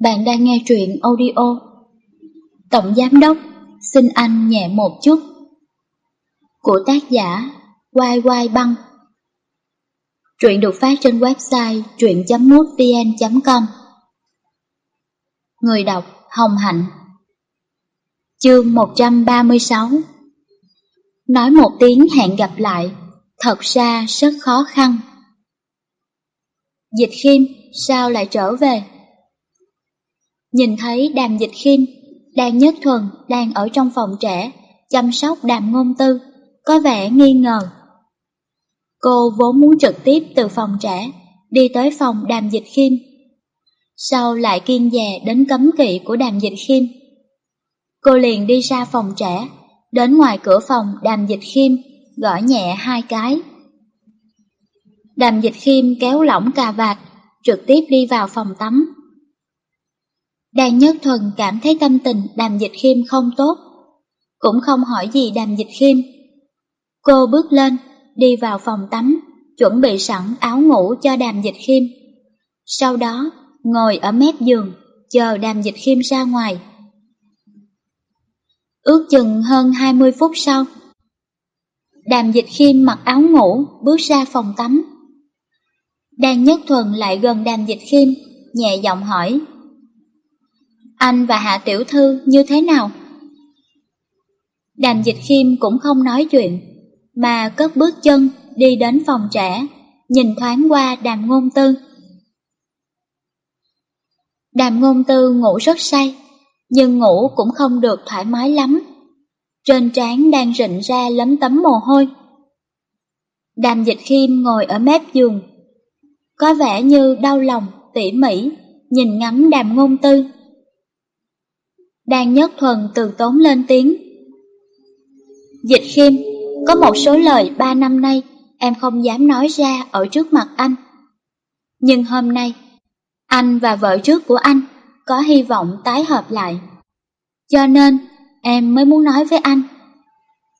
Bạn đang nghe truyện audio. Tổng Giám Đốc, Xin anh nhẹ một chút. Của tác giả Quai Quai Băng. Truyện được phát trên website truyện.mútvn.com Người đọc, Hồng Hạnh. Chương 136 Nói một tiếng hẹn gặp lại, Thật ra rất khó khăn. Dịch khiêm, sao lại trở về? Nhìn thấy đàm dịch khiêm, đàn nhất thuần đang ở trong phòng trẻ, chăm sóc đàm ngôn tư, có vẻ nghi ngờ. Cô vốn muốn trực tiếp từ phòng trẻ, đi tới phòng đàm dịch khiêm. Sau lại kiên dè đến cấm kỵ của đàm dịch khiêm. Cô liền đi ra phòng trẻ, đến ngoài cửa phòng đàm dịch khiêm, gõ nhẹ hai cái. Đàm dịch khiêm kéo lỏng cà vạt, trực tiếp đi vào phòng tắm. Đàn Nhất Thuần cảm thấy tâm tình đàm dịch khiêm không tốt, cũng không hỏi gì đàm dịch khiêm. Cô bước lên, đi vào phòng tắm, chuẩn bị sẵn áo ngủ cho đàm dịch khiêm. Sau đó, ngồi ở mép giường, chờ đàm dịch khiêm ra ngoài. Ước chừng hơn 20 phút sau, đàm dịch khiêm mặc áo ngủ bước ra phòng tắm. Đàn Nhất Thuần lại gần đàm dịch khiêm, nhẹ giọng hỏi. Anh và Hạ Tiểu Thư như thế nào? Đàm dịch khiêm cũng không nói chuyện, mà cất bước chân đi đến phòng trẻ, nhìn thoáng qua đàm ngôn tư. Đàm ngôn tư ngủ rất say, nhưng ngủ cũng không được thoải mái lắm. Trên trán đang rịn ra lấm tấm mồ hôi. Đàm dịch khiêm ngồi ở mép giường, có vẻ như đau lòng, tỉ mỉ, nhìn ngắm đàm ngôn tư. Đan Nhất Thuần từ tốn lên tiếng. Dịch khiêm, có một số lời ba năm nay em không dám nói ra ở trước mặt anh. Nhưng hôm nay, anh và vợ trước của anh có hy vọng tái hợp lại. Cho nên, em mới muốn nói với anh.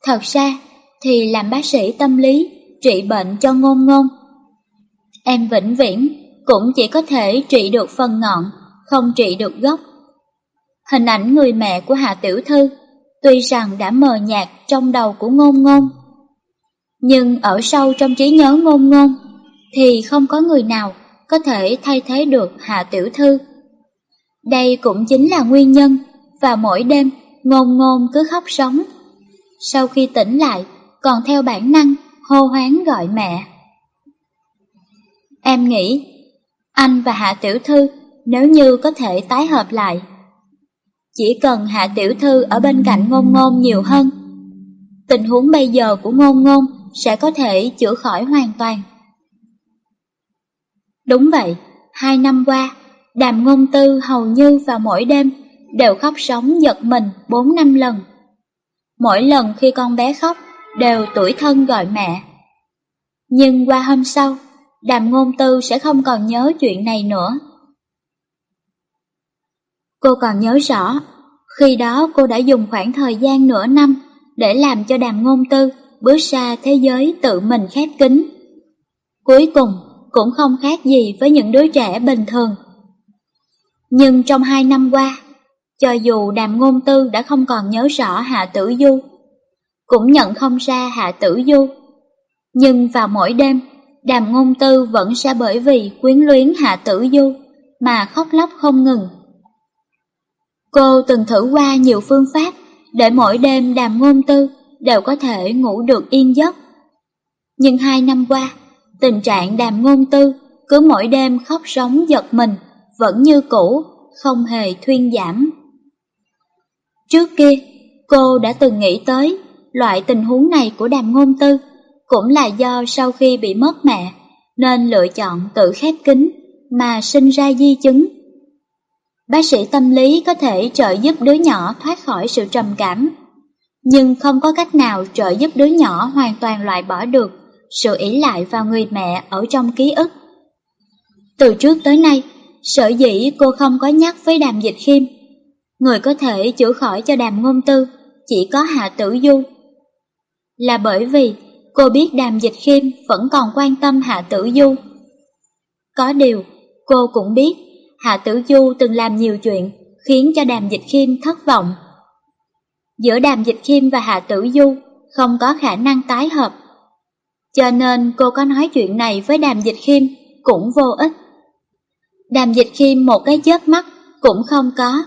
Thật ra, thì làm bác sĩ tâm lý trị bệnh cho ngôn ngôn. Em vĩnh viễn cũng chỉ có thể trị được phần ngọn, không trị được gốc. Hình ảnh người mẹ của Hạ Tiểu Thư, tuy rằng đã mờ nhạt trong đầu của ngôn ngôn. Nhưng ở sâu trong trí nhớ ngôn ngôn, thì không có người nào có thể thay thế được Hạ Tiểu Thư. Đây cũng chính là nguyên nhân và mỗi đêm ngôn ngôn cứ khóc sống. Sau khi tỉnh lại, còn theo bản năng hô hoáng gọi mẹ. Em nghĩ, anh và Hạ Tiểu Thư nếu như có thể tái hợp lại chỉ cần Hạ Tiểu Thư ở bên cạnh ngôn ngôn nhiều hơn, tình huống bây giờ của ngôn ngôn sẽ có thể chữa khỏi hoàn toàn. Đúng vậy, hai năm qua, đàm ngôn tư hầu như vào mỗi đêm đều khóc sống giật mình bốn năm lần. Mỗi lần khi con bé khóc đều tuổi thân gọi mẹ. Nhưng qua hôm sau, đàm ngôn tư sẽ không còn nhớ chuyện này nữa. Cô còn nhớ rõ, khi đó cô đã dùng khoảng thời gian nửa năm để làm cho đàm ngôn tư bước ra thế giới tự mình khép kín. Cuối cùng cũng không khác gì với những đứa trẻ bình thường. Nhưng trong hai năm qua, cho dù đàm ngôn tư đã không còn nhớ rõ Hạ Tử Du, cũng nhận không ra Hạ Tử Du, nhưng vào mỗi đêm, đàm ngôn tư vẫn sẽ bởi vì quyến luyến Hạ Tử Du mà khóc lóc không ngừng. Cô từng thử qua nhiều phương pháp để mỗi đêm đàm ngôn tư đều có thể ngủ được yên giấc. Nhưng hai năm qua, tình trạng đàm ngôn tư cứ mỗi đêm khóc sống giật mình vẫn như cũ, không hề thuyên giảm. Trước kia, cô đã từng nghĩ tới loại tình huống này của đàm ngôn tư cũng là do sau khi bị mất mẹ nên lựa chọn tự khép kín mà sinh ra di chứng Bác sĩ tâm lý có thể trợ giúp đứa nhỏ thoát khỏi sự trầm cảm, nhưng không có cách nào trợ giúp đứa nhỏ hoàn toàn loại bỏ được sự ỷ lại vào người mẹ ở trong ký ức. Từ trước tới nay, sở dĩ cô không có nhắc với đàm dịch khiêm, người có thể chữa khỏi cho đàm ngôn tư chỉ có Hạ Tử Du. Là bởi vì cô biết đàm dịch khiêm vẫn còn quan tâm Hạ Tử Du. Có điều, cô cũng biết Hạ Tử Du từng làm nhiều chuyện khiến cho Đàm Dịch Khiêm thất vọng. Giữa Đàm Dịch Khiêm và Hạ Tử Du không có khả năng tái hợp. Cho nên cô có nói chuyện này với Đàm Dịch Khiêm cũng vô ích. Đàm Dịch Khiêm một cái chớp mắt cũng không có,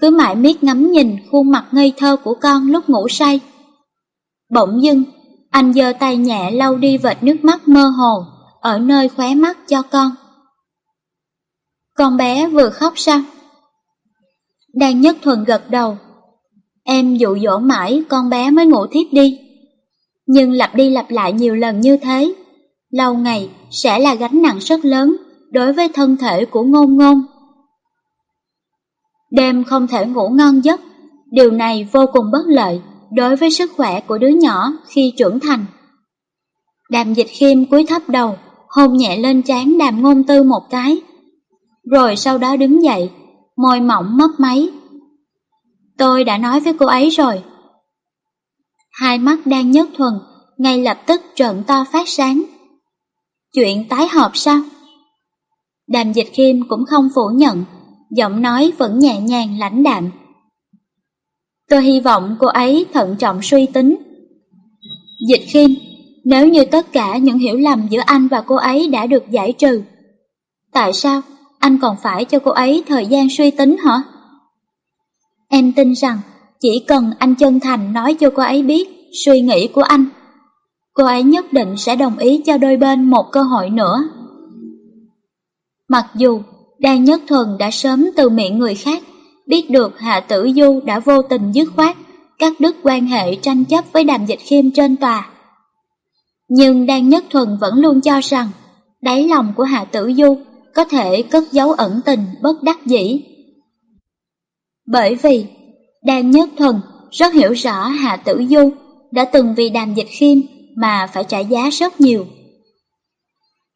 cứ mãi miết ngắm nhìn khuôn mặt ngây thơ của con lúc ngủ say. Bỗng dưng, anh giơ tay nhẹ lau đi vệt nước mắt mơ hồ ở nơi khóe mắt cho con. Con bé vừa khóc sao? Đang nhất thuần gật đầu. Em dụ dỗ mãi con bé mới ngủ thiếp đi. Nhưng lặp đi lặp lại nhiều lần như thế, lâu ngày sẽ là gánh nặng rất lớn đối với thân thể của ngôn ngôn. Đêm không thể ngủ ngon giấc, điều này vô cùng bất lợi đối với sức khỏe của đứa nhỏ khi trưởng thành. Đàm dịch khiêm cúi thấp đầu, hôn nhẹ lên trán đàm ngôn tư một cái, rồi sau đó đứng dậy, môi mỏng mất máy. Tôi đã nói với cô ấy rồi. Hai mắt đang nhất thuần, ngay lập tức trợn to phát sáng. Chuyện tái hợp sao? Đàm dịch khiêm cũng không phủ nhận, giọng nói vẫn nhẹ nhàng lãnh đạm. Tôi hy vọng cô ấy thận trọng suy tính. Dịch khiêm, nếu như tất cả những hiểu lầm giữa anh và cô ấy đã được giải trừ, tại sao anh còn phải cho cô ấy thời gian suy tính hả? Em tin rằng chỉ cần anh chân thành nói cho cô ấy biết suy nghĩ của anh, cô ấy nhất định sẽ đồng ý cho đôi bên một cơ hội nữa. Mặc dù Đan Nhất Thuần đã sớm từ miệng người khác biết được Hạ Tử Du đã vô tình dứt khoát cắt đứt quan hệ tranh chấp với Đàm Dịch Khiêm trên tòa. Nhưng Đan Nhất Thuần vẫn luôn cho rằng đáy lòng của Hạ Tử Du có thể cất giấu ẩn tình bất đắc dĩ. Bởi vì Đan Nhất Thuần rất hiểu rõ Hạ Tử Du đã từng vì Đàm Dịch Khiêm mà phải trả giá rất nhiều.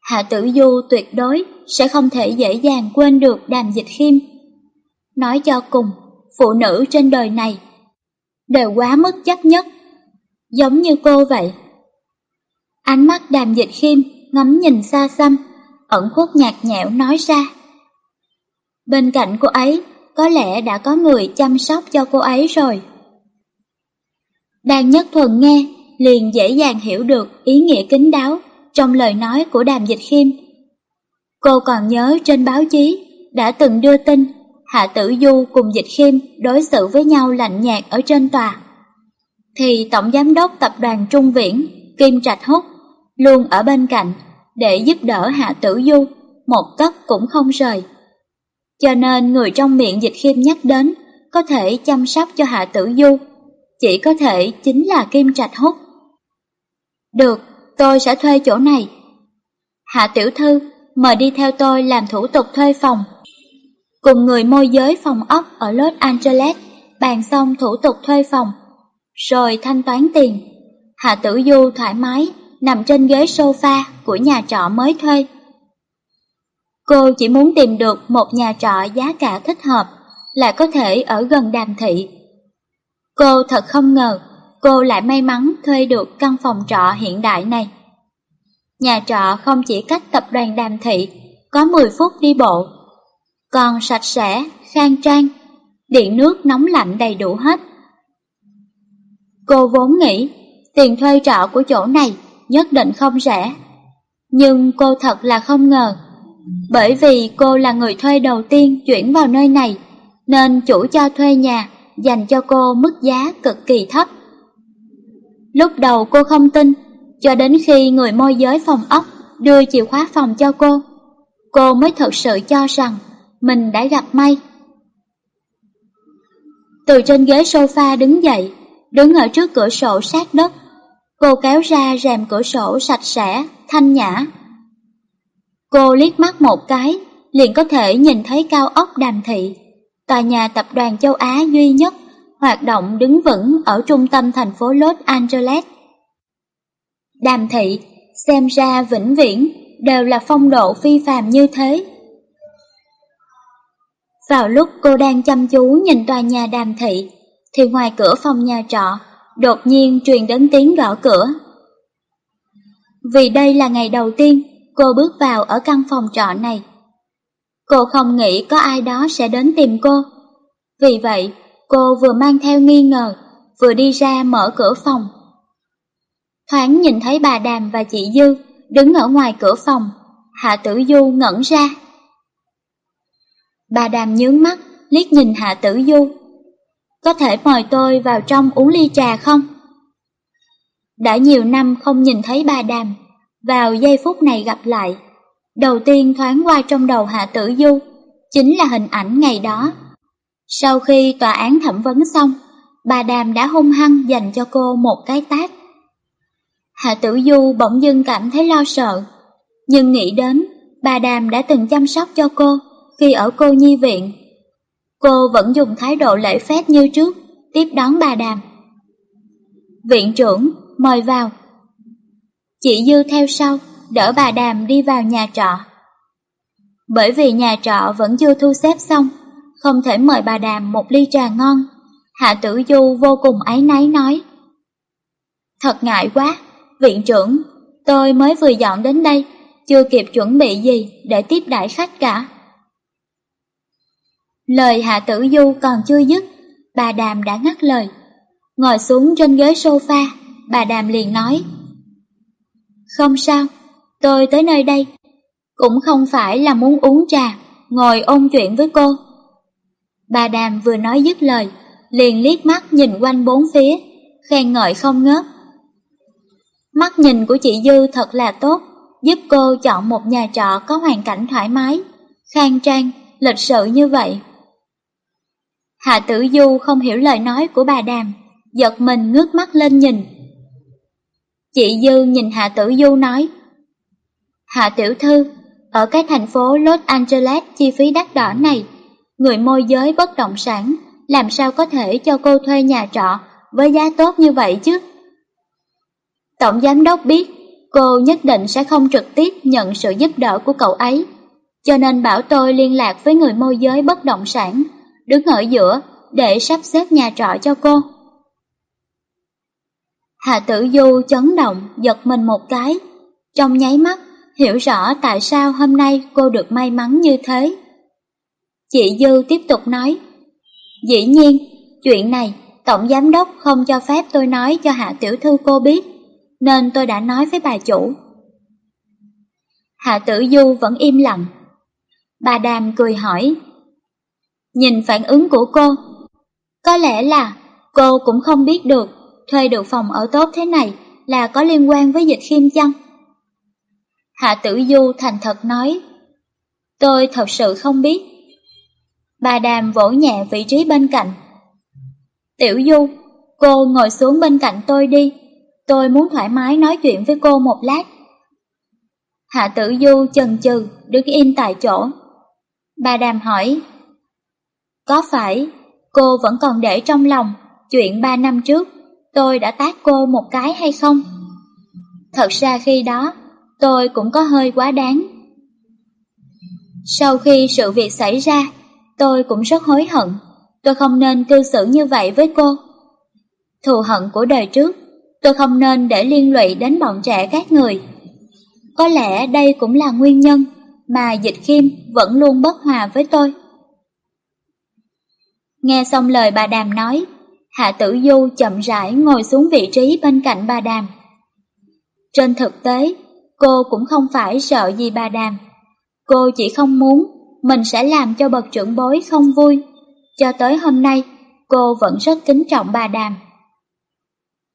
Hạ Tử Du tuyệt đối sẽ không thể dễ dàng quên được Đàm Dịch Khiêm. Nói cho cùng, phụ nữ trên đời này đều quá mức chắc nhất, giống như cô vậy. Ánh mắt Đàm Dịch Khiêm ngắm nhìn xa xăm, ẩn khuất nhạt nhẽo nói ra. Bên cạnh cô ấy, có lẽ đã có người chăm sóc cho cô ấy rồi. Đàn Nhất Thuần nghe, liền dễ dàng hiểu được ý nghĩa kính đáo trong lời nói của Đàm Dịch Khiêm. Cô còn nhớ trên báo chí đã từng đưa tin Hạ Tử Du cùng Dịch Khiêm đối xử với nhau lạnh nhạt ở trên tòa. Thì Tổng Giám đốc Tập đoàn Trung Viễn, Kim Trạch Húc, luôn ở bên cạnh để giúp đỡ Hạ Tử Du, một tấc cũng không rời. Cho nên người trong miệng Dịch Khiêm nhắc đến có thể chăm sóc cho Hạ Tử Du, chỉ có thể chính là Kim Trạch Húc. Được, tôi sẽ thuê chỗ này. Hạ Tiểu Thư, mời đi theo tôi làm thủ tục thuê phòng. Cùng người môi giới phòng ốc ở Los Angeles bàn xong thủ tục thuê phòng, rồi thanh toán tiền. Hạ Tử Du thoải mái nằm trên ghế sofa của nhà trọ mới thuê. Cô chỉ muốn tìm được một nhà trọ giá cả thích hợp, lại có thể ở gần đàm thị. Cô thật không ngờ, cô lại may mắn thuê được căn phòng trọ hiện đại này. Nhà trọ không chỉ cách tập đoàn đàm thị, có 10 phút đi bộ, còn sạch sẽ, khang trang, điện nước nóng lạnh đầy đủ hết. Cô vốn nghĩ tiền thuê trọ của chỗ này nhất định không rẻ. Nhưng cô thật là không ngờ, bởi vì cô là người thuê đầu tiên chuyển vào nơi này, nên chủ cho thuê nhà dành cho cô mức giá cực kỳ thấp. Lúc đầu cô không tin, cho đến khi người môi giới phòng ốc đưa chìa khóa phòng cho cô, cô mới thật sự cho rằng mình đã gặp may. Từ trên ghế sofa đứng dậy, đứng ở trước cửa sổ sát đất, Cô kéo ra rèm cửa sổ sạch sẽ, thanh nhã. Cô liếc mắt một cái, liền có thể nhìn thấy cao ốc đàm thị, tòa nhà tập đoàn châu Á duy nhất hoạt động đứng vững ở trung tâm thành phố Los Angeles. Đàm thị, xem ra vĩnh viễn đều là phong độ phi phàm như thế. Vào lúc cô đang chăm chú nhìn tòa nhà đàm thị, thì ngoài cửa phòng nhà trọ đột nhiên truyền đến tiếng gõ cửa. Vì đây là ngày đầu tiên cô bước vào ở căn phòng trọ này. Cô không nghĩ có ai đó sẽ đến tìm cô. Vì vậy, cô vừa mang theo nghi ngờ, vừa đi ra mở cửa phòng. Thoáng nhìn thấy bà Đàm và chị Dư đứng ở ngoài cửa phòng, Hạ Tử Du ngẩn ra. Bà Đàm nhướng mắt, liếc nhìn Hạ Tử Du. Có thể mời tôi vào trong uống ly trà không? Đã nhiều năm không nhìn thấy bà Đàm, vào giây phút này gặp lại. Đầu tiên thoáng qua trong đầu Hạ Tử Du, chính là hình ảnh ngày đó. Sau khi tòa án thẩm vấn xong, bà Đàm đã hung hăng dành cho cô một cái tát. Hạ Tử Du bỗng dưng cảm thấy lo sợ, nhưng nghĩ đến bà Đàm đã từng chăm sóc cho cô khi ở cô nhi viện. Cô vẫn dùng thái độ lễ phép như trước, tiếp đón bà Đàm. Viện trưởng, mời vào. Chị Dư theo sau, đỡ bà Đàm đi vào nhà trọ. Bởi vì nhà trọ vẫn chưa thu xếp xong, không thể mời bà Đàm một ly trà ngon. Hạ Tử Du vô cùng áy náy nói. Thật ngại quá, viện trưởng, tôi mới vừa dọn đến đây, chưa kịp chuẩn bị gì để tiếp đãi khách cả. Lời Hạ Tử Du còn chưa dứt, bà Đàm đã ngắt lời. Ngồi xuống trên ghế sofa, bà Đàm liền nói. Không sao, tôi tới nơi đây, cũng không phải là muốn uống trà, ngồi ôn chuyện với cô. Bà Đàm vừa nói dứt lời, liền liếc mắt nhìn quanh bốn phía, khen ngợi không ngớt. Mắt nhìn của chị Dư thật là tốt, giúp cô chọn một nhà trọ có hoàn cảnh thoải mái, khang trang, lịch sự như vậy. Hạ Tử Du không hiểu lời nói của bà Đàm, giật mình ngước mắt lên nhìn. Chị Dư nhìn Hạ Tử Du nói, Hạ Tiểu Thư, ở cái thành phố Los Angeles chi phí đắt đỏ này, người môi giới bất động sản làm sao có thể cho cô thuê nhà trọ với giá tốt như vậy chứ? Tổng giám đốc biết cô nhất định sẽ không trực tiếp nhận sự giúp đỡ của cậu ấy, cho nên bảo tôi liên lạc với người môi giới bất động sản, đứng ở giữa để sắp xếp nhà trọ cho cô. Hạ tử du chấn động, giật mình một cái, trong nháy mắt hiểu rõ tại sao hôm nay cô được may mắn như thế. Chị Dư tiếp tục nói, Dĩ nhiên, chuyện này Tổng Giám Đốc không cho phép tôi nói cho Hạ Tiểu Thư cô biết, nên tôi đã nói với bà chủ. Hạ Tử Du vẫn im lặng. Bà Đàm cười hỏi, Nhìn phản ứng của cô, có lẽ là cô cũng không biết được thuê được phòng ở tốt thế này là có liên quan với dịch khiêm chăng? Hạ Tử Du thành thật nói, tôi thật sự không biết. Bà Đàm vỗ nhẹ vị trí bên cạnh. Tiểu Du, cô ngồi xuống bên cạnh tôi đi, tôi muốn thoải mái nói chuyện với cô một lát. Hạ Tử Du chần chừ, đứng im tại chỗ. Bà Đàm hỏi, có phải cô vẫn còn để trong lòng chuyện ba năm trước tôi đã tát cô một cái hay không? Thật ra khi đó, tôi cũng có hơi quá đáng. Sau khi sự việc xảy ra, tôi cũng rất hối hận. Tôi không nên cư xử như vậy với cô. Thù hận của đời trước, tôi không nên để liên lụy đến bọn trẻ các người. Có lẽ đây cũng là nguyên nhân mà Dịch Khiêm vẫn luôn bất hòa với tôi. Nghe xong lời bà Đàm nói, Hạ Tử Du chậm rãi ngồi xuống vị trí bên cạnh bà Đàm. Trên thực tế, cô cũng không phải sợ gì bà Đàm. Cô chỉ không muốn mình sẽ làm cho bậc trưởng bối không vui. Cho tới hôm nay, cô vẫn rất kính trọng bà Đàm.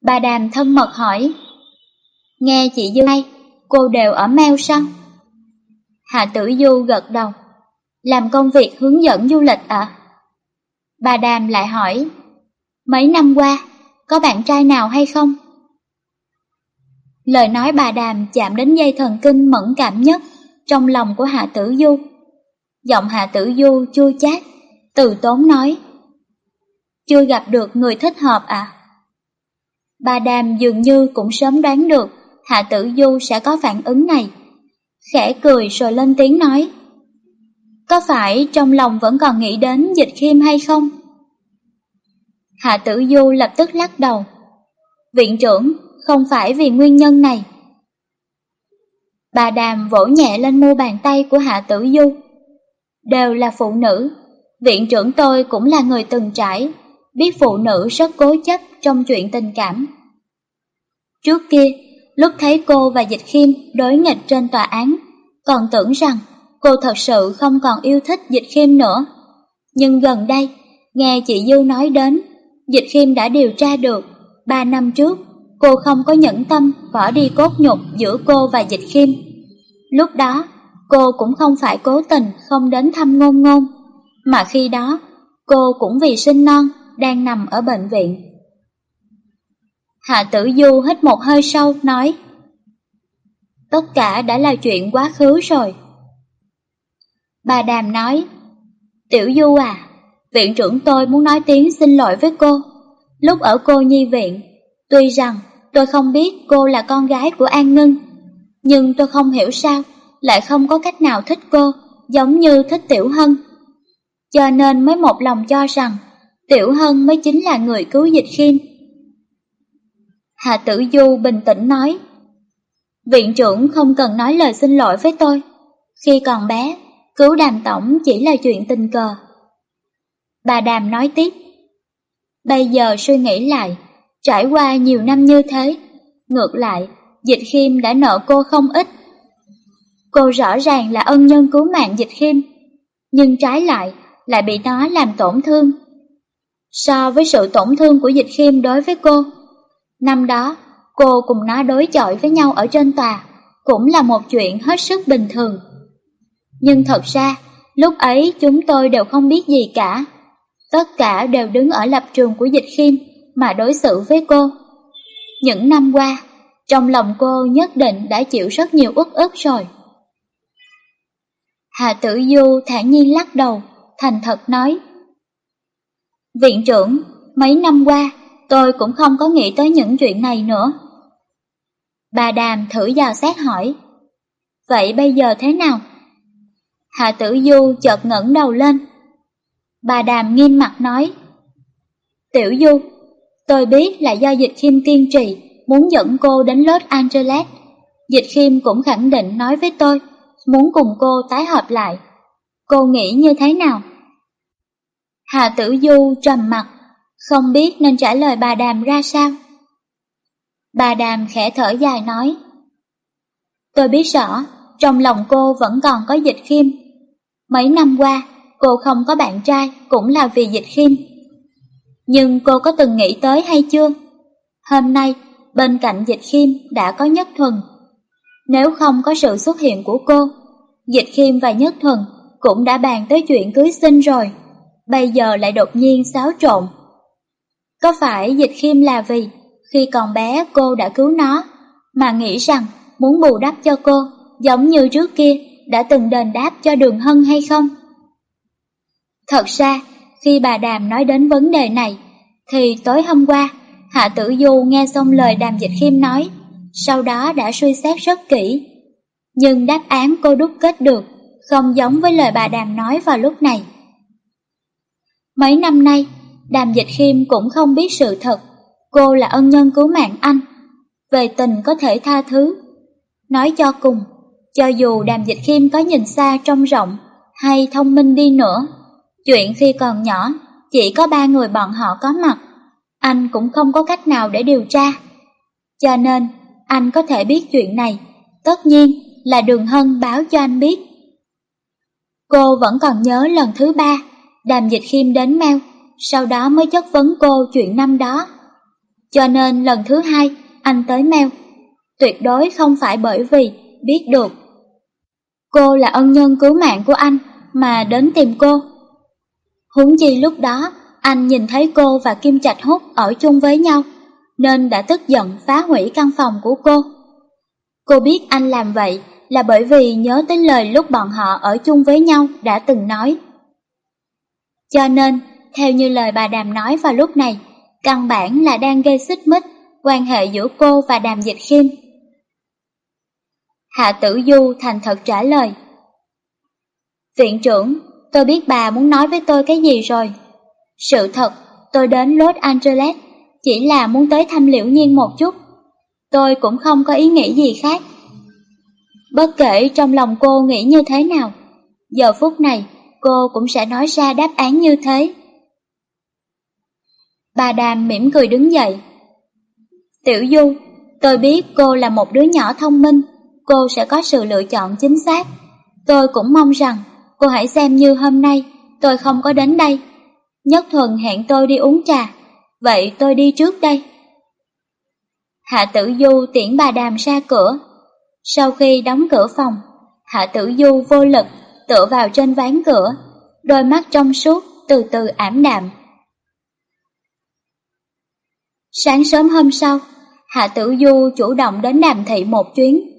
Bà Đàm thân mật hỏi, Nghe chị du, hay, cô đều ở mèo sao? Hạ Tử Du gật đầu, làm công việc hướng dẫn du lịch ạ. À? Bà Đàm lại hỏi, mấy năm qua, có bạn trai nào hay không? Lời nói bà Đàm chạm đến dây thần kinh mẫn cảm nhất trong lòng của Hạ Tử Du. Giọng Hạ Tử Du chua chát, từ tốn nói. Chưa gặp được người thích hợp à? Bà Đàm dường như cũng sớm đoán được Hạ Tử Du sẽ có phản ứng này. Khẽ cười rồi lên tiếng nói. Có phải trong lòng vẫn còn nghĩ đến dịch khiêm hay không? Hạ Tử Du lập tức lắc đầu. Viện trưởng, không phải vì nguyên nhân này. Bà Đàm vỗ nhẹ lên mu bàn tay của Hạ Tử Du. đều là phụ nữ. Viện trưởng tôi cũng là người từng trải, biết phụ nữ rất cố chấp trong chuyện tình cảm. Trước kia, lúc thấy cô và Dịch Khiêm đối nghịch trên tòa án, còn tưởng rằng cô thật sự không còn yêu thích Dịch Khiêm nữa. Nhưng gần đây, nghe chị Du nói đến, Dịch Khiêm đã điều tra được, ba năm trước, cô không có nhẫn tâm bỏ đi cốt nhục giữa cô và Dịch Khiêm. Lúc đó, cô cũng không phải cố tình không đến thăm ngôn ngôn, mà khi đó, cô cũng vì sinh non đang nằm ở bệnh viện. Hạ tử du hít một hơi sâu, nói Tất cả đã là chuyện quá khứ rồi. Bà Đàm nói Tiểu Du à, viện trưởng tôi muốn nói tiếng xin lỗi với cô. Lúc ở cô nhi viện, tuy rằng tôi không biết cô là con gái của An Ngân, nhưng tôi không hiểu sao lại không có cách nào thích cô giống như thích Tiểu Hân. Cho nên mới một lòng cho rằng Tiểu Hân mới chính là người cứu dịch khiêm. hà Tử Du bình tĩnh nói, Viện trưởng không cần nói lời xin lỗi với tôi. Khi còn bé, cứu đàm tổng chỉ là chuyện tình cờ. Bà đàm nói tiếp, Bây giờ suy nghĩ lại, trải qua nhiều năm như thế, ngược lại, dịch khiêm đã nợ cô không ít. Cô rõ ràng là ân nhân cứu mạng dịch khiêm, nhưng trái lại lại bị nó làm tổn thương. So với sự tổn thương của dịch khiêm đối với cô, năm đó cô cùng nó đối chọi với nhau ở trên tòa, cũng là một chuyện hết sức bình thường. Nhưng thật ra, lúc ấy chúng tôi đều không biết gì cả. Tất cả đều đứng ở lập trường của dịch khiêm mà đối xử với cô. Những năm qua, trong lòng cô nhất định đã chịu rất nhiều uất ức rồi. Hà Tử Du thản nhiên lắc đầu, thành thật nói. Viện trưởng, mấy năm qua, tôi cũng không có nghĩ tới những chuyện này nữa. Bà Đàm thử dò xét hỏi. Vậy bây giờ thế nào? Hạ Tử Du chợt ngẩng đầu lên. Bà Đàm nghiêm mặt nói. Tiểu Du, tôi biết là do Dịch Khiêm kiên trì muốn dẫn cô đến Los Angeles. Dịch Khiêm cũng khẳng định nói với tôi muốn cùng cô tái hợp lại. Cô nghĩ như thế nào? Hà Tử Du trầm mặt, không biết nên trả lời bà Đàm ra sao. Bà Đàm khẽ thở dài nói. Tôi biết rõ, trong lòng cô vẫn còn có dịch khiêm. Mấy năm qua, cô không có bạn trai cũng là vì dịch khiêm. Nhưng cô có từng nghĩ tới hay chưa? Hôm nay, bên cạnh dịch khiêm đã có nhất thuần. Nếu không có sự xuất hiện của cô, dịch khiêm và nhất thuần cũng đã bàn tới chuyện cưới sinh rồi. Bây giờ lại đột nhiên xáo trộn. Có phải dịch khiêm là vì khi còn bé cô đã cứu nó, mà nghĩ rằng muốn bù đắp cho cô, giống như trước kia đã từng đền đáp cho Đường Hân hay không? Thật ra, khi bà Đàm nói đến vấn đề này, thì tối hôm qua, Hạ Tử Du nghe xong lời Đàm Dịch Khiêm nói, sau đó đã suy xét rất kỹ. Nhưng đáp án cô đúc kết được không giống với lời bà Đàm nói vào lúc này. Mấy năm nay, Đàm Dịch Khiêm cũng không biết sự thật Cô là ân nhân cứu mạng anh, về tình có thể tha thứ. Nói cho cùng, cho dù đàm dịch khiêm có nhìn xa trông rộng hay thông minh đi nữa, chuyện khi còn nhỏ chỉ có ba người bọn họ có mặt, anh cũng không có cách nào để điều tra. Cho nên, anh có thể biết chuyện này, tất nhiên là Đường Hân báo cho anh biết. Cô vẫn còn nhớ lần thứ ba, đàm dịch khiêm đến meo, sau đó mới chất vấn cô chuyện năm đó. Cho nên lần thứ hai, anh tới meo. Tuyệt đối không phải bởi vì biết được. Cô là ân nhân cứu mạng của anh mà đến tìm cô. Huống chi lúc đó, anh nhìn thấy cô và Kim Trạch Hút ở chung với nhau, nên đã tức giận phá hủy căn phòng của cô. Cô biết anh làm vậy là bởi vì nhớ tới lời lúc bọn họ ở chung với nhau đã từng nói. Cho nên, theo như lời bà Đàm nói vào lúc này, căn bản là đang gây xích mích quan hệ giữa cô và đàm dịch khiêm. Hạ tử du thành thật trả lời. Viện trưởng, tôi biết bà muốn nói với tôi cái gì rồi. Sự thật, tôi đến Los Angeles chỉ là muốn tới thăm liễu nhiên một chút. Tôi cũng không có ý nghĩ gì khác. Bất kể trong lòng cô nghĩ như thế nào, giờ phút này cô cũng sẽ nói ra đáp án như thế. Bà Đàm mỉm cười đứng dậy. Tiểu Du, tôi biết cô là một đứa nhỏ thông minh, cô sẽ có sự lựa chọn chính xác. Tôi cũng mong rằng cô hãy xem như hôm nay tôi không có đến đây. Nhất Thuần hẹn tôi đi uống trà, vậy tôi đi trước đây. Hạ Tử Du tiễn bà Đàm ra cửa. Sau khi đóng cửa phòng, Hạ Tử Du vô lực tựa vào trên ván cửa, đôi mắt trong suốt từ từ ảm đạm. Sáng sớm hôm sau, Hạ Tử Du chủ động đến đàm thị một chuyến.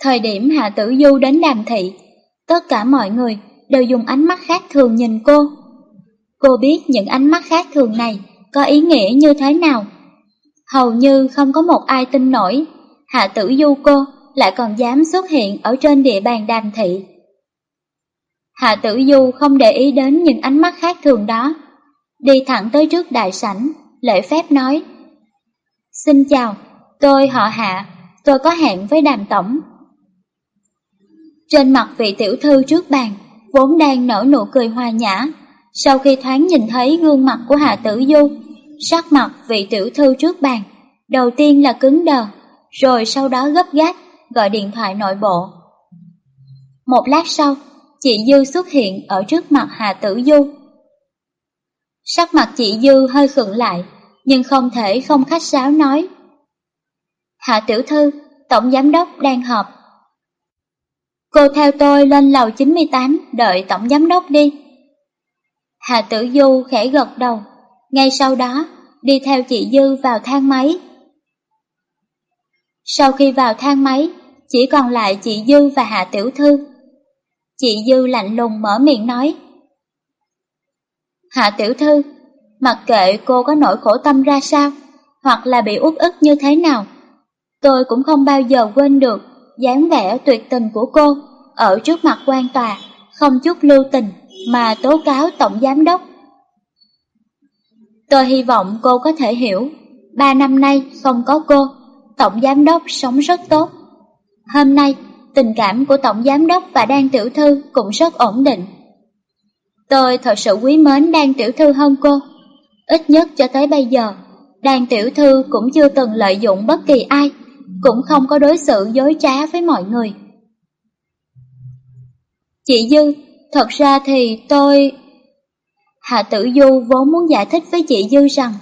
Thời điểm Hạ Tử Du đến đàm thị, tất cả mọi người đều dùng ánh mắt khác thường nhìn cô. Cô biết những ánh mắt khác thường này có ý nghĩa như thế nào. Hầu như không có một ai tin nổi, Hạ Tử Du cô lại còn dám xuất hiện ở trên địa bàn đàm thị. Hạ Tử Du không để ý đến những ánh mắt khác thường đó, đi thẳng tới trước đại sảnh, lễ phép nói. Xin chào, tôi họ Hạ, tôi có hẹn với đàm tổng. Trên mặt vị tiểu thư trước bàn, vốn đang nở nụ cười hòa nhã, sau khi thoáng nhìn thấy gương mặt của Hạ Tử Du, sắc mặt vị tiểu thư trước bàn, đầu tiên là cứng đờ, rồi sau đó gấp gáp gọi điện thoại nội bộ. Một lát sau, chị Dư xuất hiện ở trước mặt Hà Tử Du. Sắc mặt chị Dư hơi khựng lại, nhưng không thể không khách sáo nói. Hạ Tiểu Thư, Tổng Giám Đốc đang họp. Cô theo tôi lên lầu 98 đợi Tổng Giám Đốc đi. Hà Tử Du khẽ gật đầu, ngay sau đó đi theo chị Dư vào thang máy. Sau khi vào thang máy, chỉ còn lại chị Dư và Hạ Tiểu Thư. Chị Dư lạnh lùng mở miệng nói. Hạ Tiểu Thư, mặc kệ cô có nỗi khổ tâm ra sao, hoặc là bị uất ức như thế nào, tôi cũng không bao giờ quên được dáng vẻ tuyệt tình của cô ở trước mặt quan tòa, không chút lưu tình mà tố cáo Tổng Giám Đốc. Tôi hy vọng cô có thể hiểu, ba năm nay không có cô, Tổng Giám Đốc sống rất tốt. Hôm nay, tình cảm của Tổng Giám Đốc và Đan Tiểu Thư cũng rất ổn định. Tôi thật sự quý mến Đan Tiểu Thư hơn cô. Ít nhất cho tới bây giờ, Đan Tiểu Thư cũng chưa từng lợi dụng bất kỳ ai, cũng không có đối xử dối trá với mọi người. Chị Dư, thật ra thì tôi... Hạ Tử Du vốn muốn giải thích với chị Dư rằng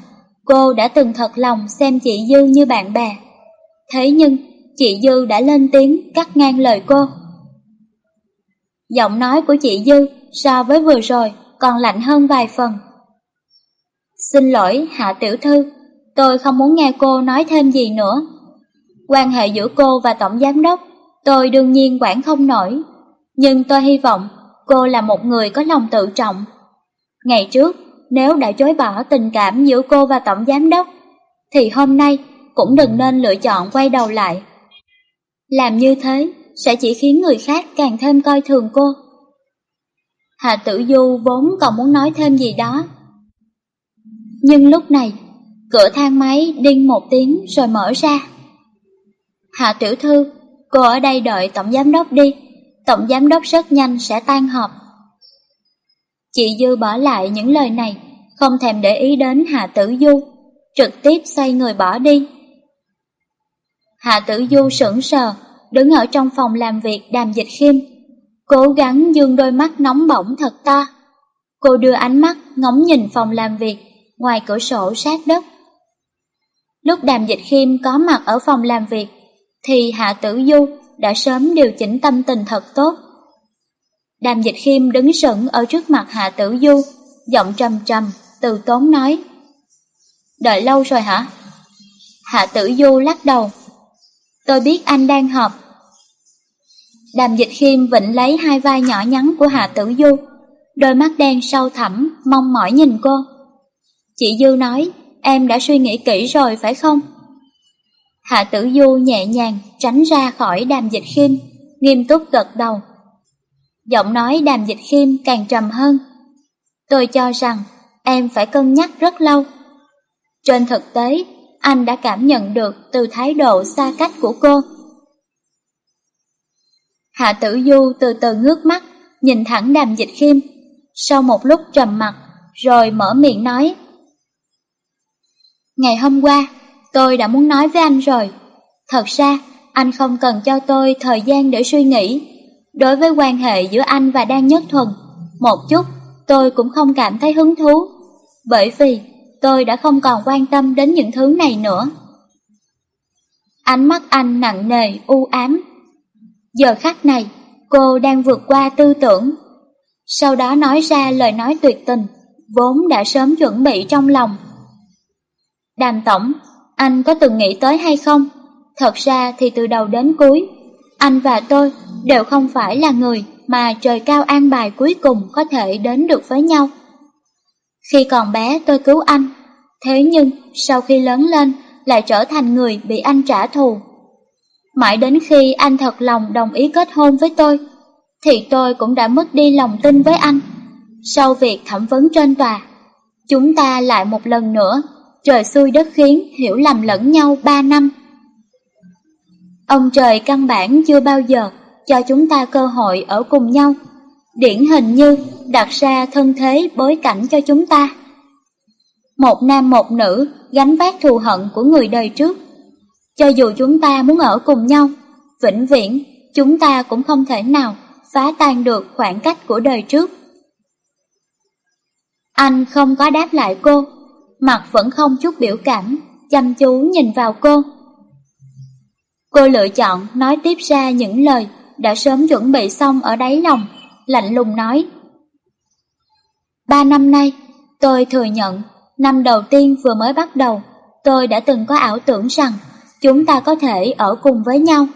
cô đã từng thật lòng xem chị Dư như bạn bè. Thế nhưng, chị Dư đã lên tiếng cắt ngang lời cô. Giọng nói của chị Dư so với vừa rồi còn lạnh hơn vài phần. Xin lỗi Hạ Tiểu Thư, tôi không muốn nghe cô nói thêm gì nữa. Quan hệ giữa cô và Tổng Giám Đốc, tôi đương nhiên quản không nổi. Nhưng tôi hy vọng cô là một người có lòng tự trọng. Ngày trước, nếu đã chối bỏ tình cảm giữa cô và Tổng Giám Đốc, thì hôm nay cũng đừng nên lựa chọn quay đầu lại. Làm như thế sẽ chỉ khiến người khác càng thêm coi thường cô. Hạ Tử Du vốn còn muốn nói thêm gì đó. Nhưng lúc này, cửa thang máy đinh một tiếng rồi mở ra. Hạ Tiểu Thư, cô ở đây đợi Tổng Giám Đốc đi, Tổng Giám Đốc rất nhanh sẽ tan họp. Chị Dư bỏ lại những lời này, không thèm để ý đến Hạ Tử Du, trực tiếp xoay người bỏ đi. Hạ Tử Du sững sờ, đứng ở trong phòng làm việc đàm dịch khiêm, cố gắng dương đôi mắt nóng bỏng thật to. Cô đưa ánh mắt ngóng nhìn phòng làm việc, ngoài cửa sổ sát đất. Lúc đàm dịch khiêm có mặt ở phòng làm việc, thì Hạ Tử Du đã sớm điều chỉnh tâm tình thật tốt. Đàm dịch khiêm đứng sững ở trước mặt Hạ Tử Du, giọng trầm trầm, từ tốn nói. Đợi lâu rồi hả? Hạ Tử Du lắc đầu, Tôi biết anh đang họp. Đàm dịch khiêm vịnh lấy hai vai nhỏ nhắn của Hạ Tử Du, đôi mắt đen sâu thẳm, mong mỏi nhìn cô. Chị Du nói, em đã suy nghĩ kỹ rồi phải không? Hạ Tử Du nhẹ nhàng tránh ra khỏi đàm dịch khiêm, nghiêm túc gật đầu. Giọng nói đàm dịch khiêm càng trầm hơn. Tôi cho rằng em phải cân nhắc rất lâu. Trên thực tế, anh đã cảm nhận được từ thái độ xa cách của cô. Hạ tử du từ từ ngước mắt, nhìn thẳng đàm dịch khiêm. Sau một lúc trầm mặt, rồi mở miệng nói. Ngày hôm qua, tôi đã muốn nói với anh rồi. Thật ra, anh không cần cho tôi thời gian để suy nghĩ. Đối với quan hệ giữa anh và Đan Nhất Thuần, một chút tôi cũng không cảm thấy hứng thú. Bởi vì tôi đã không còn quan tâm đến những thứ này nữa. Ánh mắt anh nặng nề, u ám. Giờ khắc này, cô đang vượt qua tư tưởng. Sau đó nói ra lời nói tuyệt tình, vốn đã sớm chuẩn bị trong lòng. Đàm Tổng, anh có từng nghĩ tới hay không? Thật ra thì từ đầu đến cuối, anh và tôi đều không phải là người mà trời cao an bài cuối cùng có thể đến được với nhau. Khi còn bé tôi cứu anh, thế nhưng sau khi lớn lên lại trở thành người bị anh trả thù. Mãi đến khi anh thật lòng đồng ý kết hôn với tôi, thì tôi cũng đã mất đi lòng tin với anh. Sau việc thẩm vấn trên tòa, chúng ta lại một lần nữa, trời xui đất khiến hiểu lầm lẫn nhau ba năm. Ông trời căn bản chưa bao giờ cho chúng ta cơ hội ở cùng nhau, điển hình như đặt ra thân thế bối cảnh cho chúng ta. Một nam một nữ gánh vác thù hận của người đời trước. Cho dù chúng ta muốn ở cùng nhau, vĩnh viễn chúng ta cũng không thể nào phá tan được khoảng cách của đời trước. Anh không có đáp lại cô, mặt vẫn không chút biểu cảm, chăm chú nhìn vào cô. Cô lựa chọn nói tiếp ra những lời đã sớm chuẩn bị xong ở đáy lòng, lạnh lùng nói. Ba năm nay, tôi thừa nhận, năm đầu tiên vừa mới bắt đầu, tôi đã từng có ảo tưởng rằng chúng ta có thể ở cùng với nhau.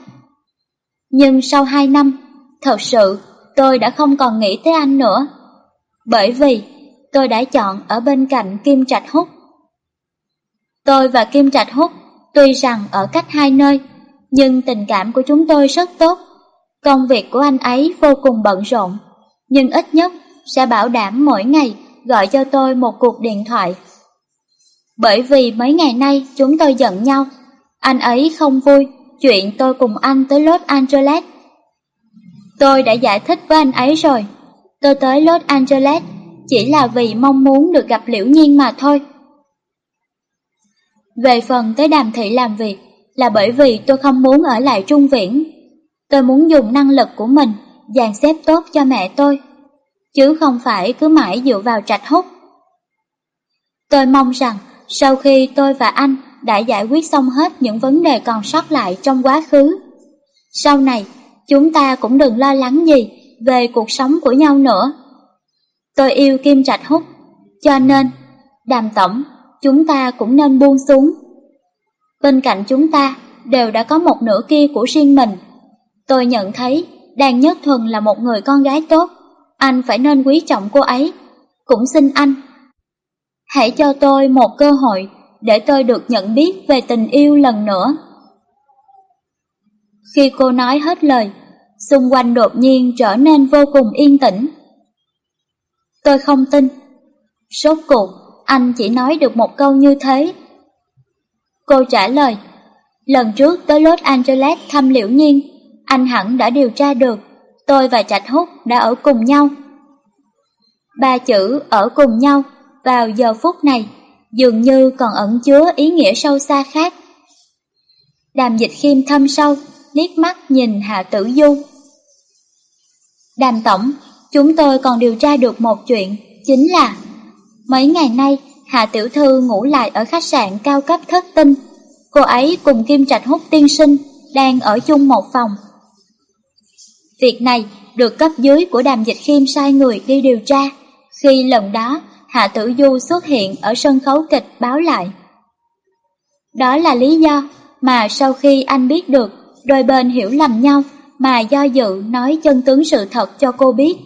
Nhưng sau hai năm, thật sự tôi đã không còn nghĩ tới anh nữa. Bởi vì tôi đã chọn ở bên cạnh Kim Trạch Húc. Tôi và Kim Trạch hút tuy rằng ở cách hai nơi, nhưng tình cảm của chúng tôi rất tốt. Công việc của anh ấy vô cùng bận rộn, nhưng ít nhất sẽ bảo đảm mỗi ngày gọi cho tôi một cuộc điện thoại. Bởi vì mấy ngày nay chúng tôi giận nhau, anh ấy không vui chuyện tôi cùng anh tới Los Angeles. Tôi đã giải thích với anh ấy rồi, tôi tới Los Angeles chỉ là vì mong muốn được gặp Liễu Nhiên mà thôi. Về phần tới đàm thị làm việc, là bởi vì tôi không muốn ở lại Trung Viễn. Tôi muốn dùng năng lực của mình dàn xếp tốt cho mẹ tôi, chứ không phải cứ mãi dựa vào trạch hút. Tôi mong rằng sau khi tôi và anh đã giải quyết xong hết những vấn đề còn sót lại trong quá khứ, sau này chúng ta cũng đừng lo lắng gì về cuộc sống của nhau nữa. Tôi yêu Kim Trạch Húc, cho nên, đàm tổng, chúng ta cũng nên buông xuống. Bên cạnh chúng ta đều đã có một nửa kia của riêng mình. Tôi nhận thấy Đàn Nhất Thuần là một người con gái tốt, anh phải nên quý trọng cô ấy. Cũng xin anh, hãy cho tôi một cơ hội để tôi được nhận biết về tình yêu lần nữa. Khi cô nói hết lời, xung quanh đột nhiên trở nên vô cùng yên tĩnh. Tôi không tin. Sốt cuộc, anh chỉ nói được một câu như thế Cô trả lời, lần trước tới Los Angeles thăm Liễu Nhiên, anh hẳn đã điều tra được, tôi và Trạch Húc đã ở cùng nhau. Ba chữ ở cùng nhau vào giờ phút này dường như còn ẩn chứa ý nghĩa sâu xa khác. Đàm dịch khiêm thâm sâu, liếc mắt nhìn Hạ Tử Du. Đàm Tổng, chúng tôi còn điều tra được một chuyện, chính là mấy ngày nay Hạ Tiểu Thư ngủ lại ở khách sạn cao cấp thất tinh. Cô ấy cùng Kim Trạch Húc tiên sinh đang ở chung một phòng. Việc này được cấp dưới của đàm dịch khiêm sai người đi điều tra, khi lần đó Hạ Tử Du xuất hiện ở sân khấu kịch báo lại. Đó là lý do mà sau khi anh biết được đôi bên hiểu lầm nhau mà do dự nói chân tướng sự thật cho cô biết.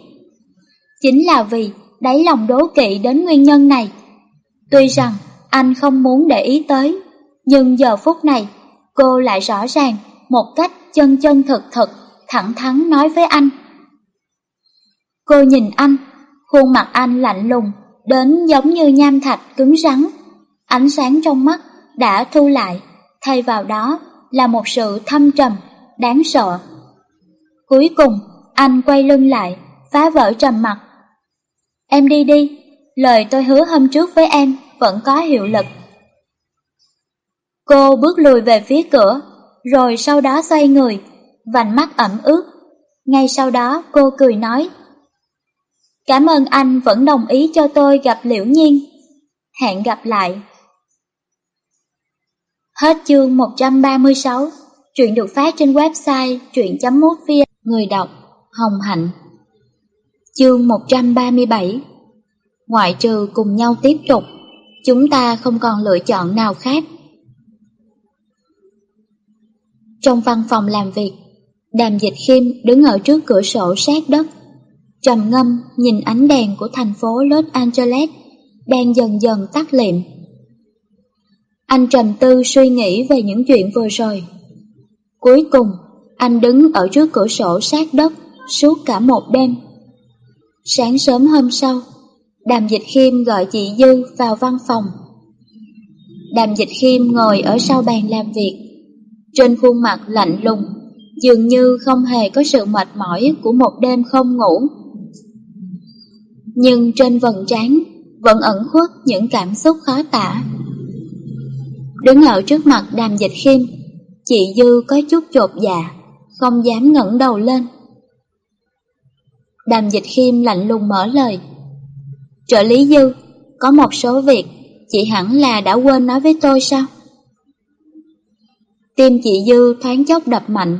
Chính là vì đáy lòng đố kỵ đến nguyên nhân này Tuy rằng anh không muốn để ý tới, nhưng giờ phút này cô lại rõ ràng một cách chân chân thực thực, thẳng thắn nói với anh. Cô nhìn anh, khuôn mặt anh lạnh lùng, đến giống như nham thạch cứng rắn. Ánh sáng trong mắt đã thu lại, thay vào đó là một sự thâm trầm, đáng sợ. Cuối cùng, anh quay lưng lại phá vỡ trầm mặc. Em đi đi, lời tôi hứa hôm trước với em vẫn có hiệu lực. Cô bước lùi về phía cửa, rồi sau đó xoay người, vành mắt ẩm ướt. Ngay sau đó cô cười nói, Cảm ơn anh vẫn đồng ý cho tôi gặp Liễu Nhiên. Hẹn gặp lại. Hết chương 136, truyện được phát trên website truyện.mútvia, người đọc Hồng Hạnh. Chương 137 Ngoại trừ cùng nhau tiếp tục, chúng ta không còn lựa chọn nào khác. Trong văn phòng làm việc, Đàm Dịch Khiêm đứng ở trước cửa sổ sát đất, trầm ngâm nhìn ánh đèn của thành phố Los Angeles đang dần dần tắt liệm. Anh trầm tư suy nghĩ về những chuyện vừa rồi. Cuối cùng, anh đứng ở trước cửa sổ sát đất suốt cả một đêm. Sáng sớm hôm sau, Đàm Dịch Khiêm gọi chị Dư vào văn phòng. Đàm Dịch Khiêm ngồi ở sau bàn làm việc, trên khuôn mặt lạnh lùng, dường như không hề có sự mệt mỏi của một đêm không ngủ. Nhưng trên vầng trán vẫn ẩn khuất những cảm xúc khó tả. Đứng ở trước mặt đàm dịch khiêm, chị Dư có chút chột dạ, không dám ngẩng đầu lên. Đàm dịch khiêm lạnh lùng mở lời. Trợ lý Dư, có một số việc chị hẳn là đã quên nói với tôi sao? Tim chị Dư thoáng chốc đập mạnh,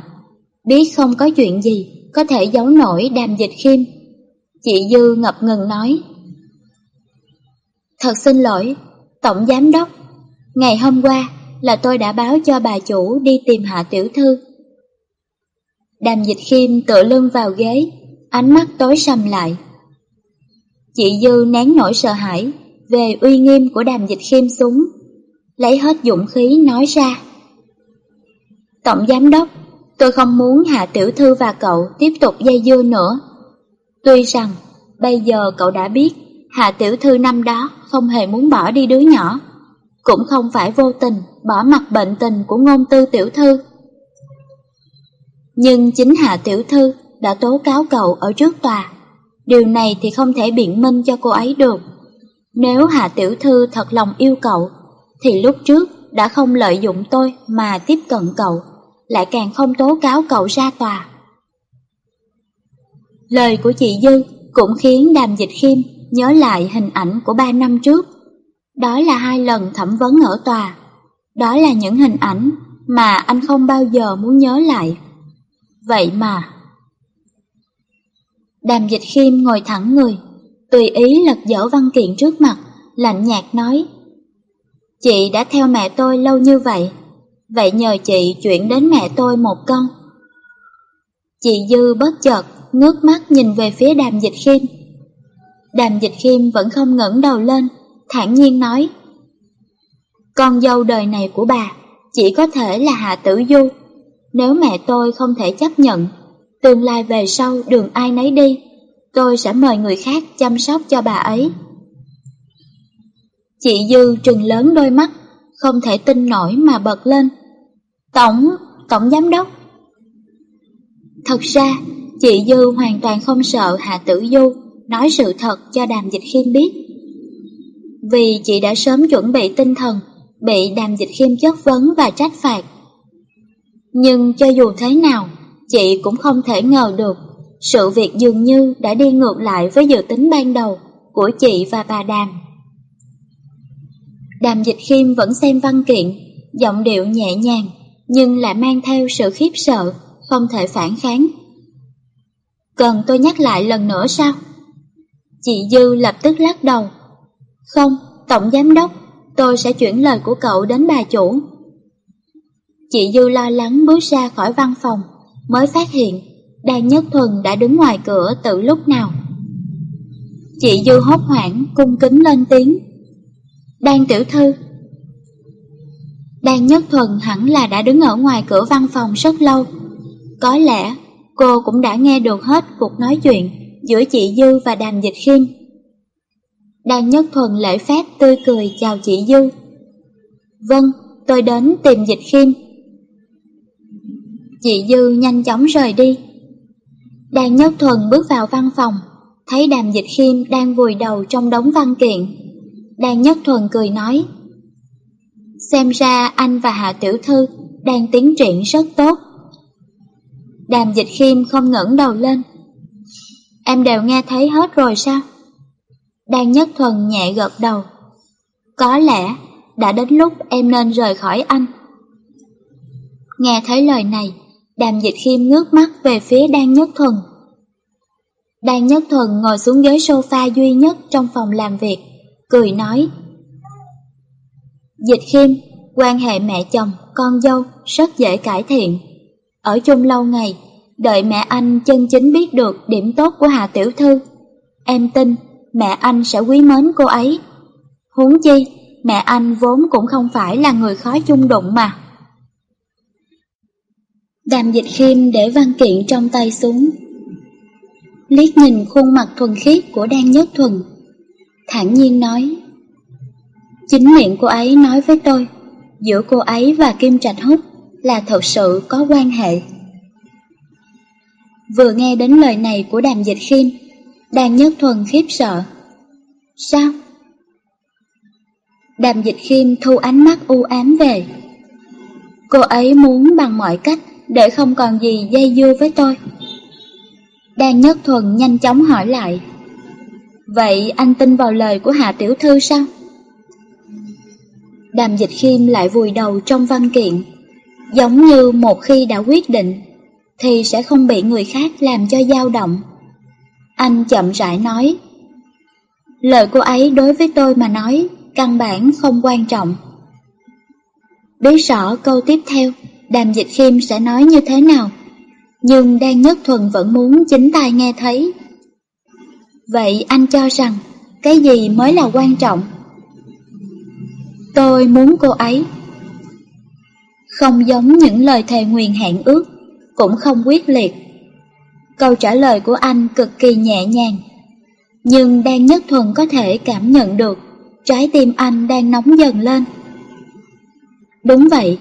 biết không có chuyện gì có thể giấu nổi đàm dịch khiêm. Chị Dư ngập ngừng nói. Thật xin lỗi, Tổng Giám Đốc, ngày hôm qua là tôi đã báo cho bà chủ đi tìm hạ tiểu thư. Đàm dịch khiêm tựa lưng vào ghế, ánh mắt tối sầm lại. Chị Dư nén nỗi sợ hãi về uy nghiêm của đàm dịch khiêm súng, lấy hết dũng khí nói ra. Tổng Giám Đốc, tôi không muốn Hạ Tiểu Thư và cậu tiếp tục dây dưa nữa. Tuy rằng, bây giờ cậu đã biết Hạ Tiểu Thư năm đó không hề muốn bỏ đi đứa nhỏ, cũng không phải vô tình bỏ mặt bệnh tình của ngôn tư Tiểu Thư. Nhưng chính Hạ Tiểu Thư đã tố cáo cậu ở trước tòa. Điều này thì không thể biện minh cho cô ấy được. Nếu Hạ Tiểu Thư thật lòng yêu cậu, thì lúc trước đã không lợi dụng tôi mà tiếp cận cậu lại càng không tố cáo cậu ra tòa. Lời của chị Dư cũng khiến Đàm Dịch Khiêm nhớ lại hình ảnh của ba năm trước. Đó là hai lần thẩm vấn ở tòa. Đó là những hình ảnh mà anh không bao giờ muốn nhớ lại. Vậy mà... Đàm Dịch Khiêm ngồi thẳng người, tùy ý lật dở văn kiện trước mặt, lạnh nhạt nói Chị đã theo mẹ tôi lâu như vậy Vậy nhờ chị chuyển đến mẹ tôi một câu. Chị Dư bất chợt ngước mắt nhìn về phía đàm dịch khiêm. Đàm dịch khiêm vẫn không ngẩng đầu lên, thản nhiên nói. Con dâu đời này của bà chỉ có thể là Hạ Tử Du. Nếu mẹ tôi không thể chấp nhận, tương lai về sau đường ai nấy đi, tôi sẽ mời người khác chăm sóc cho bà ấy. Chị Dư trừng lớn đôi mắt, không thể tin nổi mà bật lên. Tổng, tổng giám đốc. Thật ra, chị Dư hoàn toàn không sợ Hạ Tử Du nói sự thật cho Đàm Dịch Khiêm biết. Vì chị đã sớm chuẩn bị tinh thần, bị Đàm Dịch Khiêm chất vấn và trách phạt. Nhưng cho dù thế nào, chị cũng không thể ngờ được sự việc dường như đã đi ngược lại với dự tính ban đầu của chị và bà Đàm. Đàm Dịch Khiêm vẫn xem văn kiện, giọng điệu nhẹ nhàng, nhưng lại mang theo sự khiếp sợ, không thể phản kháng. Cần tôi nhắc lại lần nữa sao? Chị Dư lập tức lắc đầu. Không, Tổng Giám Đốc, tôi sẽ chuyển lời của cậu đến bà chủ. Chị Dư lo lắng bước ra khỏi văn phòng, mới phát hiện Đan Nhất Thuần đã đứng ngoài cửa từ lúc nào. Chị Dư hốt hoảng, cung kính lên tiếng. Đan tiểu thư. Đan Nhất Thuần hẳn là đã đứng ở ngoài cửa văn phòng rất lâu. Có lẽ cô cũng đã nghe được hết cuộc nói chuyện giữa chị Dư và Đàm Dịch Khiêm. Đan Nhất Thuần lễ phép tươi cười chào chị Dư. Vâng, tôi đến tìm Dịch Khiêm. Dị Dư nhanh chóng rời đi. Đàn Nhất Thuần bước vào văn phòng, thấy Đàm Dịch Khiêm đang vùi đầu trong đống văn kiện. Đàn Nhất Thuần cười nói, Xem ra anh và Hạ Tiểu Thư đang tiến triển rất tốt. Đàm Dịch Khiêm không ngẩng đầu lên. Em đều nghe thấy hết rồi sao? Đan Nhất Thuần nhẹ gật đầu. Có lẽ đã đến lúc em nên rời khỏi anh. Nghe thấy lời này, đàm dịch khiêm ngước mắt về phía Đan Nhất Thuần. Đan Nhất Thuần ngồi xuống ghế sofa duy nhất trong phòng làm việc, cười nói. Dịch khiêm, quan hệ mẹ chồng, con dâu rất dễ cải thiện. Ở chung lâu ngày, đợi mẹ anh chân chính biết được điểm tốt của Hà Tiểu Thư. Em tin mẹ anh sẽ quý mến cô ấy. Huống chi, mẹ anh vốn cũng không phải là người khó chung đụng mà. Đàm dịch khiêm để văn kiện trong tay xuống. Liếc nhìn khuôn mặt thuần khiết của Đan Nhất Thuần, thản nhiên nói. Chính miệng cô ấy nói với tôi, giữa cô ấy và Kim Trạch Húc là thật sự có quan hệ. Vừa nghe đến lời này của đàm dịch khiêm, Đan Nhất Thuần khiếp sợ. Sao? Đàm dịch khiêm thu ánh mắt u ám về. Cô ấy muốn bằng mọi cách để không còn gì dây dưa với tôi. Đan Nhất Thuần nhanh chóng hỏi lại. Vậy anh tin vào lời của Hạ Tiểu Thư sao? Đàm dịch khiêm lại vùi đầu trong văn kiện, giống như một khi đã quyết định, thì sẽ không bị người khác làm cho dao động. Anh chậm rãi nói, lời cô ấy đối với tôi mà nói căn bản không quan trọng. Biết rõ câu tiếp theo, đàm dịch khiêm sẽ nói như thế nào, nhưng đang nhất thuần vẫn muốn chính tai nghe thấy. Vậy anh cho rằng, cái gì mới là quan trọng? Tôi muốn cô ấy. Không giống những lời thề nguyền hẹn ước, cũng không quyết liệt. Câu trả lời của anh cực kỳ nhẹ nhàng, nhưng đang nhất thuần có thể cảm nhận được trái tim anh đang nóng dần lên. Đúng vậy,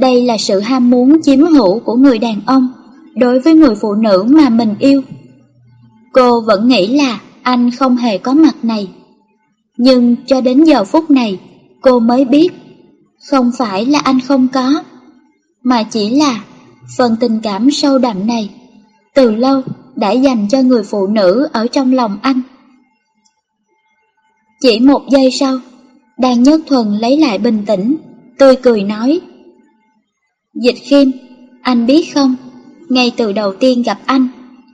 đây là sự ham muốn chiếm hữu của người đàn ông đối với người phụ nữ mà mình yêu. Cô vẫn nghĩ là anh không hề có mặt này. Nhưng cho đến giờ phút này, cô mới biết, không phải là anh không có, mà chỉ là phần tình cảm sâu đậm này, từ lâu đã dành cho người phụ nữ ở trong lòng anh. Chỉ một giây sau, đang Nhất Thuần lấy lại bình tĩnh, tươi cười nói. Dịch khiêm, anh biết không, ngay từ đầu tiên gặp anh,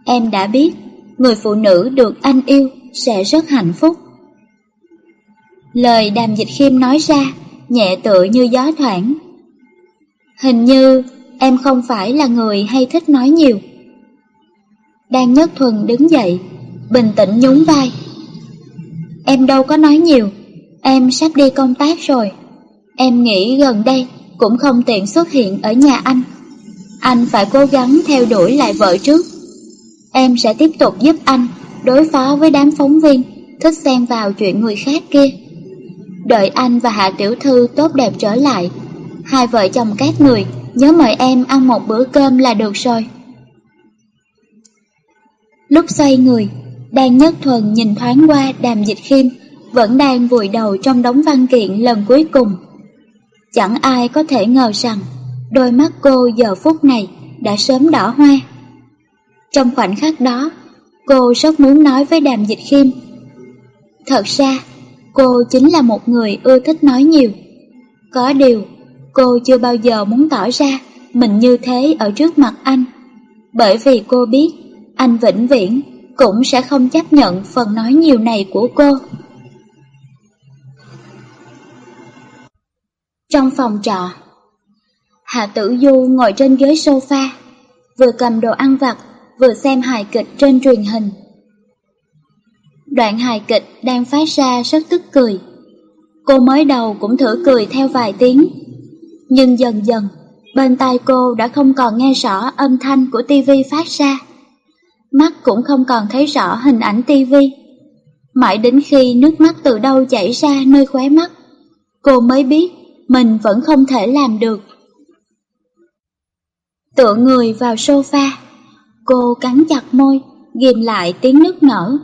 em đã biết người phụ nữ được anh yêu sẽ rất hạnh phúc. Lời đàm dịch khiêm nói ra, nhẹ tựa như gió thoảng. Hình như em không phải là người hay thích nói nhiều. Đan Nhất Thuần đứng dậy, bình tĩnh nhún vai. Em đâu có nói nhiều, em sắp đi công tác rồi. Em nghĩ gần đây cũng không tiện xuất hiện ở nhà anh. Anh phải cố gắng theo đuổi lại vợ trước. Em sẽ tiếp tục giúp anh đối phó với đám phóng viên thích xen vào chuyện người khác kia. Đợi anh và Hạ Tiểu Thư tốt đẹp trở lại, hai vợ chồng các người nhớ mời em ăn một bữa cơm là được rồi. Lúc xoay người, đang nhất thuần nhìn thoáng qua đàm dịch khiêm, vẫn đang vùi đầu trong đống văn kiện lần cuối cùng. Chẳng ai có thể ngờ rằng, đôi mắt cô giờ phút này đã sớm đỏ hoe Trong khoảnh khắc đó, cô rất muốn nói với đàm dịch khiêm. Thật ra, cô chính là một người ưa thích nói nhiều. Có điều, cô chưa bao giờ muốn tỏ ra mình như thế ở trước mặt anh. Bởi vì cô biết, anh vĩnh viễn cũng sẽ không chấp nhận phần nói nhiều này của cô. Trong phòng trọ, Hạ Tử Du ngồi trên ghế sofa, vừa cầm đồ ăn vặt, vừa xem hài kịch trên truyền hình. Đoạn hài kịch đang phát ra rất tức cười. Cô mới đầu cũng thử cười theo vài tiếng, nhưng dần dần, bên tai cô đã không còn nghe rõ âm thanh của tivi phát ra mắt cũng không còn thấy rõ hình ảnh tivi. Mãi đến khi nước mắt từ đâu chảy ra nơi khóe mắt, cô mới biết mình vẫn không thể làm được. Tựa người vào sofa, Cô cắn chặt môi, ghim lại tiếng nước nở.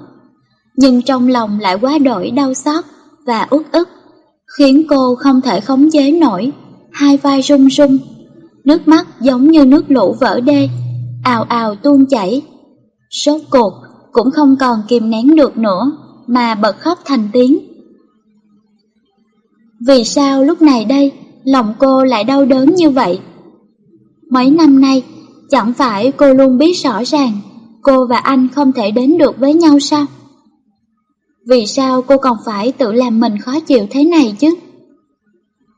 Nhưng trong lòng lại quá đổi đau xót và uất ức, khiến cô không thể khống chế nổi, hai vai run run. Nước mắt giống như nước lũ vỡ đê, ào ào tuôn chảy. Sốt cuộc cũng không còn kìm nén được nữa, mà bật khóc thành tiếng. Vì sao lúc này đây, lòng cô lại đau đớn như vậy? Mấy năm nay, chẳng phải cô luôn biết rõ ràng cô và anh không thể đến được với nhau sao? Vì sao cô còn phải tự làm mình khó chịu thế này chứ?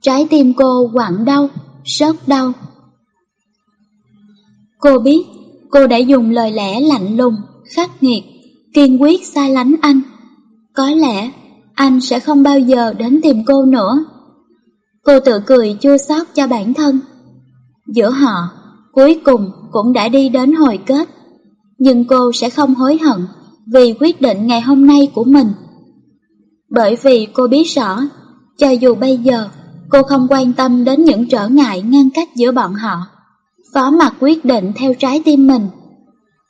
Trái tim cô quặn đau, rất đau. Cô biết cô đã dùng lời lẽ lạnh lùng, khắc nghiệt, kiên quyết xa lánh anh. Có lẽ anh sẽ không bao giờ đến tìm cô nữa. Cô tự cười chua xót cho bản thân. Giữa họ, cuối cùng cũng đã đi đến hồi kết. Nhưng cô sẽ không hối hận vì quyết định ngày hôm nay của mình. Bởi vì cô biết rõ, cho dù bây giờ cô không quan tâm đến những trở ngại ngăn cách giữa bọn họ, phó mặt quyết định theo trái tim mình.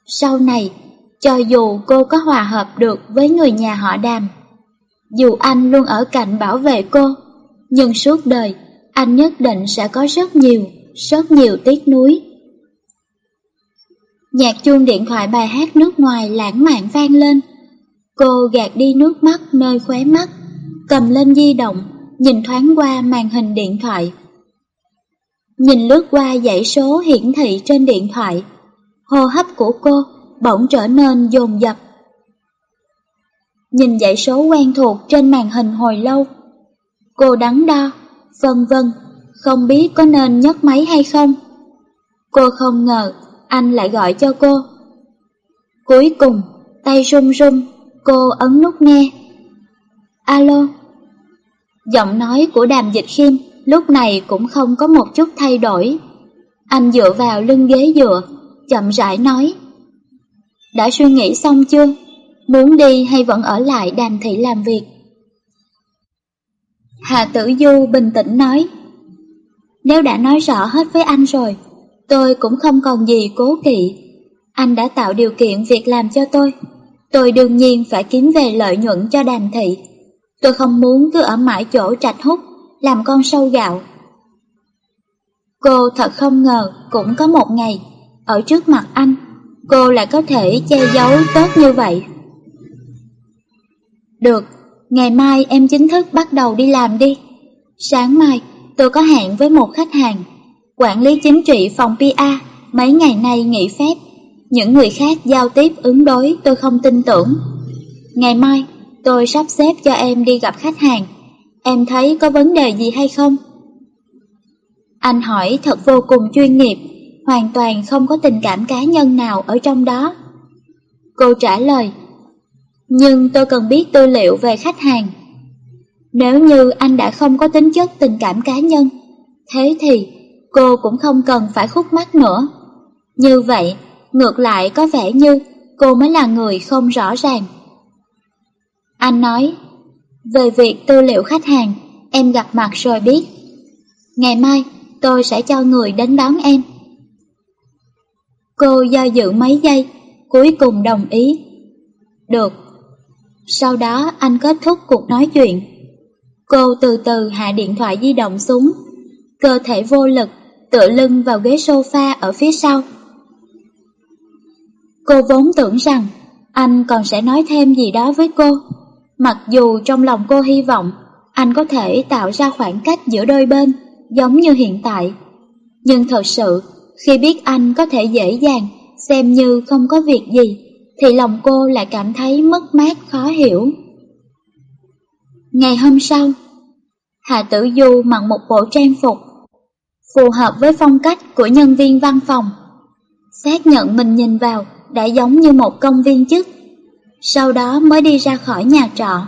Sau này, cho dù cô có hòa hợp được với người nhà họ đàm, dù anh luôn ở cạnh bảo vệ cô, nhưng suốt đời anh nhất định sẽ có rất nhiều, rất nhiều tiếc nuối. Nhạc chuông điện thoại bài hát nước ngoài lãng mạn vang lên. Cô gạt đi nước mắt nơi khóe mắt, cầm lên di động, nhìn thoáng qua màn hình điện thoại. Nhìn lướt qua dãy số hiển thị trên điện thoại, hô hấp của cô bỗng trở nên dồn dập. Nhìn dãy số quen thuộc trên màn hình hồi lâu, cô đắn đo, vân vân, không biết có nên nhấc máy hay không. Cô không ngờ anh lại gọi cho cô. Cuối cùng, tay run run, cô ấn nút nghe. Alo. Giọng nói của đàm dịch khiêm lúc này cũng không có một chút thay đổi. Anh dựa vào lưng ghế dựa, chậm rãi nói. Đã suy nghĩ xong chưa? Muốn đi hay vẫn ở lại đàm thị làm việc? Hà Tử Du bình tĩnh nói. Nếu đã nói rõ hết với anh rồi, tôi cũng không còn gì cố kỵ. Anh đã tạo điều kiện việc làm cho tôi. Tôi đương nhiên phải kiếm về lợi nhuận cho đàm thị. Tôi không muốn cứ ở mãi chỗ trạch hút, làm con sâu gạo. Cô thật không ngờ cũng có một ngày, ở trước mặt anh, cô lại có thể che giấu tốt như vậy. Được, ngày mai em chính thức bắt đầu đi làm đi. Sáng mai, tôi có hẹn với một khách hàng. Quản lý chính trị phòng PA mấy ngày nay nghỉ phép. Những người khác giao tiếp ứng đối tôi không tin tưởng. Ngày mai, tôi sắp xếp cho em đi gặp khách hàng. Em thấy có vấn đề gì hay không? Anh hỏi thật vô cùng chuyên nghiệp, hoàn toàn không có tình cảm cá nhân nào ở trong đó. Cô trả lời, nhưng tôi cần biết tư liệu về khách hàng. Nếu như anh đã không có tính chất tình cảm cá nhân, thế thì cô cũng không cần phải khúc mắc nữa. Như vậy, ngược lại có vẻ như cô mới là người không rõ ràng. Anh nói, về việc tư liệu khách hàng, em gặp mặt rồi biết. Ngày mai, tôi sẽ cho người đến đón em. Cô do dự mấy giây, cuối cùng đồng ý. Được. Sau đó anh kết thúc cuộc nói chuyện. Cô từ từ hạ điện thoại di động xuống, cơ thể vô lực, tựa lưng vào ghế sofa ở phía sau. Cô vốn tưởng rằng anh còn sẽ nói thêm gì đó với cô, mặc dù trong lòng cô hy vọng anh có thể tạo ra khoảng cách giữa đôi bên, giống như hiện tại. Nhưng thật sự, khi biết anh có thể dễ dàng, xem như không có việc gì, thì lòng cô lại cảm thấy mất mát khó hiểu. Ngày hôm sau, Hà Tử Du mặc một bộ trang phục phù hợp với phong cách của nhân viên văn phòng. Xác nhận mình nhìn vào đã giống như một công viên chức, sau đó mới đi ra khỏi nhà trọ.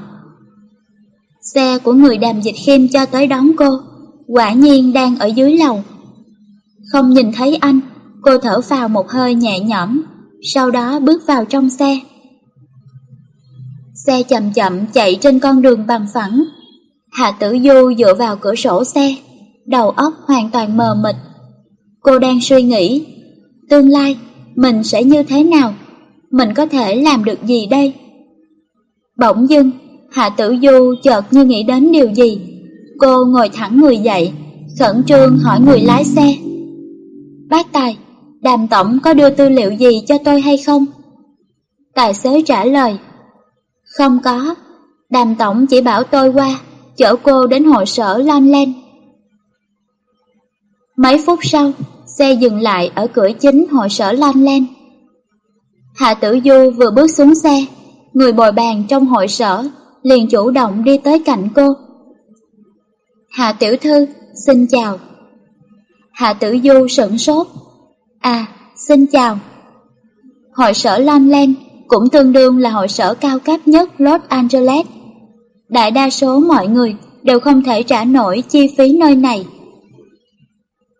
Xe của người đàm dịch khiêm cho tới đón cô, quả nhiên đang ở dưới lầu. Không nhìn thấy anh, cô thở vào một hơi nhẹ nhõm, sau đó bước vào trong xe. Xe chậm chậm chạy trên con đường bằng phẳng. Hạ Tử Du dựa vào cửa sổ xe, đầu óc hoàn toàn mờ mịt. Cô đang suy nghĩ, tương lai mình sẽ như thế nào? Mình có thể làm được gì đây? Bỗng dưng, Hạ Tử Du chợt như nghĩ đến điều gì. Cô ngồi thẳng người dậy, khẩn trương hỏi người lái xe. Bác Tài, đàm tổng có đưa tư liệu gì cho tôi hay không? Tài xế trả lời. Không có, đàm tổng chỉ bảo tôi qua, chở cô đến hội sở Lan Lan. Mấy phút sau, xe dừng lại ở cửa chính hội sở Lan Lan. Hạ Tử Du vừa bước xuống xe, người bồi bàn trong hội sở liền chủ động đi tới cạnh cô. Hạ Tiểu Thư, xin chào. Hạ Tử Du sửng sốt. À, xin chào. Hội sở Lam Len cũng tương đương là hội sở cao cấp nhất Los Angeles. Đại đa số mọi người đều không thể trả nổi chi phí nơi này.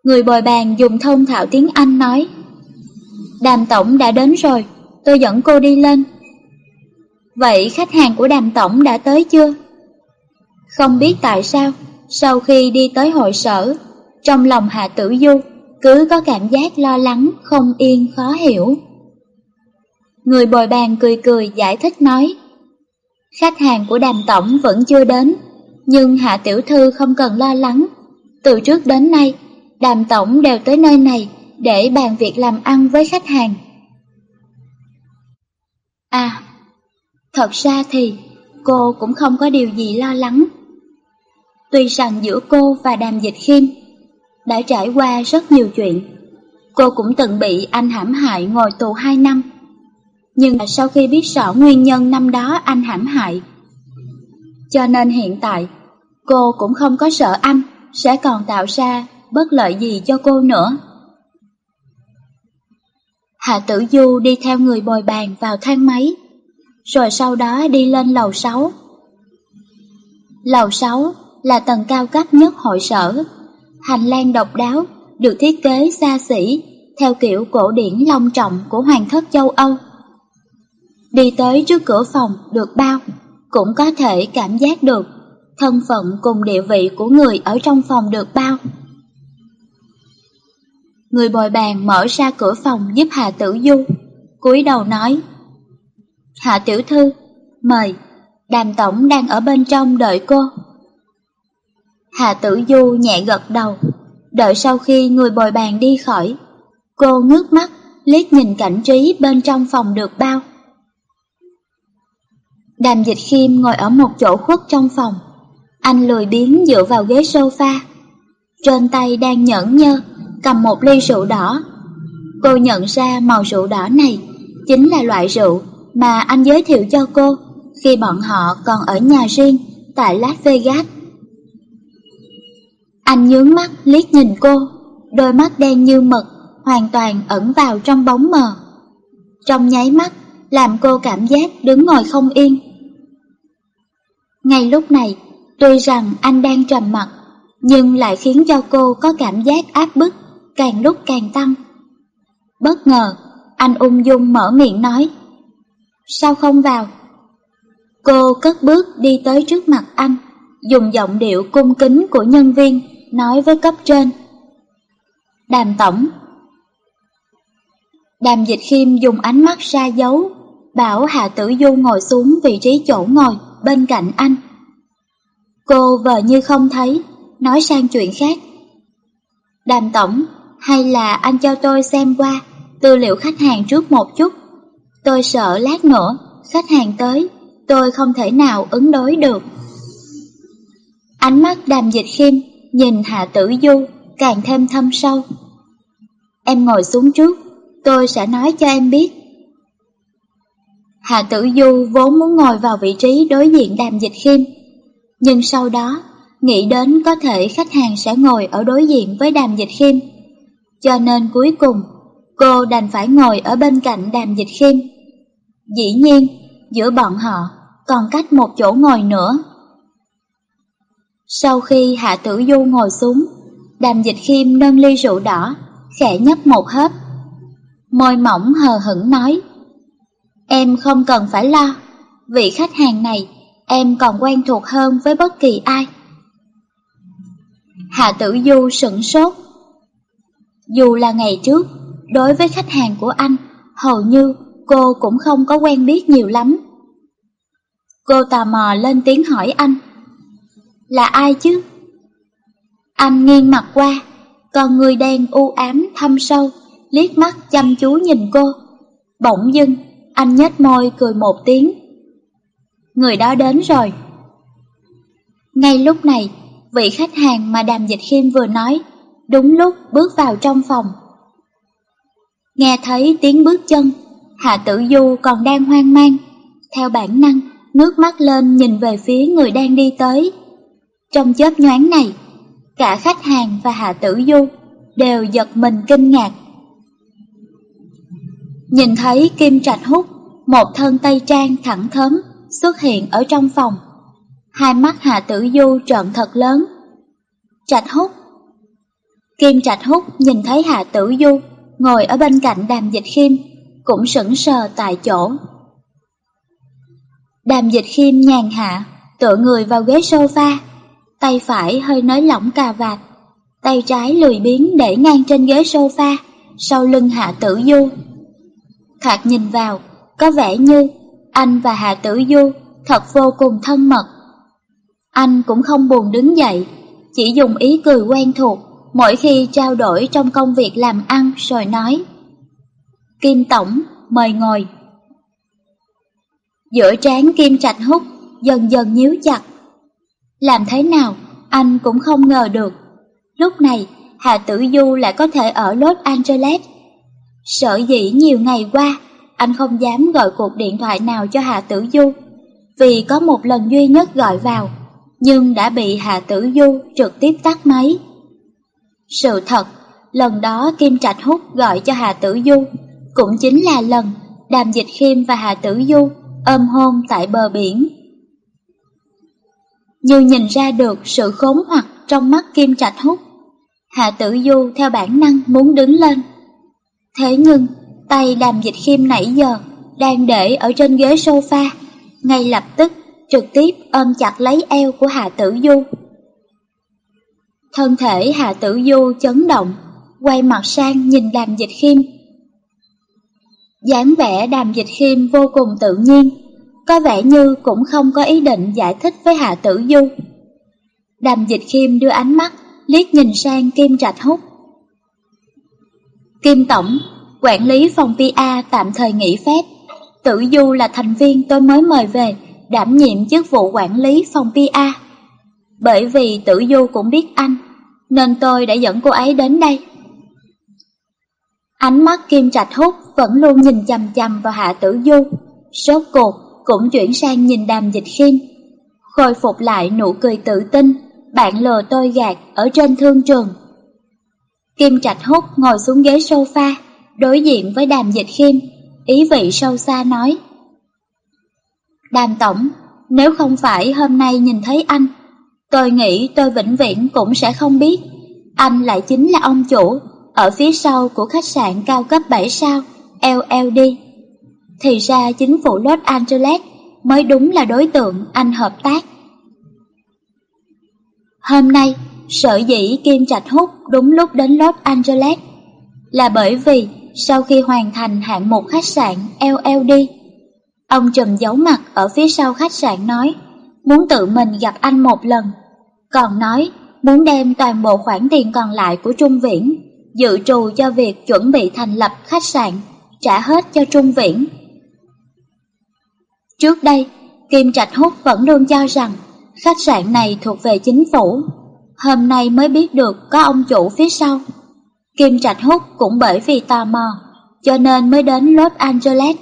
Người bồi bàn dùng thông thạo tiếng Anh nói Đàm tổng đã đến rồi, tôi dẫn cô đi lên. Vậy khách hàng của đàm tổng đã tới chưa? Không biết tại sao, sau khi đi tới hội sở, trong lòng Hạ Tử Du cứ có cảm giác lo lắng, không yên, khó hiểu. Người bồi bàn cười cười giải thích nói Khách hàng của đàm tổng vẫn chưa đến, nhưng Hạ Tiểu Thư không cần lo lắng. Từ trước đến nay, đàm tổng đều tới nơi này để bàn việc làm ăn với khách hàng. À, thật ra thì cô cũng không có điều gì lo lắng. Tuy rằng giữa cô và đàm dịch khiêm đã trải qua rất nhiều chuyện, cô cũng từng bị anh hãm hại ngồi tù 2 năm. Nhưng sau khi biết rõ nguyên nhân năm đó anh hãm hại, cho nên hiện tại cô cũng không có sợ anh sẽ còn tạo ra bất lợi gì cho cô nữa. Hạ Tử Du đi theo người bồi bàn vào thang máy, rồi sau đó đi lên lầu 6. Lầu 6 là tầng cao cấp nhất hội sở, hành lang độc đáo, được thiết kế xa xỉ, theo kiểu cổ điển long trọng của hoàng thất châu Âu. Đi tới trước cửa phòng được bao, cũng có thể cảm giác được thân phận cùng địa vị của người ở trong phòng được bao. Người bồi bàn mở ra cửa phòng giúp Hà Tử Du, cúi đầu nói Hạ Tiểu Thư, mời, đàm tổng đang ở bên trong đợi cô. Hạ Tử Du nhẹ gật đầu, đợi sau khi người bồi bàn đi khỏi, cô ngước mắt liếc nhìn cảnh trí bên trong phòng được bao. Đàm dịch khiêm ngồi ở một chỗ khuất trong phòng, anh lười biếng dựa vào ghế sofa, trên tay đang nhẫn nhơ cầm một ly rượu đỏ. Cô nhận ra màu rượu đỏ này chính là loại rượu mà anh giới thiệu cho cô khi bọn họ còn ở nhà riêng tại Las Vegas. Anh nhướng mắt liếc nhìn cô, đôi mắt đen như mực, hoàn toàn ẩn vào trong bóng mờ. Trong nháy mắt, làm cô cảm giác đứng ngồi không yên. Ngay lúc này, tuy rằng anh đang trầm mặt, nhưng lại khiến cho cô có cảm giác áp bức càng lúc càng tăng. Bất ngờ, anh ung dung mở miệng nói. Sao không vào? Cô cất bước đi tới trước mặt anh, dùng giọng điệu cung kính của nhân viên, nói với cấp trên. Đàm tổng. Đàm dịch khiêm dùng ánh mắt ra dấu, bảo Hạ Tử Du ngồi xuống vị trí chỗ ngồi bên cạnh anh. Cô vờ như không thấy, nói sang chuyện khác. Đàm tổng, hay là anh cho tôi xem qua tư liệu khách hàng trước một chút. Tôi sợ lát nữa khách hàng tới, tôi không thể nào ứng đối được. Ánh mắt đàm dịch khiêm nhìn Hạ Tử Du càng thêm thâm sâu. Em ngồi xuống trước, tôi sẽ nói cho em biết. Hạ Tử Du vốn muốn ngồi vào vị trí đối diện đàm dịch khiêm, nhưng sau đó nghĩ đến có thể khách hàng sẽ ngồi ở đối diện với đàm dịch khiêm cho nên cuối cùng cô đành phải ngồi ở bên cạnh đàm dịch khiêm. Dĩ nhiên, giữa bọn họ còn cách một chỗ ngồi nữa. Sau khi Hạ Tử Du ngồi xuống, đàm dịch khiêm nâng ly rượu đỏ, khẽ nhấp một hớp. Môi mỏng hờ hững nói, Em không cần phải lo, vị khách hàng này em còn quen thuộc hơn với bất kỳ ai. Hạ Tử Du sửng sốt, dù là ngày trước, đối với khách hàng của anh, hầu như cô cũng không có quen biết nhiều lắm. Cô tò mò lên tiếng hỏi anh. Là ai chứ? Anh nghiêng mặt qua, con người đen u ám thâm sâu, liếc mắt chăm chú nhìn cô. Bỗng dưng, anh nhếch môi cười một tiếng. Người đó đến rồi. Ngay lúc này, vị khách hàng mà Đàm Dịch Khiêm vừa nói, đúng lúc bước vào trong phòng. Nghe thấy tiếng bước chân, Hạ Tử Du còn đang hoang mang, theo bản năng, ngước mắt lên nhìn về phía người đang đi tới. Trong chớp nhoáng này, cả khách hàng và Hạ Tử Du đều giật mình kinh ngạc. Nhìn thấy Kim Trạch Hút, một thân tây trang thẳng thớm xuất hiện ở trong phòng. Hai mắt Hạ Tử Du trợn thật lớn. Trạch Hút Kim Trạch Hút nhìn thấy Hạ Tử Du ngồi ở bên cạnh Đàm Dịch Khiêm, cũng sững sờ tại chỗ. Đàm Dịch Khiêm nhàn hạ, tựa người vào ghế sofa, tay phải hơi nới lỏng cà vạt, tay trái lười biếng để ngang trên ghế sofa, sau lưng Hạ Tử Du. Khạc nhìn vào, có vẻ như anh và Hạ Tử Du thật vô cùng thân mật. Anh cũng không buồn đứng dậy, chỉ dùng ý cười quen thuộc mỗi khi trao đổi trong công việc làm ăn rồi nói. Kim Tổng, mời ngồi. Giữa trán Kim Trạch Hút dần dần nhíu chặt. Làm thế nào, anh cũng không ngờ được. Lúc này, Hà Tử Du lại có thể ở Los Angeles. Sợ dĩ nhiều ngày qua, anh không dám gọi cuộc điện thoại nào cho Hà Tử Du, vì có một lần duy nhất gọi vào, nhưng đã bị Hà Tử Du trực tiếp tắt máy. Sự thật, lần đó Kim Trạch Hút gọi cho Hà Tử Du, cũng chính là lần Đàm Dịch Khiêm và Hà Tử Du ôm hôn tại bờ biển. Như nhìn ra được sự khốn hoặc trong mắt Kim Trạch Hút, Hạ Tử Du theo bản năng muốn đứng lên. Thế nhưng, tay Đàm Dịch Khiêm nãy giờ đang để ở trên ghế sofa, ngay lập tức trực tiếp ôm chặt lấy eo của Hạ Tử Du. Thân thể Hạ Tử Du chấn động, quay mặt sang nhìn Đàm Dịch Khiêm. dáng vẻ Đàm Dịch Khiêm vô cùng tự nhiên, có vẻ như cũng không có ý định giải thích với Hạ Tử Du. Đàm Dịch Khiêm đưa ánh mắt, liếc nhìn sang Kim Trạch Hút. Kim Tổng, quản lý phòng PA tạm thời nghỉ phép. Tử Du là thành viên tôi mới mời về, đảm nhiệm chức vụ quản lý phòng PA. Bởi vì Tử Du cũng biết anh, nên tôi đã dẫn cô ấy đến đây. Ánh mắt Kim Trạch Hút vẫn luôn nhìn chằm chằm vào Hạ Tử Du, sốt cuộc cũng chuyển sang nhìn Đàm Dịch Khiêm, khôi phục lại nụ cười tự tin, bạn lừa tôi gạt ở trên thương trường. Kim Trạch Hút ngồi xuống ghế sofa, đối diện với Đàm Dịch Khiêm, ý vị sâu xa nói. Đàm Tổng, nếu không phải hôm nay nhìn thấy anh, Tôi nghĩ tôi vĩnh viễn cũng sẽ không biết, anh lại chính là ông chủ ở phía sau của khách sạn cao cấp 7 sao LLD. Thì ra chính phủ Los Angeles mới đúng là đối tượng anh hợp tác. Hôm nay, sở dĩ Kim Trạch Hút đúng lúc đến Los Angeles là bởi vì sau khi hoàn thành hạng mục khách sạn LLD, ông trùm giấu mặt ở phía sau khách sạn nói muốn tự mình gặp anh một lần, còn nói muốn đem toàn bộ khoản tiền còn lại của Trung Viễn dự trù cho việc chuẩn bị thành lập khách sạn, trả hết cho Trung Viễn. Trước đây, Kim Trạch Hút vẫn luôn cho rằng khách sạn này thuộc về chính phủ, hôm nay mới biết được có ông chủ phía sau. Kim Trạch Hút cũng bởi vì tò mò, cho nên mới đến Los Angeles.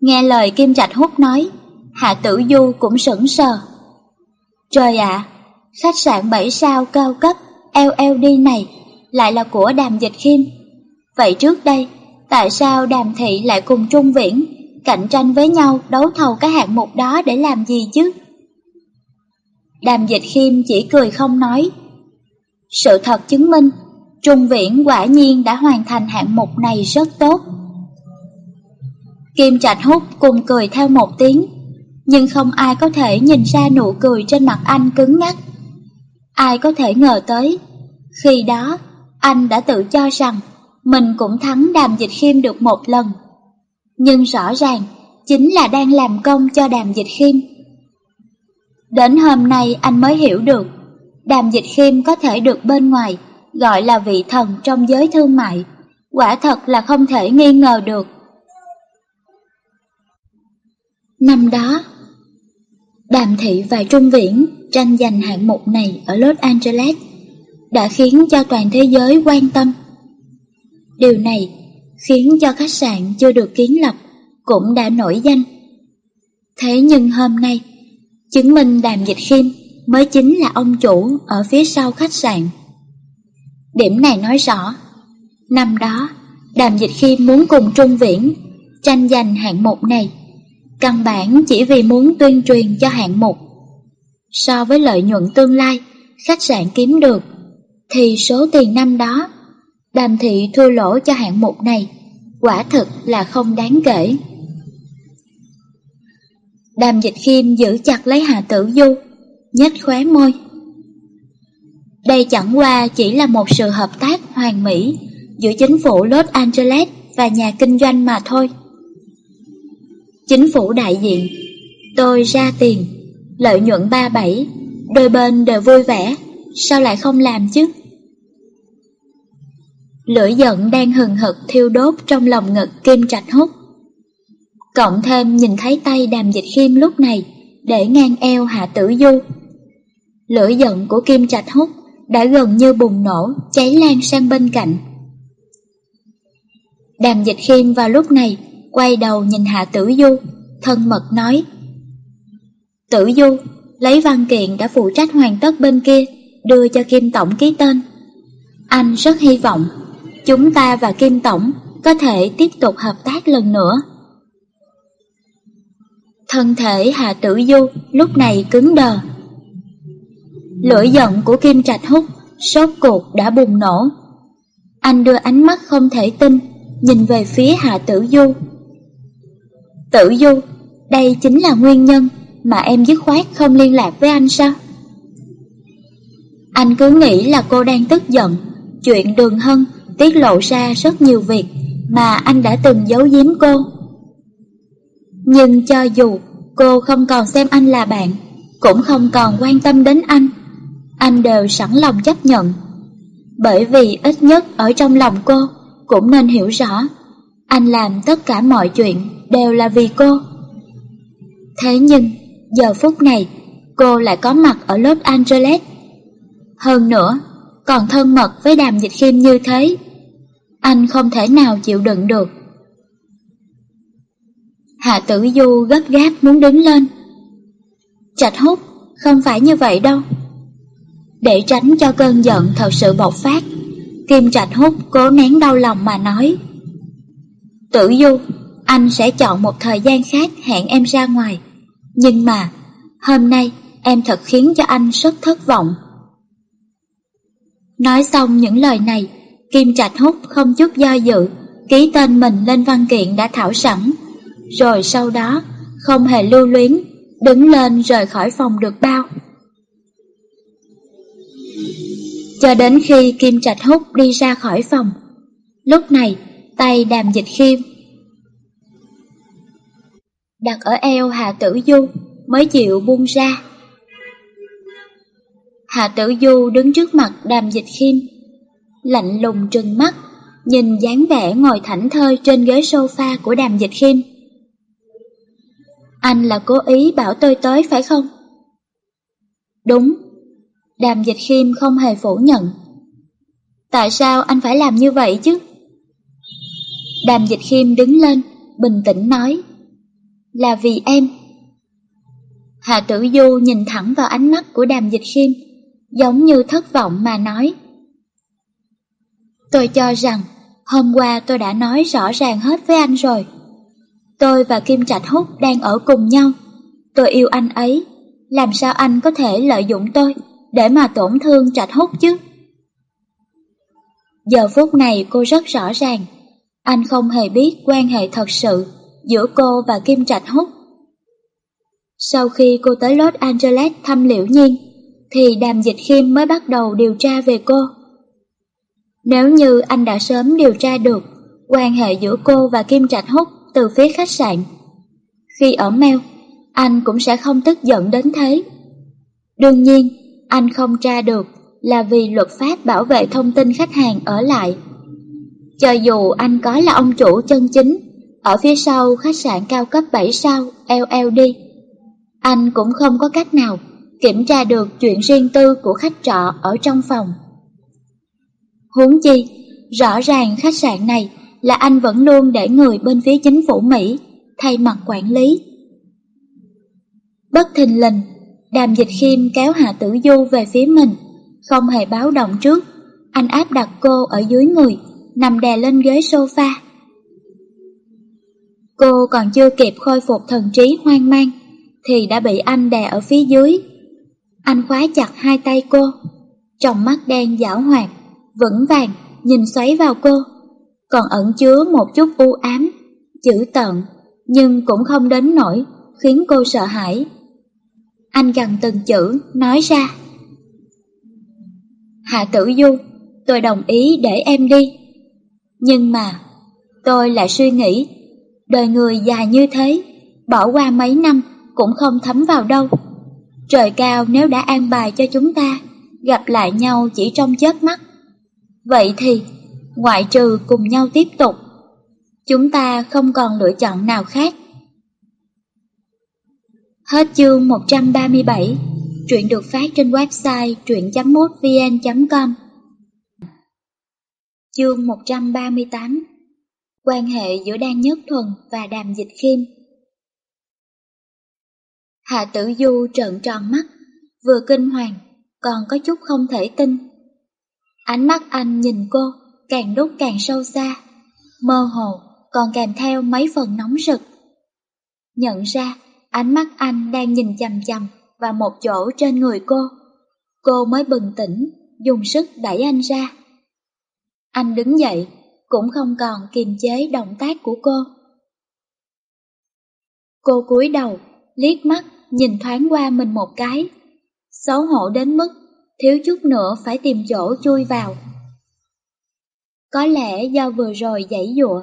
Nghe lời Kim Trạch Hút nói, Hạ Tử Du cũng sững sờ. Trời ạ, khách sạn 7 sao cao cấp LLD này lại là của Đàm Dịch Khiêm. Vậy trước đây, tại sao Đàm Thị lại cùng Trung Viễn cạnh tranh với nhau đấu thầu cái hạng mục đó để làm gì chứ? Đàm Dịch Khiêm chỉ cười không nói. Sự thật chứng minh, Trung Viễn quả nhiên đã hoàn thành hạng mục này rất tốt. Kim Trạch Hút cùng cười theo một tiếng, nhưng không ai có thể nhìn ra nụ cười trên mặt anh cứng ngắc. Ai có thể ngờ tới, khi đó anh đã tự cho rằng mình cũng thắng đàm dịch khiêm được một lần. Nhưng rõ ràng, chính là đang làm công cho đàm dịch khiêm. Đến hôm nay anh mới hiểu được, đàm dịch khiêm có thể được bên ngoài, gọi là vị thần trong giới thương mại, quả thật là không thể nghi ngờ được. Năm đó, Đàm Thị và Trung Viễn tranh giành hạng mục này ở Los Angeles đã khiến cho toàn thế giới quan tâm. Điều này khiến cho khách sạn chưa được kiến lập cũng đã nổi danh. Thế nhưng hôm nay, chứng minh Đàm Dịch Khiêm mới chính là ông chủ ở phía sau khách sạn. Điểm này nói rõ, năm đó Đàm Dịch Khiêm muốn cùng Trung Viễn tranh giành hạng mục này, căn bản chỉ vì muốn tuyên truyền cho hạng mục. So với lợi nhuận tương lai, khách sạn kiếm được, thì số tiền năm đó, Đàm Thị thua lỗ cho hạng mục này, quả thực là không đáng kể. Đàm Dịch Khiêm giữ chặt lấy Hà Tử Du, nhếch khóe môi. Đây chẳng qua chỉ là một sự hợp tác hoàn mỹ giữa chính phủ Los Angeles và nhà kinh doanh mà thôi. Chính phủ đại diện, tôi ra tiền, lợi nhuận 37, đôi bên đều vui vẻ, sao lại không làm chứ? Lửa giận đang hừng hực thiêu đốt trong lòng ngực Kim Trạch Hút. Cộng thêm nhìn thấy tay đàm dịch khiêm lúc này để ngang eo Hạ Tử Du. Lửa giận của Kim Trạch Hút đã gần như bùng nổ, cháy lan sang bên cạnh. Đàm dịch khiêm vào lúc này quay đầu nhìn Hạ Tử Du, thân mật nói Tử Du, lấy văn kiện đã phụ trách hoàn tất bên kia, đưa cho Kim Tổng ký tên. Anh rất hy vọng chúng ta và Kim Tổng có thể tiếp tục hợp tác lần nữa. Thân thể Hạ Tử Du lúc này cứng đờ. Lửa giận của Kim Trạch Húc sốt cuộc đã bùng nổ. Anh đưa ánh mắt không thể tin, nhìn về phía Hạ Tử Du. Tử Du, đây chính là nguyên nhân mà em dứt khoát không liên lạc với anh sao? Anh cứ nghĩ là cô đang tức giận, chuyện đường hân tiết lộ ra rất nhiều việc mà anh đã từng giấu giếm cô. Nhưng cho dù cô không còn xem anh là bạn, cũng không còn quan tâm đến anh, anh đều sẵn lòng chấp nhận. Bởi vì ít nhất ở trong lòng cô cũng nên hiểu rõ, anh làm tất cả mọi chuyện đều là vì cô. Thế nhưng, giờ phút này, cô lại có mặt ở Los Angeles. Hơn nữa, còn thân mật với đàm dịch khiêm như thế. Anh không thể nào chịu đựng được. Hạ tử du gấp gáp muốn đứng lên. Trạch hút, không phải như vậy đâu. Để tránh cho cơn giận thật sự bộc phát, Kim Trạch hút cố nén đau lòng mà nói. Tử du, anh sẽ chọn một thời gian khác hẹn em ra ngoài. Nhưng mà, hôm nay em thật khiến cho anh rất thất vọng. Nói xong những lời này, Kim Trạch hút không chút do dự, ký tên mình lên văn kiện đã thảo sẵn. Rồi sau đó, không hề lưu luyến, đứng lên rời khỏi phòng được bao. Cho đến khi Kim Trạch hút đi ra khỏi phòng, lúc này tay đàm dịch khiêm đặt ở eo Hạ Tử Du mới chịu buông ra. Hạ Tử Du đứng trước mặt đàm dịch khiêm, lạnh lùng trừng mắt, nhìn dáng vẻ ngồi thảnh thơi trên ghế sofa của đàm dịch khiêm. Anh là cố ý bảo tôi tới phải không? Đúng, đàm dịch khiêm không hề phủ nhận. Tại sao anh phải làm như vậy chứ? Đàm dịch khiêm đứng lên, bình tĩnh nói. Là vì em. Hạ tử du nhìn thẳng vào ánh mắt của đàm dịch khiêm, giống như thất vọng mà nói. Tôi cho rằng hôm qua tôi đã nói rõ ràng hết với anh rồi. Tôi và Kim Trạch Hút đang ở cùng nhau. Tôi yêu anh ấy. Làm sao anh có thể lợi dụng tôi để mà tổn thương Trạch Hút chứ? Giờ phút này cô rất rõ ràng. Anh không hề biết quan hệ thật sự giữa cô và Kim Trạch Hút. Sau khi cô tới Los Angeles thăm Liễu Nhiên, thì Đàm Dịch Khiêm mới bắt đầu điều tra về cô. Nếu như anh đã sớm điều tra được quan hệ giữa cô và Kim Trạch Húc từ phía khách sạn, khi ở Mel, anh cũng sẽ không tức giận đến thế. Đương nhiên, anh không tra được là vì luật pháp bảo vệ thông tin khách hàng ở lại. Cho dù anh có là ông chủ chân chính, ở phía sau khách sạn cao cấp 7 sao LLD, anh cũng không có cách nào kiểm tra được chuyện riêng tư của khách trọ ở trong phòng. Huống chi, rõ ràng khách sạn này là anh vẫn luôn để người bên phía chính phủ Mỹ thay mặt quản lý. Bất thình lình, đàm dịch khiêm kéo Hạ Tử Du về phía mình, không hề báo động trước, anh áp đặt cô ở dưới người, nằm đè lên ghế sofa. Cô còn chưa kịp khôi phục thần trí hoang mang, thì đã bị anh đè ở phía dưới. Anh khóa chặt hai tay cô, trong mắt đen giảo hoạt, vững vàng, nhìn xoáy vào cô, còn ẩn chứa một chút u ám, chữ tận, nhưng cũng không đến nỗi khiến cô sợ hãi. Anh gần từng chữ, nói ra. Hạ tử du, tôi đồng ý để em đi. Nhưng mà, tôi lại suy nghĩ, đời người dài như thế, bỏ qua mấy năm cũng không thấm vào đâu. Trời cao nếu đã an bài cho chúng ta, gặp lại nhau chỉ trong chớp mắt. Vậy thì, ngoại trừ cùng nhau tiếp tục, chúng ta không còn lựa chọn nào khác. Hết chương 137, truyện được phát trên website truyện.mútvn.com Chương 138 Quan hệ giữa Đan Nhất Thuần và Đàm Dịch Khiêm Hạ Tử Du trợn tròn mắt, vừa kinh hoàng, còn có chút không thể tin. Ánh mắt anh nhìn cô, càng lúc càng sâu xa, mơ hồ, còn kèm theo mấy phần nóng rực. Nhận ra, ánh mắt anh đang nhìn chằm chằm vào một chỗ trên người cô. Cô mới bừng tỉnh, dùng sức đẩy anh ra. Anh đứng dậy, cũng không còn kiềm chế động tác của cô. Cô cúi đầu, liếc mắt, nhìn thoáng qua mình một cái. Xấu hổ đến mức, thiếu chút nữa phải tìm chỗ chui vào. Có lẽ do vừa rồi dãy dụa,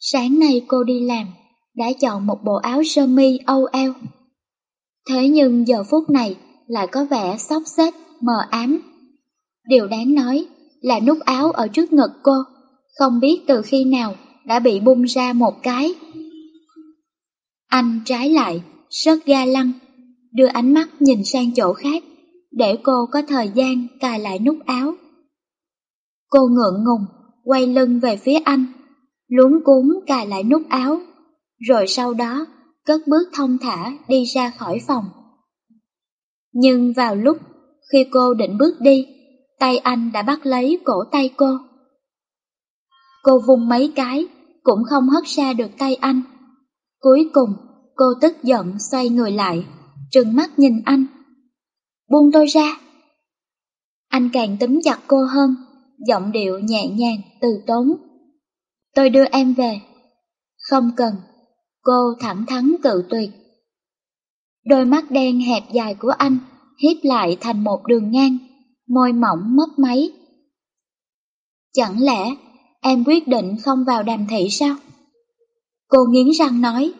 sáng nay cô đi làm, đã chọn một bộ áo sơ mi âu eo. Thế nhưng giờ phút này lại có vẻ xóc xếch, mờ ám. Điều đáng nói là nút áo ở trước ngực cô, không biết từ khi nào đã bị bung ra một cái. Anh trái lại, rất ga lăng, đưa ánh mắt nhìn sang chỗ khác, để cô có thời gian cài lại nút áo. Cô ngượng ngùng, quay lưng về phía anh, luống cuốn cài lại nút áo, rồi sau đó cất bước thông thả đi ra khỏi phòng. Nhưng vào lúc khi cô định bước đi, tay anh đã bắt lấy cổ tay cô. Cô vung mấy cái, cũng không hất ra được tay anh. Cuối cùng, cô tức giận xoay người lại, trừng mắt nhìn anh. Buông tôi ra. Anh càng túm chặt cô hơn, giọng điệu nhẹ nhàng, từ tốn. Tôi đưa em về. Không cần. Cô thẳng thắn cự tuyệt. Đôi mắt đen hẹp dài của anh hiếp lại thành một đường ngang, môi mỏng mất máy. Chẳng lẽ em quyết định không vào đàm thị sao? Cô nghiến răng nói.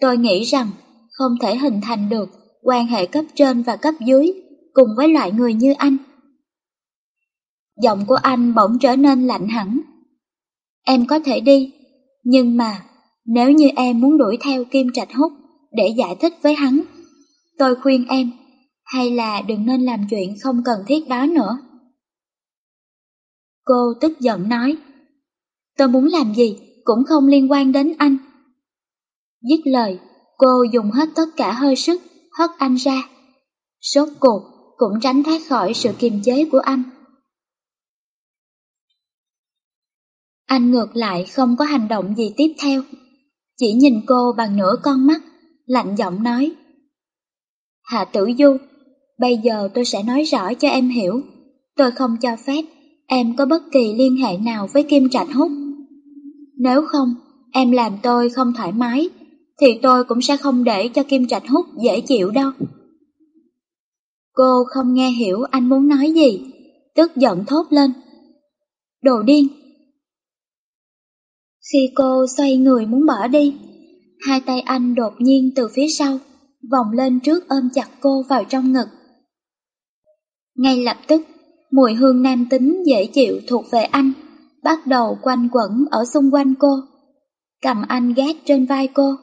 Tôi nghĩ rằng không thể hình thành được quan hệ cấp trên và cấp dưới cùng với loại người như anh. Giọng của anh bỗng trở nên lạnh hẳn. Em có thể đi, nhưng mà nếu như em muốn đuổi theo Kim Trạch Húc để giải thích với hắn, tôi khuyên em hay là đừng nên làm chuyện không cần thiết đó nữa. Cô tức giận nói, tôi muốn làm gì cũng không liên quan đến anh. Dứt lời, cô dùng hết tất cả hơi sức hất anh ra. Sốt cuộc cũng tránh thoát khỏi sự kiềm chế của anh. Anh ngược lại không có hành động gì tiếp theo, chỉ nhìn cô bằng nửa con mắt, lạnh giọng nói. Hạ tử du, bây giờ tôi sẽ nói rõ cho em hiểu, tôi không cho phép em có bất kỳ liên hệ nào với Kim Trạch Húc. Nếu không, em làm tôi không thoải mái, thì tôi cũng sẽ không để cho Kim Trạch hút dễ chịu đâu. Cô không nghe hiểu anh muốn nói gì, tức giận thốt lên. Đồ điên! Khi cô xoay người muốn bỏ đi, hai tay anh đột nhiên từ phía sau, vòng lên trước ôm chặt cô vào trong ngực. Ngay lập tức, mùi hương nam tính dễ chịu thuộc về anh, bắt đầu quanh quẩn ở xung quanh cô. Cầm anh gác trên vai cô,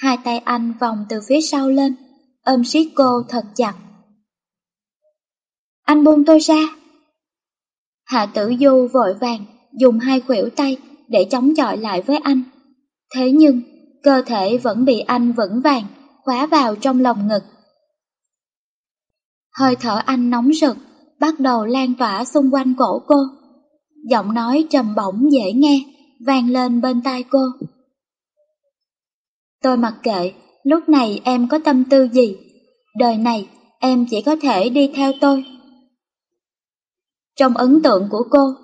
hai tay anh vòng từ phía sau lên, ôm siết cô thật chặt. Anh buông tôi ra. Hạ tử du vội vàng, dùng hai khuỷu tay để chống chọi lại với anh. Thế nhưng, cơ thể vẫn bị anh vững vàng, khóa vào trong lòng ngực. Hơi thở anh nóng rực, bắt đầu lan tỏa xung quanh cổ cô. Giọng nói trầm bổng dễ nghe, vang lên bên tai cô. Tôi mặc kệ, lúc này em có tâm tư gì? Đời này, em chỉ có thể đi theo tôi. Trong ấn tượng của cô,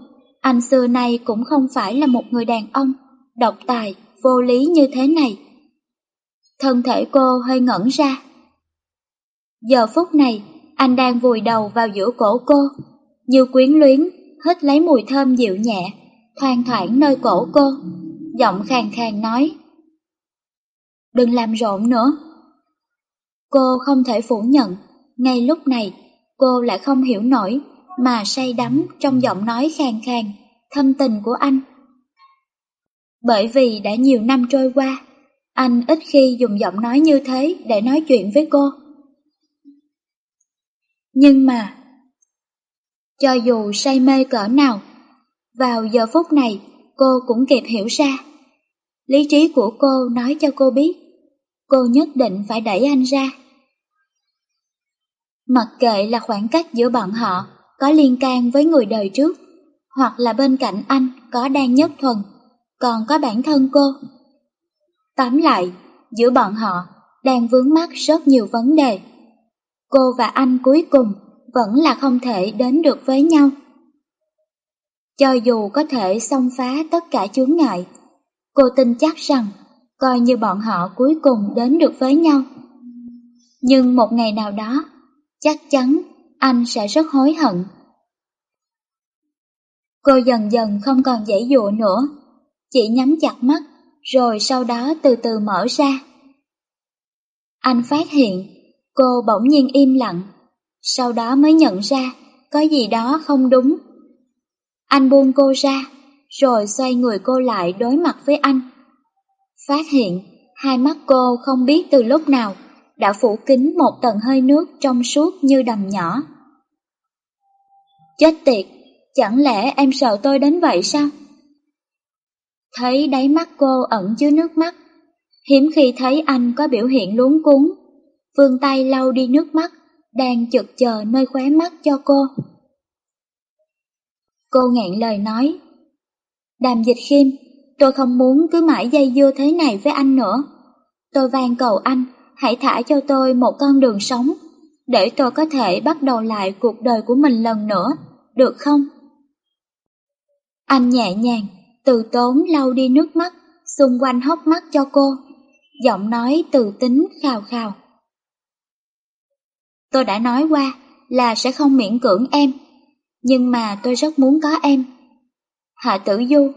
anh xưa nay cũng không phải là một người đàn ông, độc tài, vô lý như thế này. Thân thể cô hơi ngẩn ra. Giờ phút này, anh đang vùi đầu vào giữa cổ cô, như quyến luyến, hít lấy mùi thơm dịu nhẹ, thoang thoảng nơi cổ cô, giọng khàn khàn nói. Đừng làm rộn nữa. Cô không thể phủ nhận, ngay lúc này, cô lại không hiểu nổi mà say đắm trong giọng nói khàn khàn, thâm tình của anh. Bởi vì đã nhiều năm trôi qua, anh ít khi dùng giọng nói như thế để nói chuyện với cô. Nhưng mà, cho dù say mê cỡ nào, vào giờ phút này cô cũng kịp hiểu ra. Lý trí của cô nói cho cô biết, cô nhất định phải đẩy anh ra. Mặc kệ là khoảng cách giữa bọn họ có liên can với người đời trước, hoặc là bên cạnh anh có đang nhất thuần, còn có bản thân cô. Tóm lại, giữa bọn họ đang vướng mắc rất nhiều vấn đề. Cô và anh cuối cùng vẫn là không thể đến được với nhau. Cho dù có thể xông phá tất cả chướng ngại, cô tin chắc rằng coi như bọn họ cuối cùng đến được với nhau. Nhưng một ngày nào đó, chắc chắn anh sẽ rất hối hận. Cô dần dần không còn dãy dụa nữa, chỉ nhắm chặt mắt, rồi sau đó từ từ mở ra. Anh phát hiện, cô bỗng nhiên im lặng, sau đó mới nhận ra có gì đó không đúng. Anh buông cô ra, rồi xoay người cô lại đối mặt với anh. Phát hiện, hai mắt cô không biết từ lúc nào đã phủ kín một tầng hơi nước trong suốt như đầm nhỏ. Chết tiệt, chẳng lẽ em sợ tôi đến vậy sao? Thấy đáy mắt cô ẩn chứa nước mắt, hiếm khi thấy anh có biểu hiện luống cuốn, vươn tay lau đi nước mắt, đang chực chờ nơi khóe mắt cho cô. Cô ngẹn lời nói, Đàm dịch khiêm, tôi không muốn cứ mãi dây dưa thế này với anh nữa. Tôi van cầu anh, hãy thả cho tôi một con đường sống, để tôi có thể bắt đầu lại cuộc đời của mình lần nữa, được không? Anh nhẹ nhàng, từ tốn lau đi nước mắt, xung quanh hốc mắt cho cô, giọng nói từ tính khào khào. Tôi đã nói qua là sẽ không miễn cưỡng em, nhưng mà tôi rất muốn có em. Hạ tử du,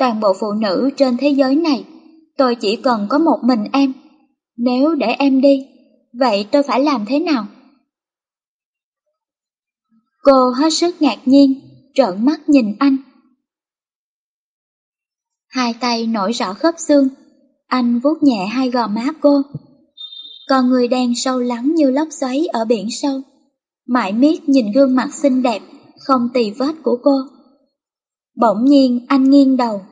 toàn bộ phụ nữ trên thế giới này, tôi chỉ cần có một mình em. Nếu để em đi, vậy tôi phải làm thế nào? Cô hết sức ngạc nhiên, trợn mắt nhìn anh. Hai tay nổi rõ khớp xương, anh vuốt nhẹ hai gò má cô. Còn người đen sâu lắng như lốc xoáy ở biển sâu, mãi miết nhìn gương mặt xinh đẹp, không tì vết của cô. Bỗng nhiên anh nghiêng đầu.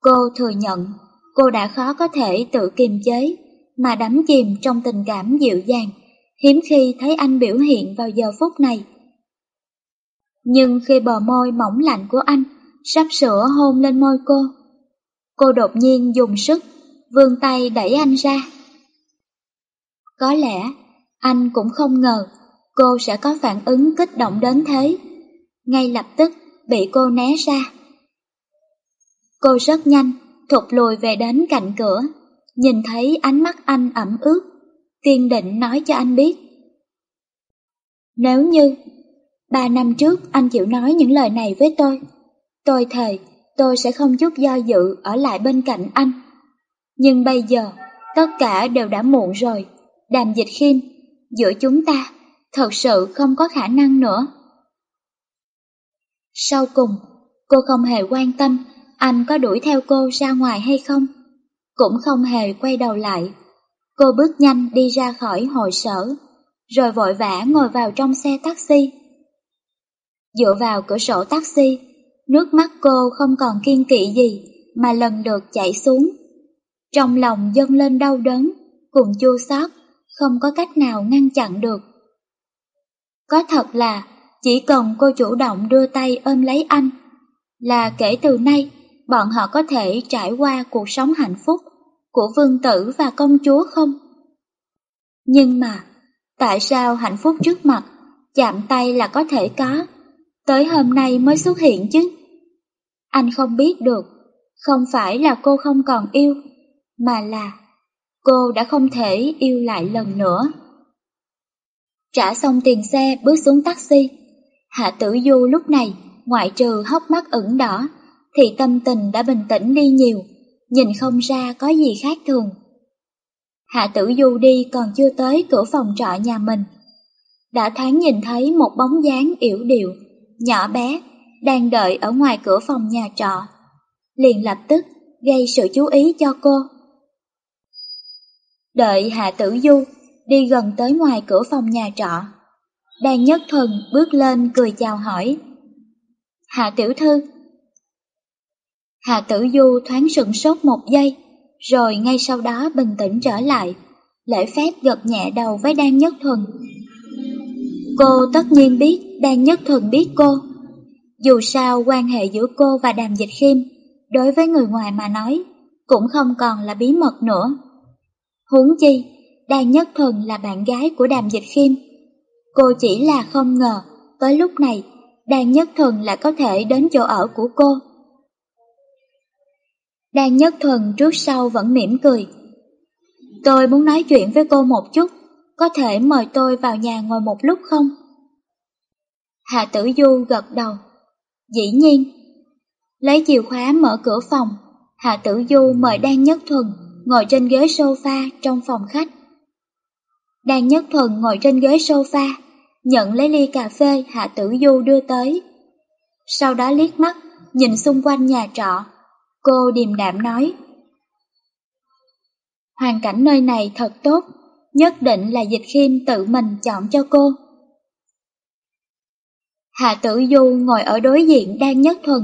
Cô thừa nhận, cô đã khó có thể tự kiềm chế, mà đắm chìm trong tình cảm dịu dàng, hiếm khi thấy anh biểu hiện vào giờ phút này. Nhưng khi bờ môi mỏng lạnh của anh sắp sửa hôn lên môi cô. Cô đột nhiên dùng sức, vươn tay đẩy anh ra. Có lẽ anh cũng không ngờ cô sẽ có phản ứng kích động đến thế. Ngay lập tức bị cô né ra. Cô rất nhanh, thụt lùi về đến cạnh cửa, nhìn thấy ánh mắt anh ẩm ướt, kiên định nói cho anh biết. Nếu như Ba năm trước anh chịu nói những lời này với tôi. Tôi thề, tôi sẽ không chút do dự ở lại bên cạnh anh. Nhưng bây giờ, tất cả đều đã muộn rồi. Đàm dịch khiêm, giữa chúng ta, thật sự không có khả năng nữa. Sau cùng, cô không hề quan tâm anh có đuổi theo cô ra ngoài hay không. Cũng không hề quay đầu lại. Cô bước nhanh đi ra khỏi hội sở, rồi vội vã ngồi vào trong xe taxi. Dựa vào cửa sổ taxi, nước mắt cô không còn kiên kỵ gì mà lần lượt chảy xuống. Trong lòng dâng lên đau đớn, cùng chua xót, không có cách nào ngăn chặn được. Có thật là chỉ cần cô chủ động đưa tay ôm lấy anh, là kể từ nay bọn họ có thể trải qua cuộc sống hạnh phúc của vương tử và công chúa không? Nhưng mà, tại sao hạnh phúc trước mặt, chạm tay là có thể có, tới hôm nay mới xuất hiện chứ? Anh không biết được, không phải là cô không còn yêu, mà là cô đã không thể yêu lại lần nữa. Trả xong tiền xe bước xuống taxi, Hạ Tử Du lúc này ngoại trừ hốc mắt ửng đỏ, thì tâm tình đã bình tĩnh đi nhiều, nhìn không ra có gì khác thường. Hạ Tử Du đi còn chưa tới cửa phòng trọ nhà mình. Đã thoáng nhìn thấy một bóng dáng yểu điệu, nhỏ bé, đang đợi ở ngoài cửa phòng nhà trọ. Liền lập tức gây sự chú ý cho cô. Đợi Hạ Tử Du đi gần tới ngoài cửa phòng nhà trọ. Đan nhất thuần bước lên cười chào hỏi. Hạ Tiểu Thư Hạ Tử Du thoáng sừng sốt một giây, rồi ngay sau đó bình tĩnh trở lại, lễ phép gật nhẹ đầu với Đan Nhất Thuần. Cô tất nhiên biết Đan Nhất Thuần biết cô. Dù sao quan hệ giữa cô và Đàm Dịch Khiêm, đối với người ngoài mà nói, cũng không còn là bí mật nữa. Huống chi, Đan Nhất Thuần là bạn gái của Đàm Dịch Khiêm. Cô chỉ là không ngờ, tới lúc này, Đan Nhất Thuần lại có thể đến chỗ ở của cô. Đan Nhất Thuần trước sau vẫn mỉm cười. Tôi muốn nói chuyện với cô một chút, có thể mời tôi vào nhà ngồi một lúc không? Hạ Tử Du gật đầu. Dĩ nhiên. Lấy chìa khóa mở cửa phòng, Hạ Tử Du mời Đan Nhất Thuần ngồi trên ghế sofa trong phòng khách. Đan Nhất Thuần ngồi trên ghế sofa, nhận lấy ly cà phê Hạ Tử Du đưa tới. Sau đó liếc mắt, nhìn xung quanh nhà trọ, Cô điềm đạm nói. Hoàn cảnh nơi này thật tốt, nhất định là dịch khiêm tự mình chọn cho cô. Hạ tử du ngồi ở đối diện Đan Nhất Thuần,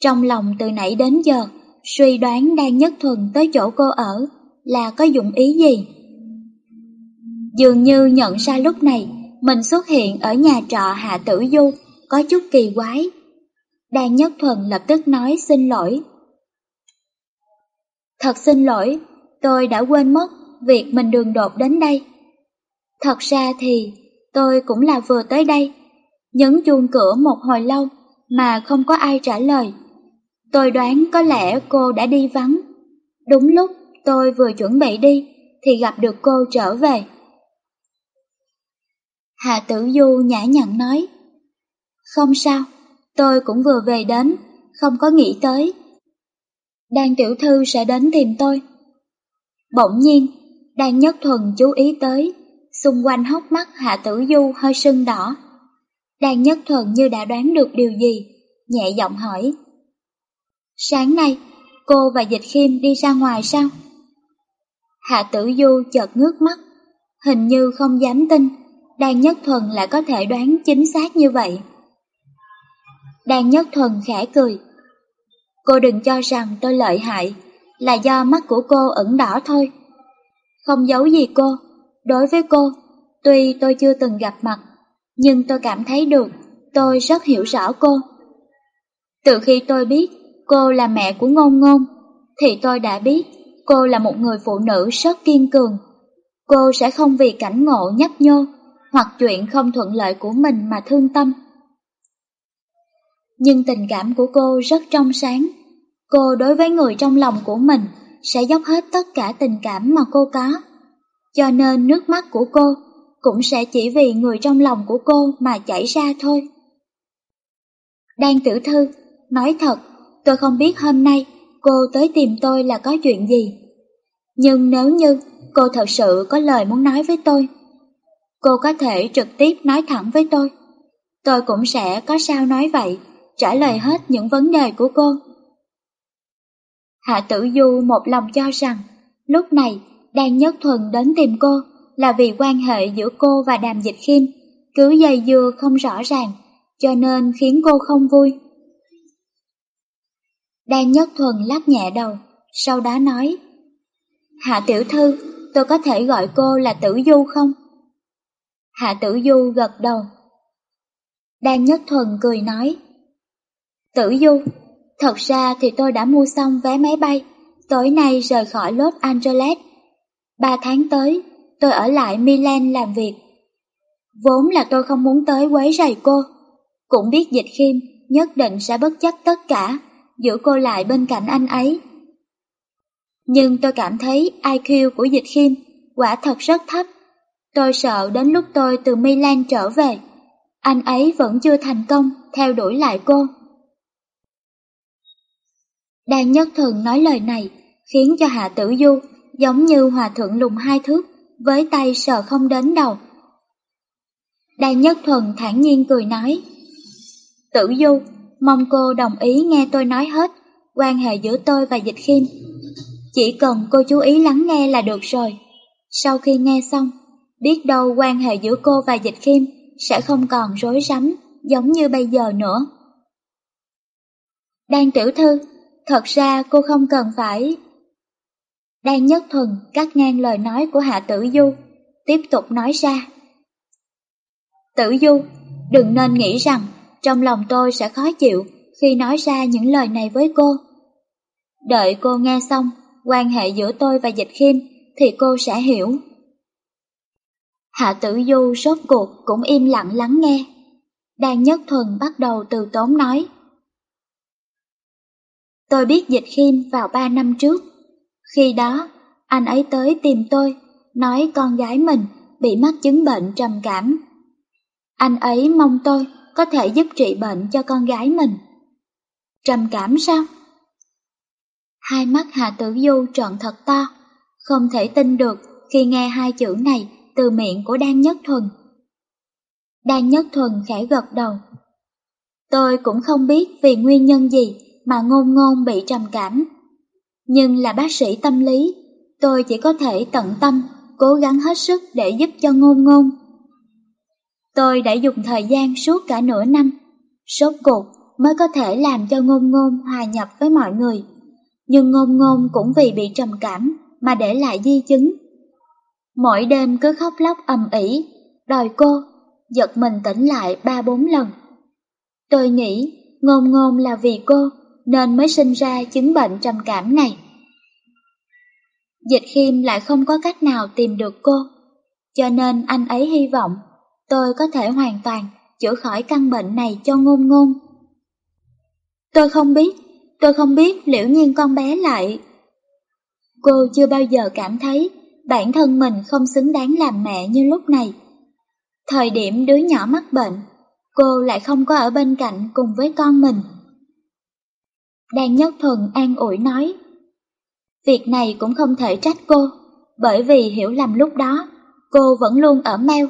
trong lòng từ nãy đến giờ, suy đoán Đan Nhất Thuần tới chỗ cô ở là có dụng ý gì. Dường như nhận ra lúc này, mình xuất hiện ở nhà trọ Hạ Tử Du có chút kỳ quái. Đan Nhất Thuần lập tức nói xin lỗi. Thật xin lỗi, tôi đã quên mất việc mình đường đột đến đây. Thật ra thì tôi cũng là vừa tới đây, nhấn chuông cửa một hồi lâu mà không có ai trả lời. Tôi đoán có lẽ cô đã đi vắng. Đúng lúc tôi vừa chuẩn bị đi thì gặp được cô trở về. Hạ Tử Du nhã nhặn nói, Không sao, tôi cũng vừa về đến, không có nghĩ tới Đan tiểu thư sẽ đến tìm tôi. Bỗng nhiên, Đan nhất thuần chú ý tới, xung quanh hốc mắt Hạ Tử Du hơi sưng đỏ. Đan nhất thuần như đã đoán được điều gì, nhẹ giọng hỏi. Sáng nay, cô và Dịch Khiêm đi ra ngoài sao? Hạ Tử Du chợt ngước mắt, hình như không dám tin, Đan Nhất Thuần lại có thể đoán chính xác như vậy. Đan Nhất Thuần khẽ cười, Cô đừng cho rằng tôi lợi hại, là do mắt của cô ẩn đỏ thôi. Không giấu gì cô, đối với cô, tuy tôi chưa từng gặp mặt, nhưng tôi cảm thấy được tôi rất hiểu rõ cô. Từ khi tôi biết cô là mẹ của ngôn ngôn, thì tôi đã biết cô là một người phụ nữ rất kiên cường. Cô sẽ không vì cảnh ngộ nhấp nhô hoặc chuyện không thuận lợi của mình mà thương tâm nhưng tình cảm của cô rất trong sáng. Cô đối với người trong lòng của mình sẽ dốc hết tất cả tình cảm mà cô có. Cho nên nước mắt của cô cũng sẽ chỉ vì người trong lòng của cô mà chảy ra thôi. Đang tử thư, nói thật, tôi không biết hôm nay cô tới tìm tôi là có chuyện gì. Nhưng nếu như cô thật sự có lời muốn nói với tôi, cô có thể trực tiếp nói thẳng với tôi. Tôi cũng sẽ có sao nói vậy, trả lời hết những vấn đề của cô. Hạ tử du một lòng cho rằng, lúc này đang nhất thuần đến tìm cô là vì quan hệ giữa cô và đàm dịch khiêm, cứ dây dưa không rõ ràng, cho nên khiến cô không vui. Đan Nhất Thuần lắc nhẹ đầu, sau đó nói Hạ tiểu thư, tôi có thể gọi cô là tử du không? Hạ tử du gật đầu. Đan Nhất Thuần cười nói Tử du, thật ra thì tôi đã mua xong vé máy bay, tối nay rời khỏi Los Angeles. Ba tháng tới, tôi ở lại Milan làm việc. Vốn là tôi không muốn tới quấy rầy cô, cũng biết dịch khiêm nhất định sẽ bất chấp tất cả, giữ cô lại bên cạnh anh ấy. Nhưng tôi cảm thấy IQ của dịch khiêm quả thật rất thấp. Tôi sợ đến lúc tôi từ Milan trở về, anh ấy vẫn chưa thành công theo đuổi lại cô. đan nhất Thần nói lời này khiến cho Hạ Tử Du giống như hòa thượng lùng hai thước với tay sờ không đến đầu. đan nhất thuần thản nhiên cười nói Tử Du, mong cô đồng ý nghe tôi nói hết quan hệ giữa tôi và Dịch Khiêm. Chỉ cần cô chú ý lắng nghe là được rồi. Sau khi nghe xong, biết đâu quan hệ giữa cô và Dịch Khiêm sẽ không còn rối rắm giống như bây giờ nữa. Đan tiểu thư, thật ra cô không cần phải... Đan nhất thuần cắt ngang lời nói của Hạ Tử Du, tiếp tục nói ra. Tử Du, đừng nên nghĩ rằng trong lòng tôi sẽ khó chịu khi nói ra những lời này với cô. Đợi cô nghe xong quan hệ giữa tôi và Dịch Khiêm thì cô sẽ hiểu. Hạ Tử Du sốt cuộc cũng im lặng lắng nghe. Đan Nhất Thuần bắt đầu từ tốn nói. Tôi biết Dịch Khiêm vào ba năm trước. Khi đó, anh ấy tới tìm tôi, nói con gái mình bị mắc chứng bệnh trầm cảm. Anh ấy mong tôi có thể giúp trị bệnh cho con gái mình. Trầm cảm sao? Hai mắt Hà Tử Du trọn thật to, không thể tin được khi nghe hai chữ này từ miệng của Đan Nhất Thuần. Đan Nhất Thuần khẽ gật đầu. Tôi cũng không biết vì nguyên nhân gì mà ngôn ngôn bị trầm cảm. Nhưng là bác sĩ tâm lý, tôi chỉ có thể tận tâm, cố gắng hết sức để giúp cho ngôn ngôn. Tôi đã dùng thời gian suốt cả nửa năm, sốt cuộc mới có thể làm cho ngôn ngôn hòa nhập với mọi người. Nhưng ngôn ngôn cũng vì bị trầm cảm mà để lại di chứng. Mỗi đêm cứ khóc lóc ầm ĩ, đòi cô, giật mình tỉnh lại ba bốn lần. Tôi nghĩ ngôn ngôn là vì cô nên mới sinh ra chứng bệnh trầm cảm này. Dịch khiêm lại không có cách nào tìm được cô, cho nên anh ấy hy vọng tôi có thể hoàn toàn chữa khỏi căn bệnh này cho ngôn ngôn. Tôi không biết, tôi không biết liễu nhiên con bé lại. Cô chưa bao giờ cảm thấy bản thân mình không xứng đáng làm mẹ như lúc này. Thời điểm đứa nhỏ mắc bệnh, cô lại không có ở bên cạnh cùng với con mình. Đàn Nhất Thuần an ủi nói, việc này cũng không thể trách cô, bởi vì hiểu lầm lúc đó, cô vẫn luôn ở meo.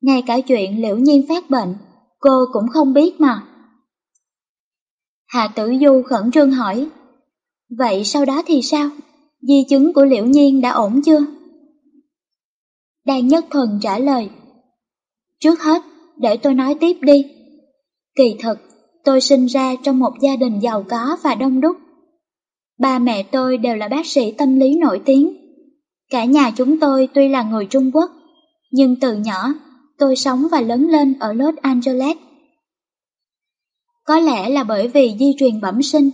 Ngay cả chuyện liễu nhiên phát bệnh, cô cũng không biết mà. Hạ Tử Du khẩn trương hỏi, vậy sau đó thì sao? Di chứng của liễu nhiên đã ổn chưa? Đan Nhất thần trả lời, trước hết, để tôi nói tiếp đi. Kỳ thực, tôi sinh ra trong một gia đình giàu có và đông đúc. Ba mẹ tôi đều là bác sĩ tâm lý nổi tiếng. Cả nhà chúng tôi tuy là người Trung Quốc, nhưng từ nhỏ tôi sống và lớn lên ở Los Angeles. Có lẽ là bởi vì di truyền bẩm sinh,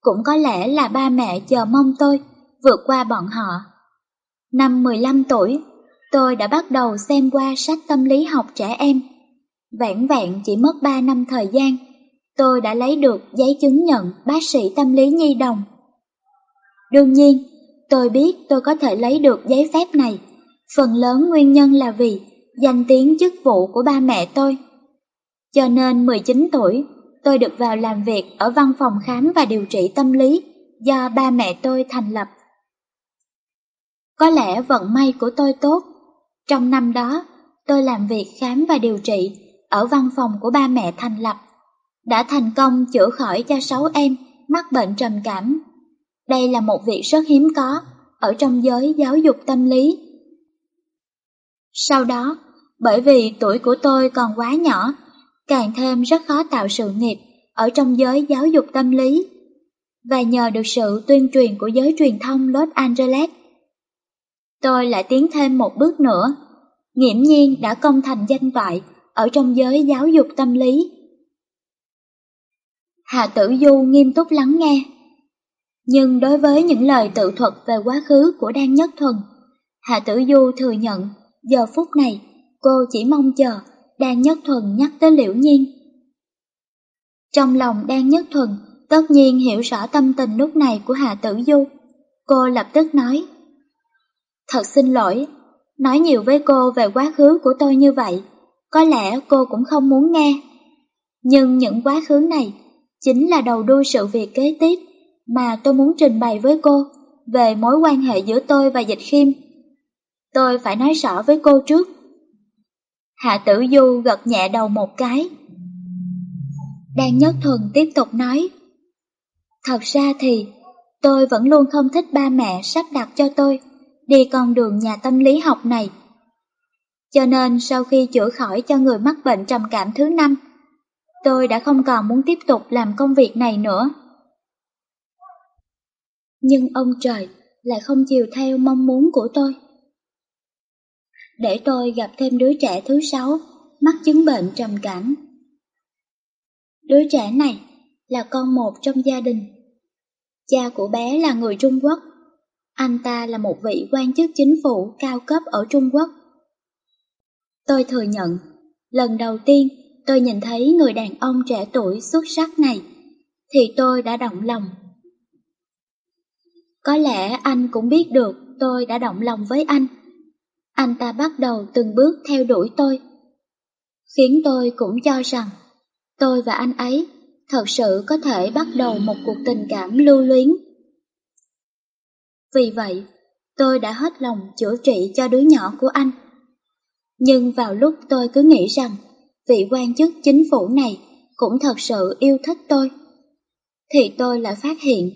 cũng có lẽ là ba mẹ chờ mong tôi vượt qua bọn họ. Năm 15 tuổi, tôi đã bắt đầu xem qua sách tâm lý học trẻ em. Vẹn vẹn chỉ mất 3 năm thời gian, tôi đã lấy được giấy chứng nhận bác sĩ tâm lý nhi đồng. Đương nhiên, tôi biết tôi có thể lấy được giấy phép này, phần lớn nguyên nhân là vì danh tiếng chức vụ của ba mẹ tôi. Cho nên 19 tuổi, tôi được vào làm việc ở văn phòng khám và điều trị tâm lý do ba mẹ tôi thành lập. Có lẽ vận may của tôi tốt. Trong năm đó, tôi làm việc khám và điều trị ở văn phòng của ba mẹ thành lập, đã thành công chữa khỏi cho sáu em mắc bệnh trầm cảm. Đây là một việc rất hiếm có ở trong giới giáo dục tâm lý. Sau đó, bởi vì tuổi của tôi còn quá nhỏ, càng thêm rất khó tạo sự nghiệp ở trong giới giáo dục tâm lý. Và nhờ được sự tuyên truyền của giới truyền thông Los Angeles, tôi lại tiến thêm một bước nữa, nghiễm nhiên đã công thành danh toại ở trong giới giáo dục tâm lý. Hà Tử Du nghiêm túc lắng nghe. Nhưng đối với những lời tự thuật về quá khứ của Đan Nhất Thuần, Hà Tử Du thừa nhận giờ phút này cô chỉ mong chờ Đan Nhất Thuần nhắc tới Liễu Nhiên. Trong lòng Đan Nhất Thuần tất nhiên hiểu rõ tâm tình lúc này của Hà Tử Du. Cô lập tức nói Thật xin lỗi, nói nhiều với cô về quá khứ của tôi như vậy, có lẽ cô cũng không muốn nghe. Nhưng những quá khứ này chính là đầu đuôi sự việc kế tiếp mà tôi muốn trình bày với cô về mối quan hệ giữa tôi và Dịch Khiêm. Tôi phải nói rõ với cô trước. Hạ Tử Du gật nhẹ đầu một cái. Đan Nhất Thuần tiếp tục nói. Thật ra thì, tôi vẫn luôn không thích ba mẹ sắp đặt cho tôi đi con đường nhà tâm lý học này. Cho nên sau khi chữa khỏi cho người mắc bệnh trầm cảm thứ năm, tôi đã không còn muốn tiếp tục làm công việc này nữa. Nhưng ông trời lại không chiều theo mong muốn của tôi. Để tôi gặp thêm đứa trẻ thứ sáu mắc chứng bệnh trầm cảm. Đứa trẻ này là con một trong gia đình. Cha của bé là người Trung Quốc. Anh ta là một vị quan chức chính phủ cao cấp ở Trung Quốc. Tôi thừa nhận, lần đầu tiên tôi nhìn thấy người đàn ông trẻ tuổi xuất sắc này, thì tôi đã động lòng. Có lẽ anh cũng biết được tôi đã động lòng với anh. Anh ta bắt đầu từng bước theo đuổi tôi, khiến tôi cũng cho rằng tôi và anh ấy thật sự có thể bắt đầu một cuộc tình cảm lưu luyến. Vì vậy, tôi đã hết lòng chữa trị cho đứa nhỏ của anh. Nhưng vào lúc tôi cứ nghĩ rằng vị quan chức chính phủ này cũng thật sự yêu thích tôi, thì tôi lại phát hiện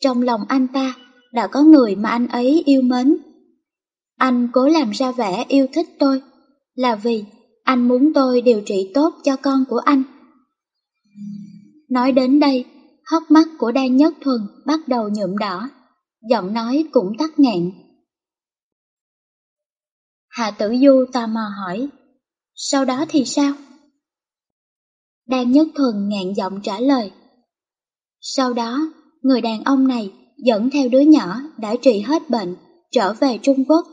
trong lòng anh ta đã có người mà anh ấy yêu mến. Anh cố làm ra vẻ yêu thích tôi là vì anh muốn tôi điều trị tốt cho con của anh. Nói đến đây, hốc mắt của Đan Nhất Thuần bắt đầu nhuộm đỏ, giọng nói cũng tắt nghẹn. Hạ Tử Du tò mò hỏi, sau đó thì sao? Đan Nhất Thuần ngạn giọng trả lời. Sau đó, người đàn ông này dẫn theo đứa nhỏ đã trị hết bệnh, trở về Trung Quốc.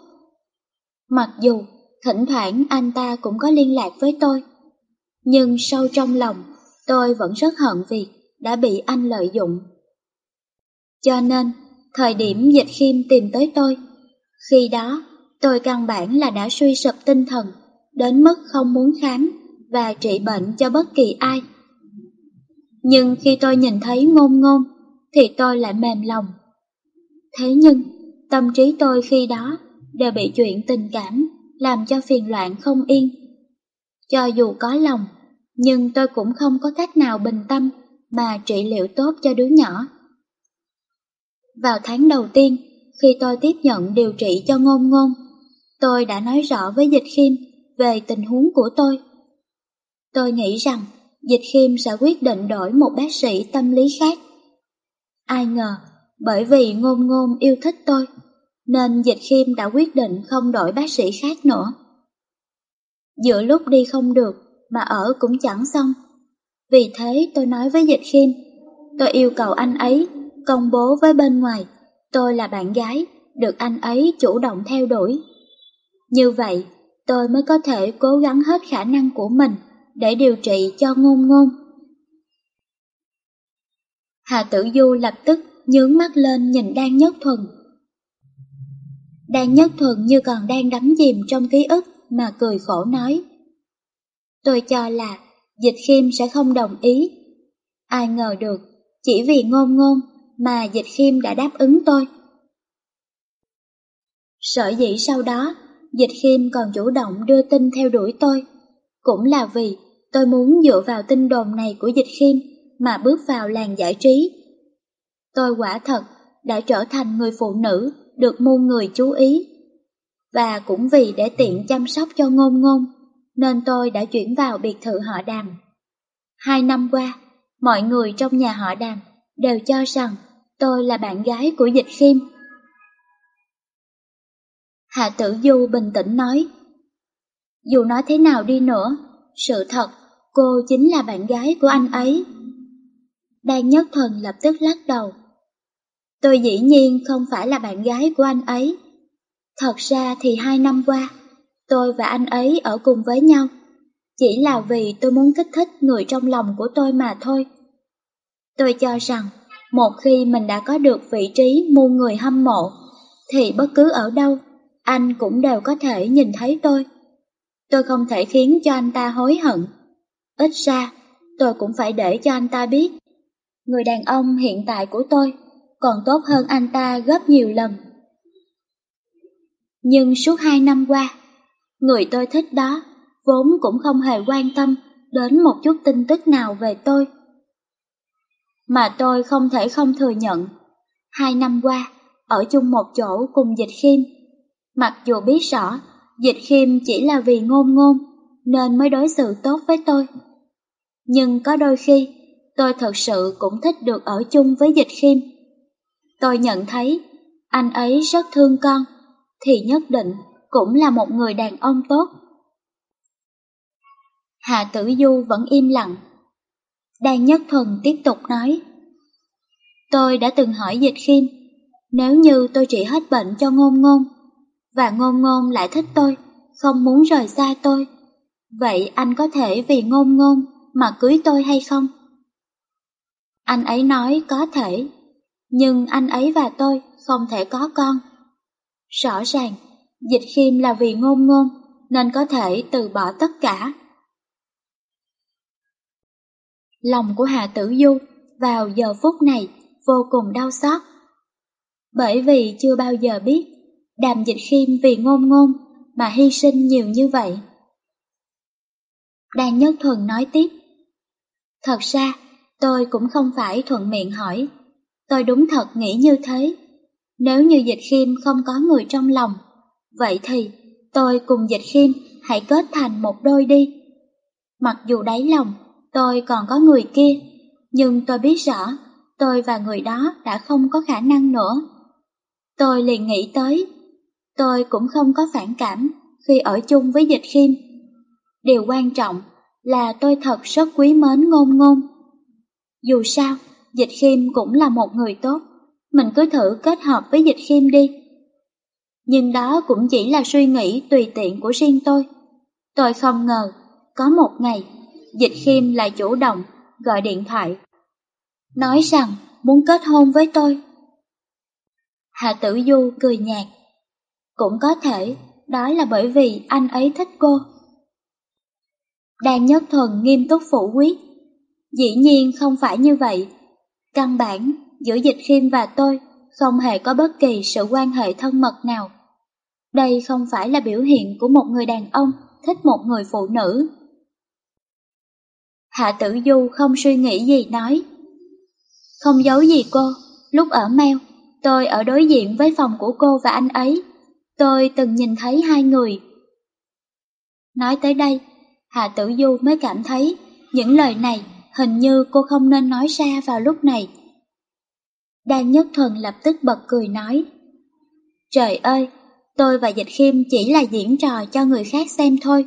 Mặc dù thỉnh thoảng anh ta cũng có liên lạc với tôi, nhưng sâu trong lòng tôi vẫn rất hận vì đã bị anh lợi dụng. Cho nên, thời điểm dịch khiêm tìm tới tôi, khi đó tôi căn bản là đã suy sụp tinh thần, đến mức không muốn khám và trị bệnh cho bất kỳ ai. Nhưng khi tôi nhìn thấy ngôn ngôn, thì tôi lại mềm lòng. Thế nhưng, tâm trí tôi khi đó đều bị chuyện tình cảm làm cho phiền loạn không yên. Cho dù có lòng, nhưng tôi cũng không có cách nào bình tâm mà trị liệu tốt cho đứa nhỏ. Vào tháng đầu tiên, khi tôi tiếp nhận điều trị cho ngôn ngôn, tôi đã nói rõ với Dịch Khiêm về tình huống của tôi. Tôi nghĩ rằng Dịch Khiêm sẽ quyết định đổi một bác sĩ tâm lý khác. Ai ngờ, bởi vì ngôn ngôn yêu thích tôi, nên Dịch Khiêm đã quyết định không đổi bác sĩ khác nữa. Giữa lúc đi không được, mà ở cũng chẳng xong. Vì thế tôi nói với Dịch Khiêm, tôi yêu cầu anh ấy công bố với bên ngoài, tôi là bạn gái, được anh ấy chủ động theo đuổi. Như vậy, tôi mới có thể cố gắng hết khả năng của mình để điều trị cho ngôn ngôn. Hà Tử Du lập tức nhướng mắt lên nhìn Đan Nhất Thuần. Đan Nhất Thuần như còn đang đắm chìm trong ký ức mà cười khổ nói. Tôi cho là Dịch Khiêm sẽ không đồng ý. Ai ngờ được, chỉ vì ngôn ngôn mà Dịch Khiêm đã đáp ứng tôi. Sở dĩ sau đó, Dịch Khiêm còn chủ động đưa tin theo đuổi tôi, cũng là vì tôi muốn dựa vào tin đồn này của Dịch Khiêm mà bước vào làng giải trí. Tôi quả thật đã trở thành người phụ nữ được muôn người chú ý. Và cũng vì để tiện chăm sóc cho ngôn ngôn, nên tôi đã chuyển vào biệt thự họ đàm. Hai năm qua, mọi người trong nhà họ đàm đều cho rằng tôi là bạn gái của Dịch Khiêm. Hạ Tử Du bình tĩnh nói, dù nói thế nào đi nữa, sự thật, cô chính là bạn gái của anh ấy. Đan Nhất Thần lập tức lắc đầu. Tôi dĩ nhiên không phải là bạn gái của anh ấy. Thật ra thì hai năm qua, tôi và anh ấy ở cùng với nhau. Chỉ là vì tôi muốn kích thích người trong lòng của tôi mà thôi. Tôi cho rằng, một khi mình đã có được vị trí muôn người hâm mộ, thì bất cứ ở đâu, anh cũng đều có thể nhìn thấy tôi. Tôi không thể khiến cho anh ta hối hận. Ít ra, tôi cũng phải để cho anh ta biết. Người đàn ông hiện tại của tôi còn tốt hơn anh ta gấp nhiều lần. Nhưng suốt hai năm qua, người tôi thích đó vốn cũng không hề quan tâm đến một chút tin tức nào về tôi. Mà tôi không thể không thừa nhận, hai năm qua, ở chung một chỗ cùng Dịch Khiêm, mặc dù biết rõ Dịch Khiêm chỉ là vì ngôn ngôn nên mới đối xử tốt với tôi. Nhưng có đôi khi, tôi thật sự cũng thích được ở chung với Dịch Khiêm. Tôi nhận thấy anh ấy rất thương con, thì nhất định cũng là một người đàn ông tốt. Hà Tử Du vẫn im lặng. Đan Nhất Thuần tiếp tục nói. Tôi đã từng hỏi Dịch Khiêm, nếu như tôi trị hết bệnh cho ngôn ngôn, và ngôn ngôn lại thích tôi, không muốn rời xa tôi, vậy anh có thể vì ngôn ngôn mà cưới tôi hay không? Anh ấy nói có thể, nhưng anh ấy và tôi không thể có con. Rõ ràng, dịch khiêm là vì ngôn ngôn, nên có thể từ bỏ tất cả. Lòng của Hạ Tử Du vào giờ phút này vô cùng đau xót. Bởi vì chưa bao giờ biết đàm dịch khiêm vì ngôn ngôn mà hy sinh nhiều như vậy. Đàn Nhất Thuần nói tiếp. Thật ra, tôi cũng không phải thuận miệng hỏi. Tôi đúng thật nghĩ như thế. Nếu như dịch khiêm không có người trong lòng, vậy thì tôi cùng dịch khiêm hãy kết thành một đôi đi. Mặc dù đáy lòng tôi còn có người kia, nhưng tôi biết rõ tôi và người đó đã không có khả năng nữa. Tôi liền nghĩ tới, tôi cũng không có phản cảm khi ở chung với dịch khiêm. Điều quan trọng là tôi thật rất quý mến ngôn ngôn. Dù sao, dịch khiêm cũng là một người tốt, mình cứ thử kết hợp với dịch khiêm đi. Nhưng đó cũng chỉ là suy nghĩ tùy tiện của riêng tôi. Tôi không ngờ, có một ngày, dịch khiêm là chủ động gọi điện thoại. Nói rằng muốn kết hôn với tôi. Hạ tử du cười nhạt. Cũng có thể, đó là bởi vì anh ấy thích cô. Đan nhất thuần nghiêm túc phủ quyết. Dĩ nhiên không phải như vậy. Căn bản, giữa dịch khiêm và tôi không hề có bất kỳ sự quan hệ thân mật nào. Đây không phải là biểu hiện của một người đàn ông thích một người phụ nữ. Hạ tử du không suy nghĩ gì nói. Không giấu gì cô, lúc ở Mèo, tôi ở đối diện với phòng của cô và anh ấy. Tôi từng nhìn thấy hai người. Nói tới đây, Hạ Tử Du mới cảm thấy những lời này hình như cô không nên nói ra vào lúc này. Đan Nhất Thuần lập tức bật cười nói. Trời ơi, tôi và Dịch Khiêm chỉ là diễn trò cho người khác xem thôi.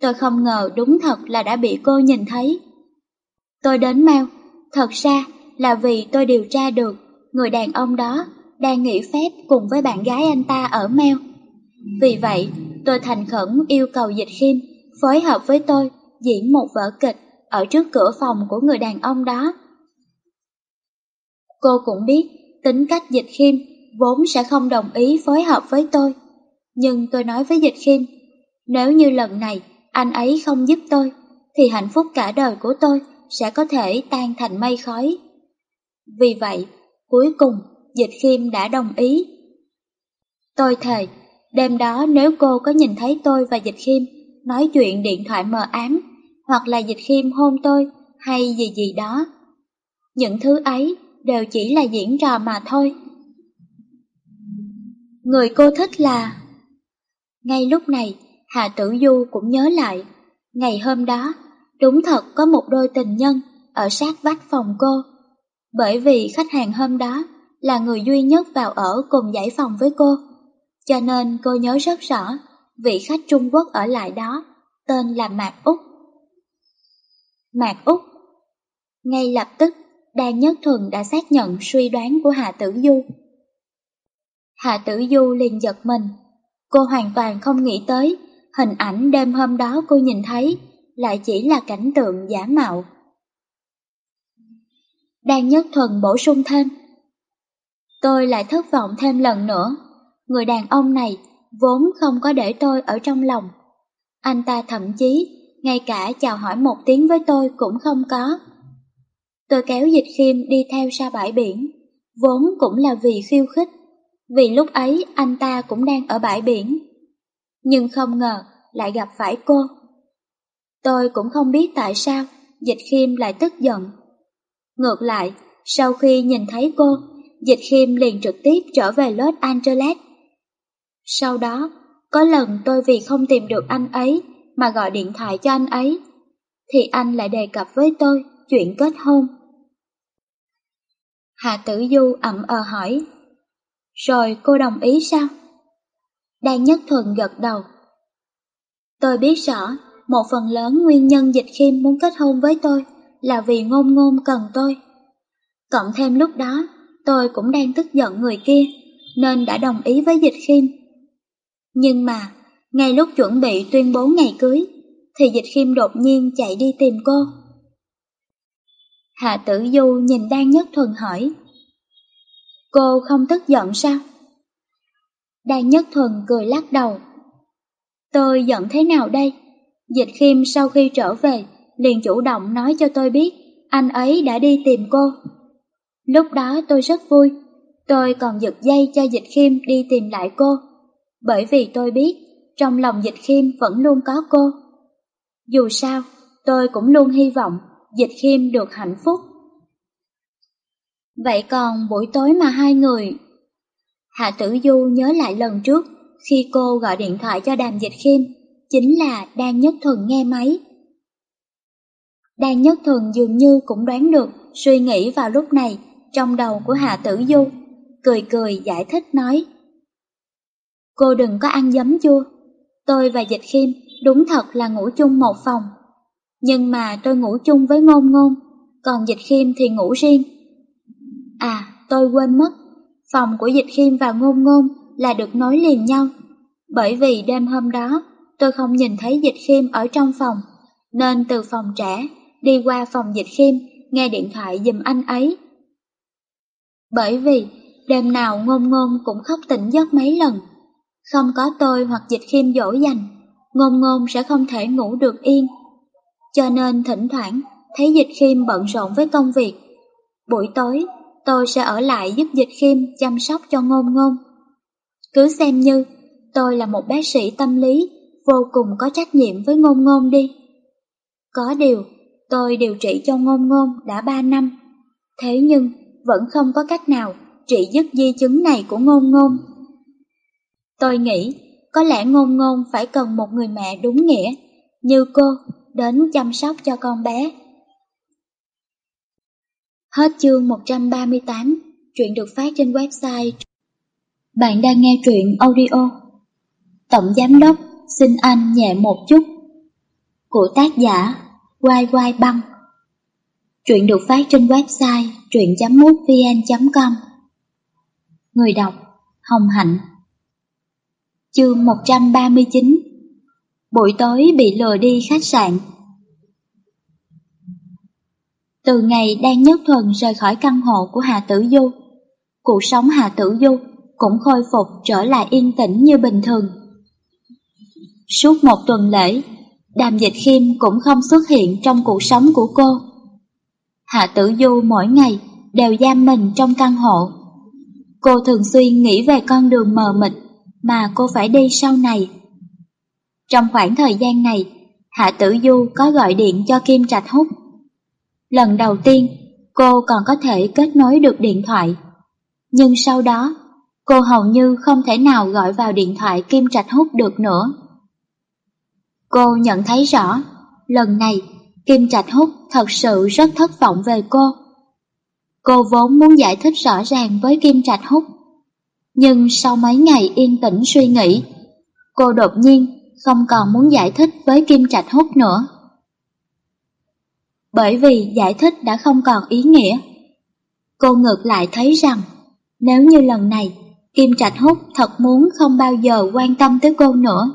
Tôi không ngờ đúng thật là đã bị cô nhìn thấy. Tôi đến mau, thật ra là vì tôi điều tra được người đàn ông đó đang nghỉ phép cùng với bạn gái anh ta ở Mèo. Vì vậy, tôi thành khẩn yêu cầu Dịch Khiêm phối hợp với tôi diễn một vở kịch ở trước cửa phòng của người đàn ông đó. Cô cũng biết tính cách Dịch Khiêm vốn sẽ không đồng ý phối hợp với tôi, nhưng tôi nói với Dịch Khiêm, Nếu như lần này anh ấy không giúp tôi, thì hạnh phúc cả đời của tôi sẽ có thể tan thành mây khói. Vì vậy, cuối cùng, Dịch Khiêm đã đồng ý. Tôi thề, đêm đó nếu cô có nhìn thấy tôi và Dịch Khiêm nói chuyện điện thoại mờ ám, hoặc là Dịch Khiêm hôn tôi, hay gì gì đó, những thứ ấy đều chỉ là diễn trò mà thôi. Người cô thích là... Ngay lúc này, Hà Tử Du cũng nhớ lại, ngày hôm đó, đúng thật có một đôi tình nhân ở sát vách phòng cô. Bởi vì khách hàng hôm đó là người duy nhất vào ở cùng giải phòng với cô, cho nên cô nhớ rất rõ vị khách Trung Quốc ở lại đó, tên là Mạc Úc. Mạc Úc Ngay lập tức, Đan Nhất Thuần đã xác nhận suy đoán của Hà Tử Du. Hà Tử Du liền giật mình, cô hoàn toàn không nghĩ tới hình ảnh đêm hôm đó cô nhìn thấy lại chỉ là cảnh tượng giả mạo. Đan Nhất Thuần bổ sung thêm. Tôi lại thất vọng thêm lần nữa, người đàn ông này vốn không có để tôi ở trong lòng. Anh ta thậm chí ngay cả chào hỏi một tiếng với tôi cũng không có. Tôi kéo dịch khiêm đi theo xa bãi biển, vốn cũng là vì khiêu khích, vì lúc ấy anh ta cũng đang ở bãi biển. Nhưng không ngờ lại gặp phải cô. Tôi cũng không biết tại sao dịch khiêm lại tức giận. Ngược lại, sau khi nhìn thấy cô, dịch khiêm liền trực tiếp trở về Los Angeles. Sau đó, có lần tôi vì không tìm được anh ấy mà gọi điện thoại cho anh ấy, thì anh lại đề cập với tôi chuyện kết hôn. Hạ Tử Du ậm ờ hỏi, rồi cô đồng ý sao? Đan Nhất Thuần gật đầu. Tôi biết rõ, một phần lớn nguyên nhân Dịch Khiêm muốn kết hôn với tôi là vì ngôn ngôn cần tôi. Cộng thêm lúc đó, tôi cũng đang tức giận người kia, nên đã đồng ý với Dịch Khiêm. Nhưng mà, ngay lúc chuẩn bị tuyên bố ngày cưới, thì Dịch Khiêm đột nhiên chạy đi tìm cô. Hạ Tử Du nhìn Đan Nhất Thuần hỏi. Cô không tức giận sao? Đan Nhất Thuần cười lắc đầu. Tôi giận thế nào đây? Dịch Khiêm sau khi trở về, liền chủ động nói cho tôi biết anh ấy đã đi tìm cô. Lúc đó tôi rất vui, tôi còn giật dây cho Dịch Khiêm đi tìm lại cô, bởi vì tôi biết trong lòng Dịch Khiêm vẫn luôn có cô. Dù sao, tôi cũng luôn hy vọng Dịch Khiêm được hạnh phúc. Vậy còn buổi tối mà hai người... Hạ Tử Du nhớ lại lần trước khi cô gọi điện thoại cho Đàm Dịch Khiêm, chính là Đan Nhất Thuần nghe máy. Đan Nhất Thuần dường như cũng đoán được suy nghĩ vào lúc này trong đầu của Hạ Tử Du, cười cười giải thích nói. Cô đừng có ăn giấm chua, tôi và Dịch Khiêm đúng thật là ngủ chung một phòng. Nhưng mà tôi ngủ chung với ngôn ngôn, còn Dịch Khiêm thì ngủ riêng. À, tôi quên mất, phòng của Dịch Khiêm và ngôn ngôn là được nối liền nhau. Bởi vì đêm hôm đó, tôi không nhìn thấy Dịch Khiêm ở trong phòng, nên từ phòng trẻ đi qua phòng Dịch Khiêm nghe điện thoại giùm anh ấy. Bởi vì đêm nào ngôn ngôn cũng khóc tỉnh giấc mấy lần. Không có tôi hoặc Dịch Khiêm dỗ dành, ngôn ngôn sẽ không thể ngủ được yên. Cho nên thỉnh thoảng thấy Dịch Khiêm bận rộn với công việc. Buổi tối, tôi sẽ ở lại giúp Dịch Khiêm chăm sóc cho ngôn ngôn. Cứ xem như tôi là một bác sĩ tâm lý vô cùng có trách nhiệm với ngôn ngôn đi. Có điều, tôi điều trị cho ngôn ngôn đã ba năm, thế nhưng vẫn không có cách nào trị dứt di chứng này của ngôn ngôn. Tôi nghĩ có lẽ ngôn ngôn phải cần một người mẹ đúng nghĩa như cô đến chăm sóc cho con bé. Hết chương 138, truyện được phát trên website. Bạn đang nghe truyện audio. Tổng Giám Đốc xin anh nhẹ một chút. Của tác giả Quai Quai Băng. Truyện được phát trên website truyện.mútvn.com Người đọc Hồng Hạnh Chương 139 Buổi tối bị lừa đi khách sạn từ ngày đang nhất thuần rời khỏi căn hộ của Hà Tử Du, cuộc sống Hà Tử Du cũng khôi phục trở lại yên tĩnh như bình thường. Suốt một tuần lễ, Đàm Dịch Khiêm cũng không xuất hiện trong cuộc sống của cô. Hạ Tử Du mỗi ngày đều giam mình trong căn hộ. Cô thường xuyên nghĩ về con đường mờ mịt mà cô phải đi sau này. Trong khoảng thời gian này, Hạ Tử Du có gọi điện cho Kim Trạch Húc. Lần đầu tiên, cô còn có thể kết nối được điện thoại. Nhưng sau đó, cô hầu như không thể nào gọi vào điện thoại Kim Trạch Hút được nữa. Cô nhận thấy rõ, lần này Kim Trạch Hút thật sự rất thất vọng về cô. Cô vốn muốn giải thích rõ ràng với Kim Trạch Hút nhưng sau mấy ngày yên tĩnh suy nghĩ, cô đột nhiên không còn muốn giải thích với Kim Trạch Hút nữa. Bởi vì giải thích đã không còn ý nghĩa. Cô ngược lại thấy rằng, nếu như lần này Kim Trạch Húc thật muốn không bao giờ quan tâm tới cô nữa,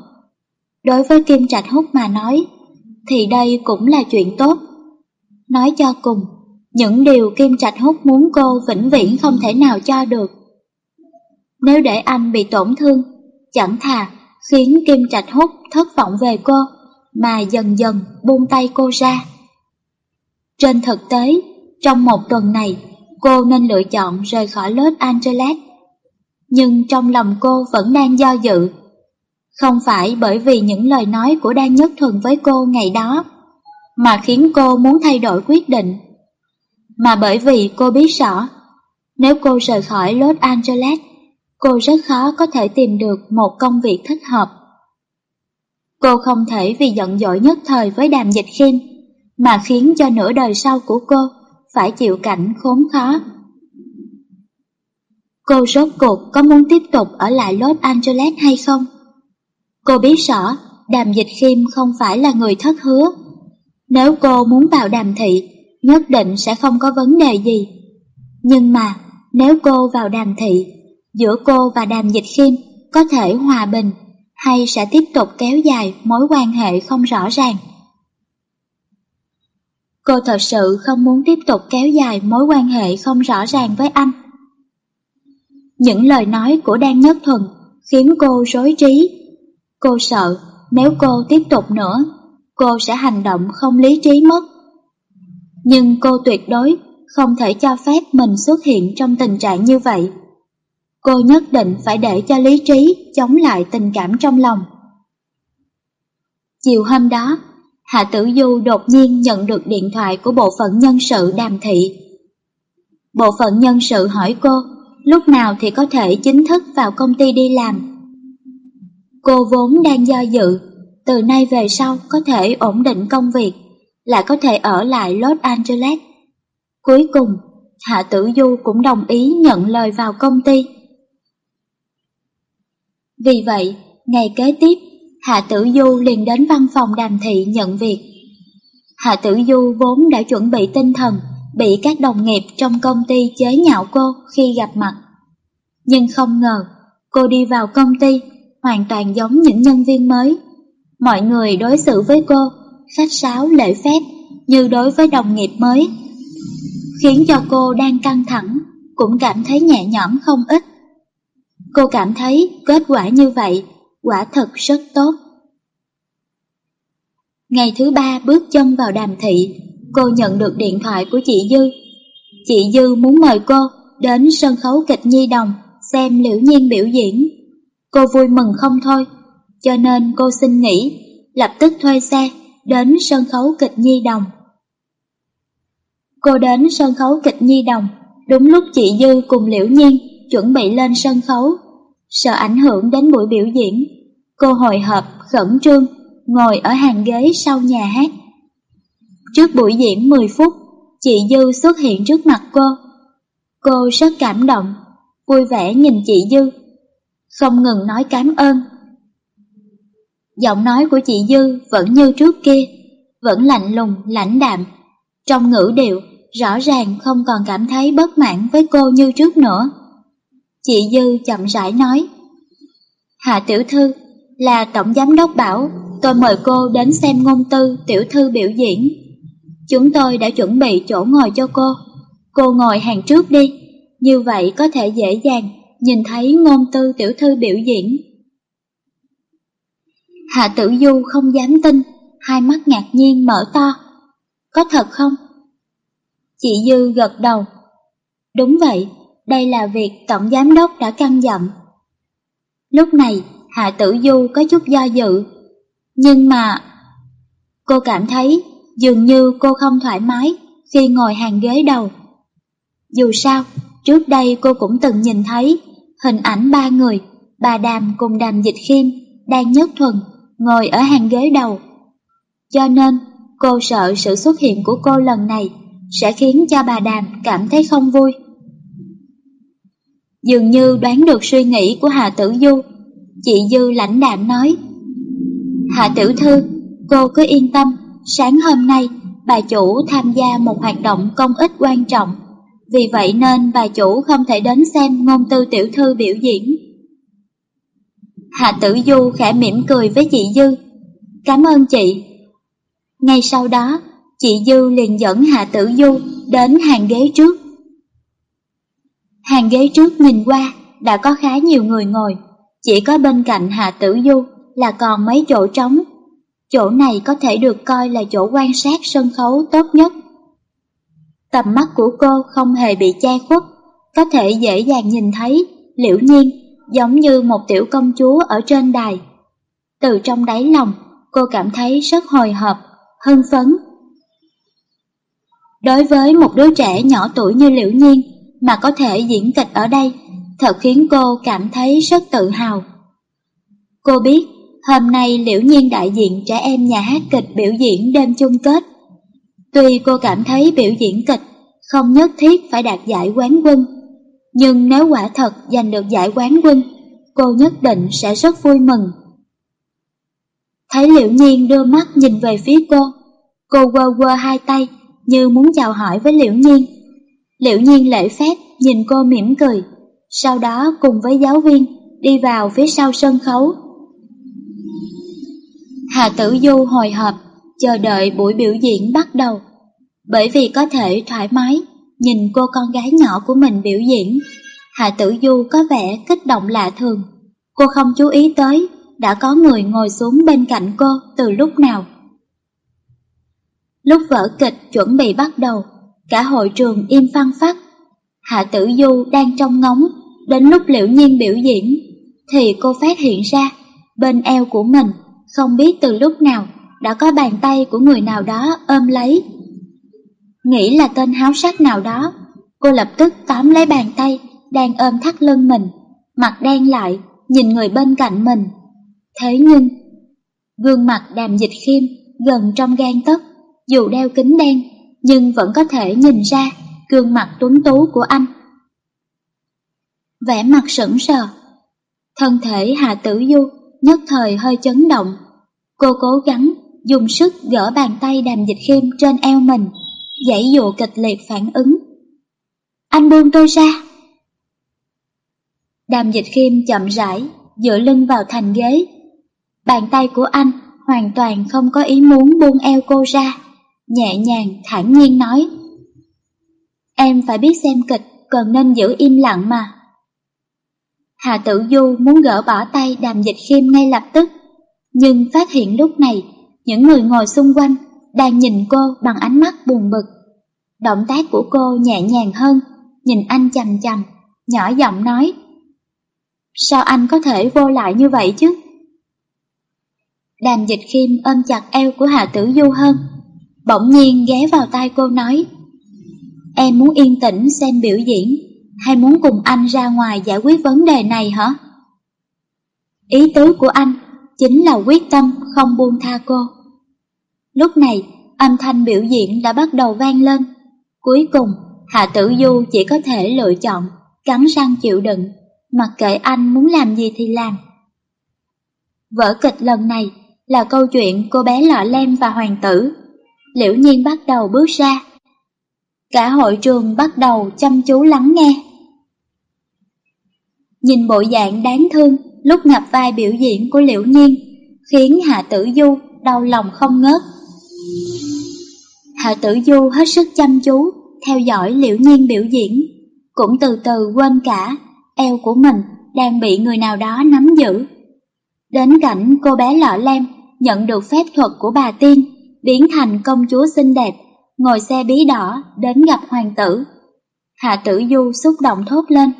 đối với Kim Trạch Húc mà nói, thì đây cũng là chuyện tốt. Nói cho cùng, những điều Kim Trạch Húc muốn cô vĩnh viễn không thể nào cho được. Nếu để anh bị tổn thương, chẳng thà khiến Kim Trạch Húc thất vọng về cô, mà dần dần buông tay cô ra. Trên thực tế, trong một tuần này, cô nên lựa chọn rời khỏi Los Angeles. Nhưng trong lòng cô vẫn đang do dự. Không phải bởi vì những lời nói của Đan Nhất Thuần với cô ngày đó, mà khiến cô muốn thay đổi quyết định. Mà bởi vì cô biết rõ, nếu cô rời khỏi Los Angeles, cô rất khó có thể tìm được một công việc thích hợp. Cô không thể vì giận dỗi nhất thời với đàm dịch khiêm, mà khiến cho nửa đời sau của cô phải chịu cảnh khốn khó. Cô rốt cuộc có muốn tiếp tục ở lại Los Angeles hay không? Cô biết rõ đàm dịch khiêm không phải là người thất hứa. Nếu cô muốn vào đàm thị, nhất định sẽ không có vấn đề gì. Nhưng mà, nếu cô vào đàm thị, giữa cô và đàm dịch khiêm có thể hòa bình hay sẽ tiếp tục kéo dài mối quan hệ không rõ ràng. Cô thật sự không muốn tiếp tục kéo dài mối quan hệ không rõ ràng với anh. Những lời nói của Đan Nhất Thuần khiến cô rối trí. Cô sợ nếu cô tiếp tục nữa, cô sẽ hành động không lý trí mất. Nhưng cô tuyệt đối không thể cho phép mình xuất hiện trong tình trạng như vậy. Cô nhất định phải để cho lý trí chống lại tình cảm trong lòng. Chiều hôm đó, Hạ Tử Du đột nhiên nhận được điện thoại của bộ phận nhân sự đàm thị. Bộ phận nhân sự hỏi cô lúc nào thì có thể chính thức vào công ty đi làm. Cô vốn đang do dự, từ nay về sau có thể ổn định công việc, lại có thể ở lại Los Angeles. Cuối cùng, Hạ Tử Du cũng đồng ý nhận lời vào công ty. Vì vậy, ngày kế tiếp, Hạ Tử Du liền đến văn phòng đàm thị nhận việc. Hạ Tử Du vốn đã chuẩn bị tinh thần, bị các đồng nghiệp trong công ty chế nhạo cô khi gặp mặt. Nhưng không ngờ, cô đi vào công ty hoàn toàn giống những nhân viên mới. Mọi người đối xử với cô, khách sáo lễ phép như đối với đồng nghiệp mới. Khiến cho cô đang căng thẳng, cũng cảm thấy nhẹ nhõm không ít. Cô cảm thấy kết quả như vậy quả thật rất tốt. Ngày thứ ba bước chân vào đàm thị, cô nhận được điện thoại của chị Dư. Chị Dư muốn mời cô đến sân khấu kịch Nhi Đồng xem Liễu Nhiên biểu diễn. Cô vui mừng không thôi, cho nên cô xin nghỉ, lập tức thuê xe đến sân khấu kịch Nhi Đồng. Cô đến sân khấu kịch Nhi Đồng, đúng lúc chị Dư cùng Liễu Nhiên chuẩn bị lên sân khấu sợ ảnh hưởng đến buổi biểu diễn. Cô hồi hộp, khẩn trương, ngồi ở hàng ghế sau nhà hát. Trước buổi diễn 10 phút, chị Dư xuất hiện trước mặt cô. Cô rất cảm động, vui vẻ nhìn chị Dư, không ngừng nói cảm ơn. Giọng nói của chị Dư vẫn như trước kia, vẫn lạnh lùng, lãnh đạm. Trong ngữ điệu, rõ ràng không còn cảm thấy bất mãn với cô như trước nữa. Chị Dư chậm rãi nói. Hạ tiểu thư, là tổng giám đốc bảo tôi mời cô đến xem ngôn tư tiểu thư biểu diễn. Chúng tôi đã chuẩn bị chỗ ngồi cho cô. Cô ngồi hàng trước đi, như vậy có thể dễ dàng nhìn thấy ngôn tư tiểu thư biểu diễn. Hạ Tử Du không dám tin, hai mắt ngạc nhiên mở to. Có thật không? Chị Dư gật đầu. Đúng vậy, đây là việc Tổng Giám Đốc đã căn dặn. Lúc này, Hạ Tử Du có chút do dự. Nhưng mà... Cô cảm thấy dường như cô không thoải mái khi ngồi hàng ghế đầu. Dù sao, trước đây cô cũng từng nhìn thấy hình ảnh ba người, bà Đàm cùng Đàm Dịch Khiêm đang nhất thuần ngồi ở hàng ghế đầu. Cho nên, cô sợ sự xuất hiện của cô lần này sẽ khiến cho bà Đàm cảm thấy không vui. Dường như đoán được suy nghĩ của Hà Tử Du, chị Dư lãnh đạm nói Hạ Tiểu Thư, cô cứ yên tâm, sáng hôm nay bà chủ tham gia một hoạt động công ích quan trọng, vì vậy nên bà chủ không thể đến xem ngôn tư tiểu thư biểu diễn. Hạ Tử Du khẽ mỉm cười với chị Dư. Cảm ơn chị. Ngay sau đó, chị Dư liền dẫn Hạ Tử Du đến hàng ghế trước. Hàng ghế trước nhìn qua đã có khá nhiều người ngồi, chỉ có bên cạnh Hạ Tử Du là còn mấy chỗ trống. Chỗ này có thể được coi là chỗ quan sát sân khấu tốt nhất. Tầm mắt của cô không hề bị che khuất, có thể dễ dàng nhìn thấy Liễu Nhiên giống như một tiểu công chúa ở trên đài. Từ trong đáy lòng, cô cảm thấy rất hồi hộp, hưng phấn. Đối với một đứa trẻ nhỏ tuổi như Liễu Nhiên mà có thể diễn kịch ở đây, thật khiến cô cảm thấy rất tự hào. Cô biết, hôm nay Liễu Nhiên đại diện trẻ em nhà hát kịch biểu diễn đêm chung kết. Tuy cô cảm thấy biểu diễn kịch không nhất thiết phải đạt giải quán quân, nhưng nếu quả thật giành được giải quán quân, cô nhất định sẽ rất vui mừng. Thấy Liễu Nhiên đưa mắt nhìn về phía cô, cô quơ quơ hai tay như muốn chào hỏi với Liễu Nhiên. Liễu Nhiên lễ phép nhìn cô mỉm cười, sau đó cùng với giáo viên đi vào phía sau sân khấu. Hà Tử Du hồi hộp, chờ đợi buổi biểu diễn bắt đầu, bởi vì có thể thoải mái nhìn cô con gái nhỏ của mình biểu diễn. Hạ Tử Du có vẻ kích động lạ thường. Cô không chú ý tới, đã có người ngồi xuống bên cạnh cô từ lúc nào. Lúc vở kịch chuẩn bị bắt đầu, cả hội trường im phăng phát. Hạ Tử Du đang trong ngóng, đến lúc liễu nhiên biểu diễn, thì cô phát hiện ra, bên eo của mình, không biết từ lúc nào, đã có bàn tay của người nào đó ôm lấy. Nghĩ là tên háo sắc nào đó, cô lập tức tóm lấy bàn tay, đang ôm thắt lưng mình, mặt đen lại, nhìn người bên cạnh mình. Thế nhưng, gương mặt đàm dịch khiêm gần trong gan tấc, dù đeo kính đen, nhưng vẫn có thể nhìn ra gương mặt tuấn tú của anh. Vẻ mặt sững sờ, thân thể Hạ Tử Du nhất thời hơi chấn động. Cô cố gắng dùng sức gỡ bàn tay đàm dịch khiêm trên eo mình, dãy dụ kịch liệt phản ứng. Anh buông tôi ra. Đàm dịch khiêm chậm rãi, dựa lưng vào thành ghế. Bàn tay của anh hoàn toàn không có ý muốn buông eo cô ra, nhẹ nhàng, thản nhiên nói. Em phải biết xem kịch, cần nên giữ im lặng mà. Hà Tử Du muốn gỡ bỏ tay đàm dịch khiêm ngay lập tức, nhưng phát hiện lúc này, những người ngồi xung quanh đang nhìn cô bằng ánh mắt buồn bực. Động tác của cô nhẹ nhàng hơn, nhìn anh chầm chầm, nhỏ giọng nói. Sao anh có thể vô lại như vậy chứ? Đàm dịch khiêm ôm chặt eo của Hà Tử Du hơn, bỗng nhiên ghé vào tai cô nói. Em muốn yên tĩnh xem biểu diễn, hay muốn cùng anh ra ngoài giải quyết vấn đề này hả? Ý tứ của anh chính là quyết tâm không buông tha cô. Lúc này, âm thanh biểu diễn đã bắt đầu vang lên. Cuối cùng, Hạ Tử Du chỉ có thể lựa chọn, cắn răng chịu đựng, mặc kệ anh muốn làm gì thì làm. Vở kịch lần này là câu chuyện cô bé lọ lem và hoàng tử. Liễu nhiên bắt đầu bước ra. Cả hội trường bắt đầu chăm chú lắng nghe. Nhìn bộ dạng đáng thương lúc nhập vai biểu diễn của Liễu Nhiên khiến Hạ Tử Du đau lòng không ngớt. Hạ Tử Du hết sức chăm chú theo dõi Liễu Nhiên biểu diễn, cũng từ từ quên cả eo của mình đang bị người nào đó nắm giữ. Đến cảnh cô bé lọ lem nhận được phép thuật của bà tiên, biến thành công chúa xinh đẹp, ngồi xe bí đỏ đến gặp hoàng tử. Hạ tử du xúc động thốt lên.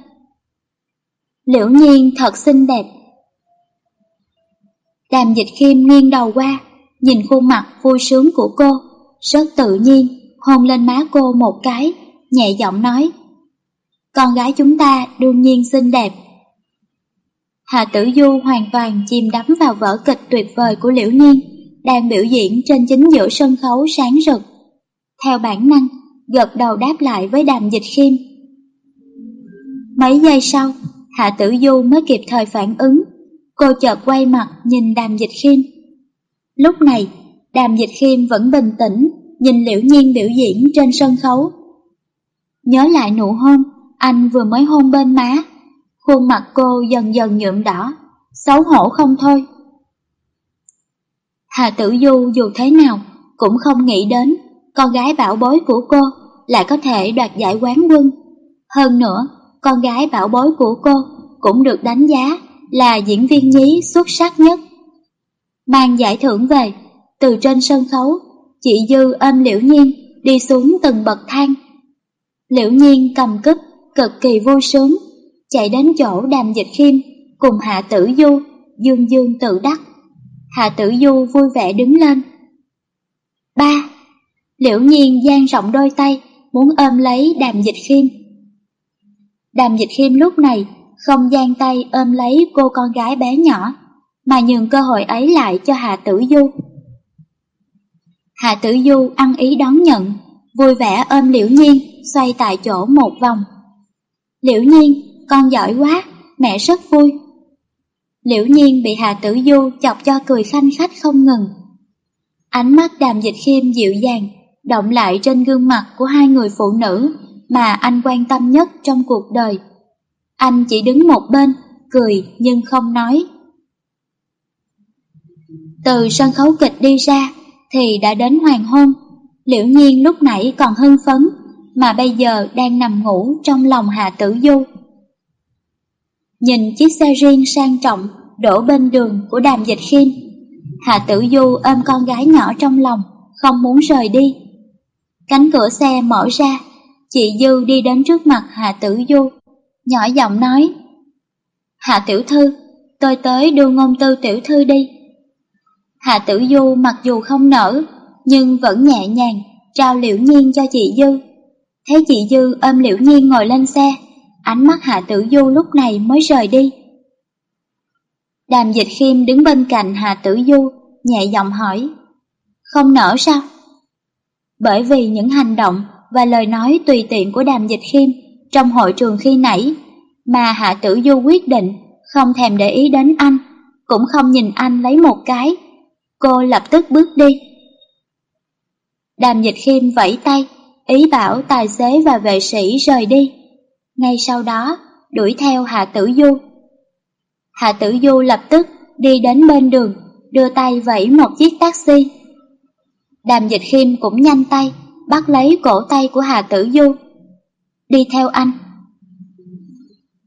Liễu nhiên thật xinh đẹp. Đàm dịch khiêm nghiêng đầu qua, nhìn khuôn mặt vui sướng của cô, rất tự nhiên, hôn lên má cô một cái, nhẹ giọng nói. Con gái chúng ta đương nhiên xinh đẹp. Hạ Tử Du hoàn toàn chìm đắm vào vở kịch tuyệt vời của Liễu Nhiên, đang biểu diễn trên chính giữa sân khấu sáng rực. Theo bản năng, gật đầu đáp lại với đàm dịch khiêm. Mấy giây sau, Hạ Tử Du mới kịp thời phản ứng, cô chợt quay mặt nhìn đàm dịch khiêm. Lúc này, đàm dịch khiêm vẫn bình tĩnh, nhìn Liễu Nhiên biểu diễn trên sân khấu. Nhớ lại nụ hôn, anh vừa mới hôn bên má, khuôn mặt cô dần dần nhuộm đỏ, xấu hổ không thôi. Hà Tử Du dù thế nào cũng không nghĩ đến con gái bảo bối của cô lại có thể đoạt giải quán quân. Hơn nữa, con gái bảo bối của cô cũng được đánh giá là diễn viên nhí xuất sắc nhất. Mang giải thưởng về, từ trên sân khấu, chị Dư ôm Liễu Nhiên đi xuống từng bậc thang. Liễu Nhiên cầm cúp, cực kỳ vui sướng, chạy đến chỗ đàm dịch khiêm cùng Hạ Tử Du, dương dương tự đắc. Hạ Tử Du vui vẻ đứng lên. Ba, liễu nhiên dang rộng đôi tay, muốn ôm lấy đàm dịch khiêm. Đàm dịch khiêm lúc này không giang tay ôm lấy cô con gái bé nhỏ, mà nhường cơ hội ấy lại cho Hà Tử Du. Hà Tử Du ăn ý đón nhận, vui vẻ ôm Liễu Nhiên, xoay tại chỗ một vòng. Liễu Nhiên, con giỏi quá, mẹ rất vui. Liễu Nhiên bị Hà Tử Du chọc cho cười khanh khách không ngừng. Ánh mắt đàm dịch khiêm dịu dàng, động lại trên gương mặt của hai người phụ nữ mà anh quan tâm nhất trong cuộc đời. Anh chỉ đứng một bên, cười nhưng không nói. Từ sân khấu kịch đi ra thì đã đến hoàng hôn. Liễu nhiên lúc nãy còn hưng phấn, mà bây giờ đang nằm ngủ trong lòng Hạ Tử Du. Nhìn chiếc xe riêng sang trọng đổ bên đường của đàm dịch khiêm, Hạ Tử Du ôm con gái nhỏ trong lòng, không muốn rời đi. Cánh cửa xe mở ra, chị Dư đi đến trước mặt hà Tử Du, nhỏ giọng nói Hạ Tiểu Thư, tôi tới đưa ngôn tư Tiểu Thư đi. Hạ Tử Du mặc dù không nở, nhưng vẫn nhẹ nhàng trao liễu nhiên cho chị Dư. Thấy chị Dư ôm liễu nhiên ngồi lên xe, ánh mắt Hạ Tử Du lúc này mới rời đi. Đàm dịch khiêm đứng bên cạnh Hạ Tử Du, nhẹ giọng hỏi, không nở sao? Bởi vì những hành động và lời nói tùy tiện của đàm dịch khiêm trong hội trường khi nãy, mà Hạ Tử Du quyết định không thèm để ý đến anh, cũng không nhìn anh lấy một cái. Cô lập tức bước đi. Đàm dịch khiêm vẫy tay, ý bảo tài xế và vệ sĩ rời đi. Ngay sau đó, đuổi theo Hạ Tử Du. Hạ Tử Du lập tức đi đến bên đường, đưa tay vẫy một chiếc taxi. Đàm dịch khiêm cũng nhanh tay, bắt lấy cổ tay của Hà Tử Du. Đi theo anh.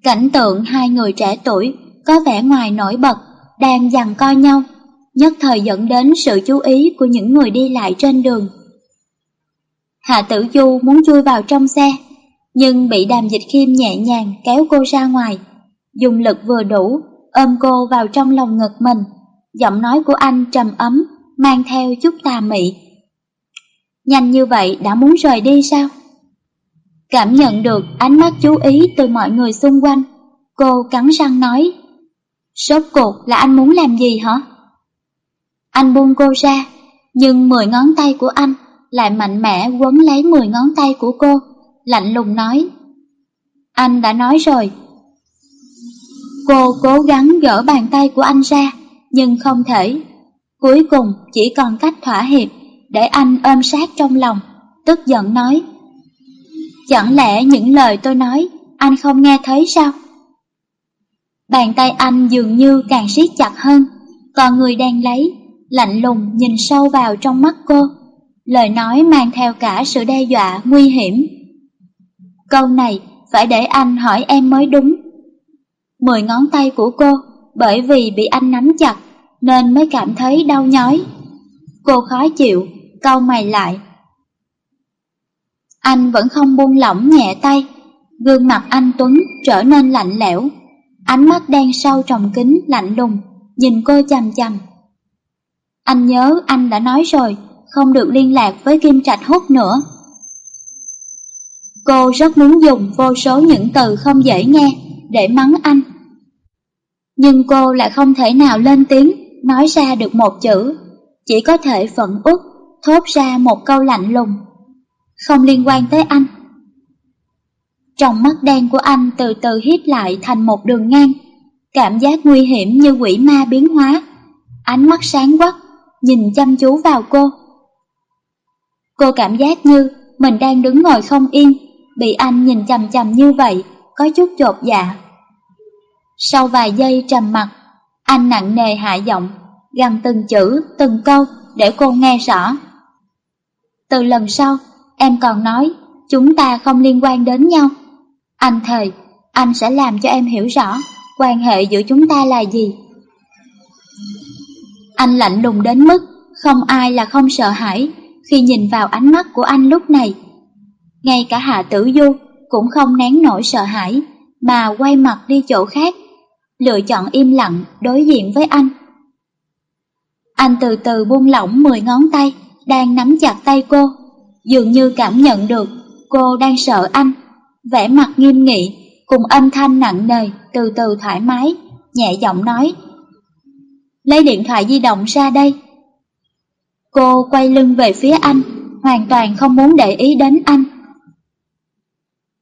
Cảnh tượng hai người trẻ tuổi có vẻ ngoài nổi bật, đang giằng co nhau, nhất thời dẫn đến sự chú ý của những người đi lại trên đường. Hạ Tử Du muốn chui vào trong xe, nhưng bị đàm dịch khiêm nhẹ nhàng kéo cô ra ngoài, dùng lực vừa đủ, ôm cô vào trong lòng ngực mình. Giọng nói của anh trầm ấm, mang theo chút tà mị. Nhanh như vậy đã muốn rời đi sao? Cảm nhận được ánh mắt chú ý từ mọi người xung quanh, cô cắn răng nói. Sốt cuộc là anh muốn làm gì hả? Anh buông cô ra, nhưng mười ngón tay của anh lại mạnh mẽ quấn lấy mười ngón tay của cô, lạnh lùng nói. Anh đã nói rồi. Cô cố gắng gỡ bàn tay của anh ra, nhưng không thể. Cuối cùng chỉ còn cách thỏa hiệp, để anh ôm sát trong lòng, tức giận nói. Chẳng lẽ những lời tôi nói, anh không nghe thấy sao? Bàn tay anh dường như càng siết chặt hơn, còn người đang lấy, lạnh lùng nhìn sâu vào trong mắt cô. Lời nói mang theo cả sự đe dọa nguy hiểm. Câu này phải để anh hỏi em mới đúng. Mười ngón tay của cô bởi vì bị anh nắm chặt nên mới cảm thấy đau nhói. Cô khó chịu, cau mày lại. Anh vẫn không buông lỏng nhẹ tay, gương mặt anh Tuấn trở nên lạnh lẽo, ánh mắt đen sâu trong kính lạnh lùng, nhìn cô chằm chằm. Anh nhớ anh đã nói rồi, không được liên lạc với Kim Trạch Hút nữa. Cô rất muốn dùng vô số những từ không dễ nghe để mắng anh. Nhưng cô lại không thể nào lên tiếng, nói ra được một chữ, chỉ có thể phẫn uất, thốt ra một câu lạnh lùng. Không liên quan tới anh. Trong mắt đen của anh từ từ hít lại thành một đường ngang, cảm giác nguy hiểm như quỷ ma biến hóa. Ánh mắt sáng quắc, nhìn chăm chú vào cô. Cô cảm giác như mình đang đứng ngồi không yên, bị anh nhìn chằm chằm như vậy, có chút chột dạ. Sau vài giây trầm mặt, anh nặng nề hạ giọng, gằn từng chữ, từng câu để cô nghe rõ. Từ lần sau, em còn nói chúng ta không liên quan đến nhau. Anh thề, anh sẽ làm cho em hiểu rõ quan hệ giữa chúng ta là gì. Anh lạnh lùng đến mức không ai là không sợ hãi khi nhìn vào ánh mắt của anh lúc này. Ngay cả Hạ Tử Du cũng không nén nổi sợ hãi mà quay mặt đi chỗ khác, lựa chọn im lặng đối diện với anh. Anh từ từ buông lỏng 10 ngón tay đang nắm chặt tay cô, dường như cảm nhận được cô đang sợ anh, vẻ mặt nghiêm nghị cùng âm thanh nặng nề từ từ thoải mái, nhẹ giọng nói lấy điện thoại di động ra đây. Cô quay lưng về phía anh, hoàn toàn không muốn để ý đến anh.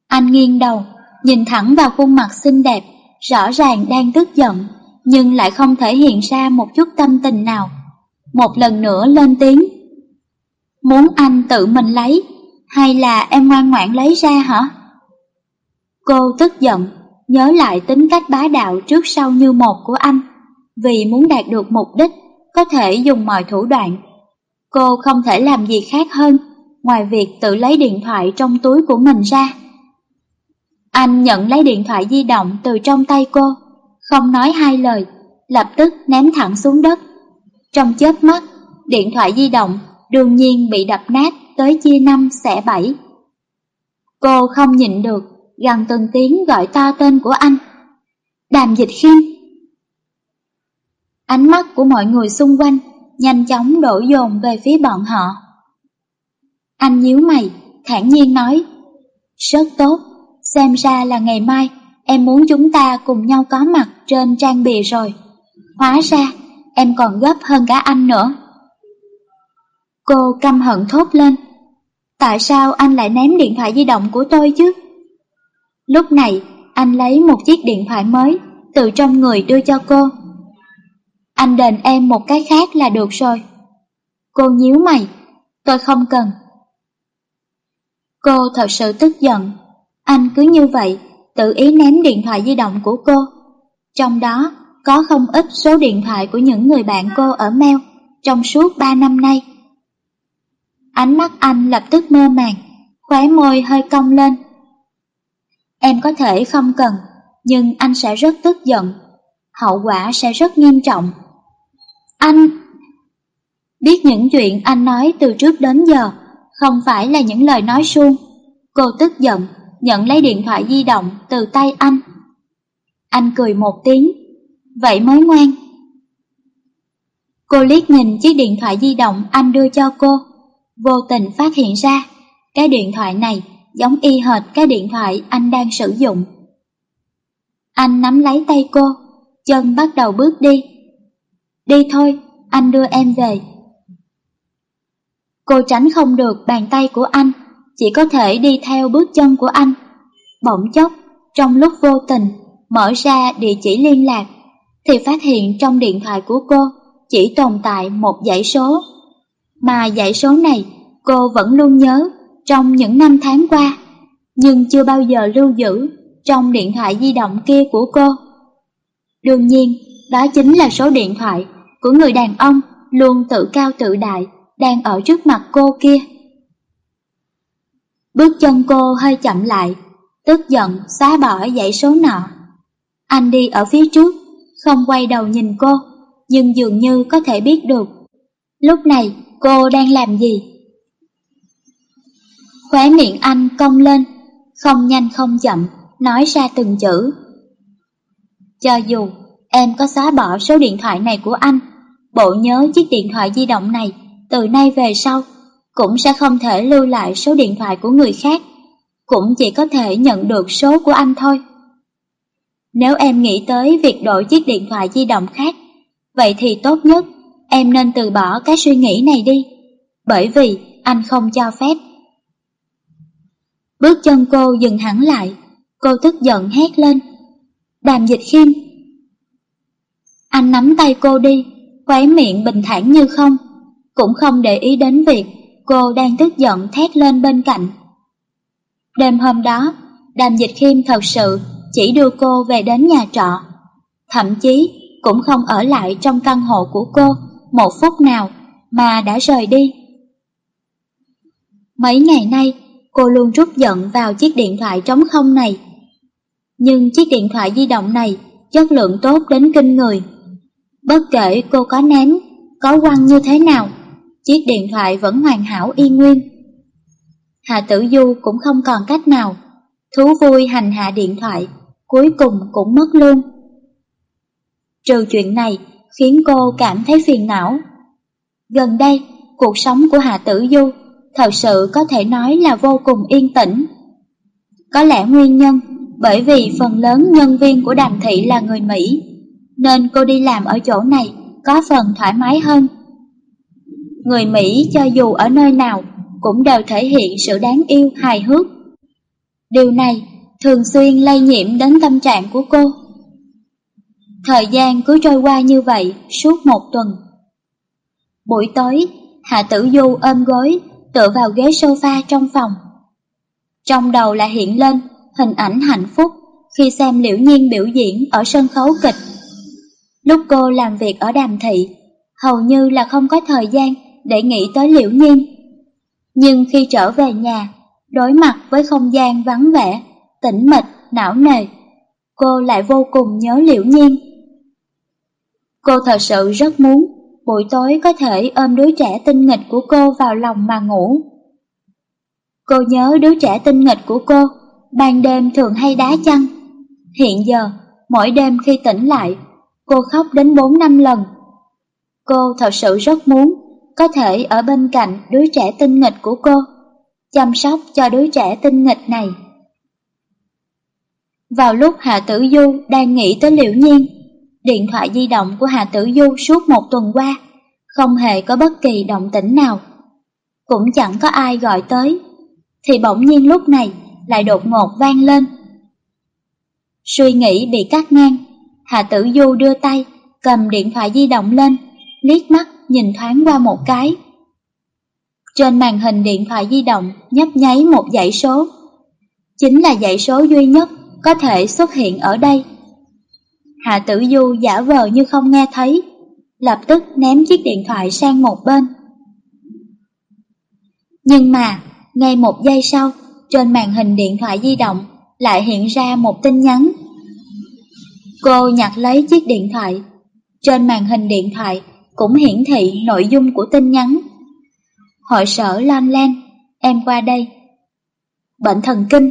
Anh nghiêng đầu, nhìn thẳng vào khuôn mặt xinh đẹp, rõ ràng đang tức giận, nhưng lại không thể hiện ra một chút tâm tình nào. Một lần nữa lên tiếng. Muốn anh tự mình lấy, hay là em ngoan ngoãn lấy ra hả? Cô tức giận, nhớ lại tính cách bá đạo trước sau như một của anh vì muốn đạt được mục đích, có thể dùng mọi thủ đoạn. Cô không thể làm gì khác hơn, ngoài việc tự lấy điện thoại trong túi của mình ra. Anh nhận lấy điện thoại di động từ trong tay cô, không nói hai lời, lập tức ném thẳng xuống đất. Trong chớp mắt, điện thoại di động đương nhiên bị đập nát tới chia năm xẻ bảy. Cô không nhịn được, gần từng tiếng gọi to tên của anh. Đàm dịch khiêm Ánh mắt của mọi người xung quanh nhanh chóng đổ dồn về phía bọn họ. Anh nhíu mày, thản nhiên nói, Rất tốt, xem ra là ngày mai em muốn chúng ta cùng nhau có mặt trên trang bìa rồi. Hóa ra, em còn gấp hơn cả anh nữa. Cô căm hận thốt lên. Tại sao anh lại ném điện thoại di động của tôi chứ? Lúc này, anh lấy một chiếc điện thoại mới từ trong người đưa cho cô. Anh đền em một cái khác là được rồi. Cô nhíu mày, tôi không cần. Cô thật sự tức giận, anh cứ như vậy tự ý ném điện thoại di động của cô. Trong đó có không ít số điện thoại của những người bạn cô ở Mel trong suốt 3 năm nay. Ánh mắt anh lập tức mơ màng, khóe môi hơi cong lên. Em có thể không cần, nhưng anh sẽ rất tức giận. Hậu quả sẽ rất nghiêm trọng. Anh... Biết những chuyện anh nói từ trước đến giờ không phải là những lời nói suông. Cô tức giận, nhận lấy điện thoại di động từ tay anh. Anh cười một tiếng, vậy mới ngoan. Cô liếc nhìn chiếc điện thoại di động anh đưa cho cô, vô tình phát hiện ra cái điện thoại này giống y hệt cái điện thoại anh đang sử dụng. Anh nắm lấy tay cô, chân bắt đầu bước đi. Đi thôi, anh đưa em về. Cô tránh không được bàn tay của anh, chỉ có thể đi theo bước chân của anh. Bỗng chốc, trong lúc vô tình, mở ra địa chỉ liên lạc, thì phát hiện trong điện thoại của cô chỉ tồn tại một dãy số. Mà dãy số này cô vẫn luôn nhớ trong những năm tháng qua, nhưng chưa bao giờ lưu giữ trong điện thoại di động kia của cô. Đương nhiên, đó chính là số điện thoại của người đàn ông luôn tự cao tự đại đang ở trước mặt cô kia. Bước chân cô hơi chậm lại, tức giận xóa bỏ dãy số nọ. Anh đi ở phía trước, không quay đầu nhìn cô, nhưng dường như có thể biết được. Lúc này cô đang làm gì? Khóe miệng anh cong lên, không nhanh không chậm, nói ra từng chữ. Cho dù em có xóa bỏ số điện thoại này của anh, bộ nhớ chiếc điện thoại di động này từ nay về sau cũng sẽ không thể lưu lại số điện thoại của người khác, cũng chỉ có thể nhận được số của anh thôi. Nếu em nghĩ tới việc đổi chiếc điện thoại di động khác, vậy thì tốt nhất em nên từ bỏ cái suy nghĩ này đi, bởi vì anh không cho phép. Bước chân cô dừng hẳn lại, cô tức giận hét lên. Đàm dịch khiêm. Anh nắm tay cô đi, khóe miệng bình thản như không, cũng không để ý đến việc cô đang tức giận thét lên bên cạnh. Đêm hôm đó, đàm dịch khiêm thật sự chỉ đưa cô về đến nhà trọ. Thậm chí cũng không ở lại trong căn hộ của cô một phút nào mà đã rời đi. Mấy ngày nay, cô luôn rút giận vào chiếc điện thoại trống không này. Nhưng chiếc điện thoại di động này chất lượng tốt đến kinh người. Bất kể cô có ném, có quăng như thế nào, chiếc điện thoại vẫn hoàn hảo y nguyên. Hà Tử Du cũng không còn cách nào, thú vui hành hạ điện thoại, cuối cùng cũng mất luôn. Trừ chuyện này khiến cô cảm thấy phiền não. Gần đây, cuộc sống của Hạ Tử Du thật sự có thể nói là vô cùng yên tĩnh. Có lẽ nguyên nhân bởi vì phần lớn nhân viên của đàm thị là người Mỹ, nên cô đi làm ở chỗ này có phần thoải mái hơn. Người Mỹ cho dù ở nơi nào cũng đều thể hiện sự đáng yêu hài hước. Điều này thường xuyên lây nhiễm đến tâm trạng của cô. Thời gian cứ trôi qua như vậy suốt một tuần. Buổi tối, Hạ Tử Du ôm gối, tựa vào ghế sofa trong phòng. Trong đầu lại hiện lên hình ảnh hạnh phúc khi xem Liễu Nhiên biểu diễn ở sân khấu kịch. Lúc cô làm việc ở đàm thị, hầu như là không có thời gian để nghĩ tới Liễu Nhiên. Nhưng khi trở về nhà, đối mặt với không gian vắng vẻ, tĩnh mịch, não nề, cô lại vô cùng nhớ Liễu Nhiên. Cô thật sự rất muốn buổi tối có thể ôm đứa trẻ tinh nghịch của cô vào lòng mà ngủ. Cô nhớ đứa trẻ tinh nghịch của cô, ban đêm thường hay đá chăn. Hiện giờ, mỗi đêm khi tỉnh lại, cô khóc đến 4 năm lần. Cô thật sự rất muốn có thể ở bên cạnh đứa trẻ tinh nghịch của cô, chăm sóc cho đứa trẻ tinh nghịch này. Vào lúc Hạ Tử Du đang nghĩ tới Liễu Nhiên, điện thoại di động của Hà Tử Du suốt một tuần qua không hề có bất kỳ động tĩnh nào. Cũng chẳng có ai gọi tới, thì bỗng nhiên lúc này lại đột ngột vang lên. Suy nghĩ bị cắt ngang, Hà Tử Du đưa tay, cầm điện thoại di động lên, liếc mắt nhìn thoáng qua một cái. Trên màn hình điện thoại di động nhấp nháy một dãy số. Chính là dãy số duy nhất có thể xuất hiện ở đây. Hạ Tử Du giả vờ như không nghe thấy, lập tức ném chiếc điện thoại sang một bên. Nhưng mà, ngay một giây sau, trên màn hình điện thoại di động lại hiện ra một tin nhắn. Cô nhặt lấy chiếc điện thoại. Trên màn hình điện thoại cũng hiển thị nội dung của tin nhắn. Hội sở Lan Lan, em qua đây. Bệnh thần kinh.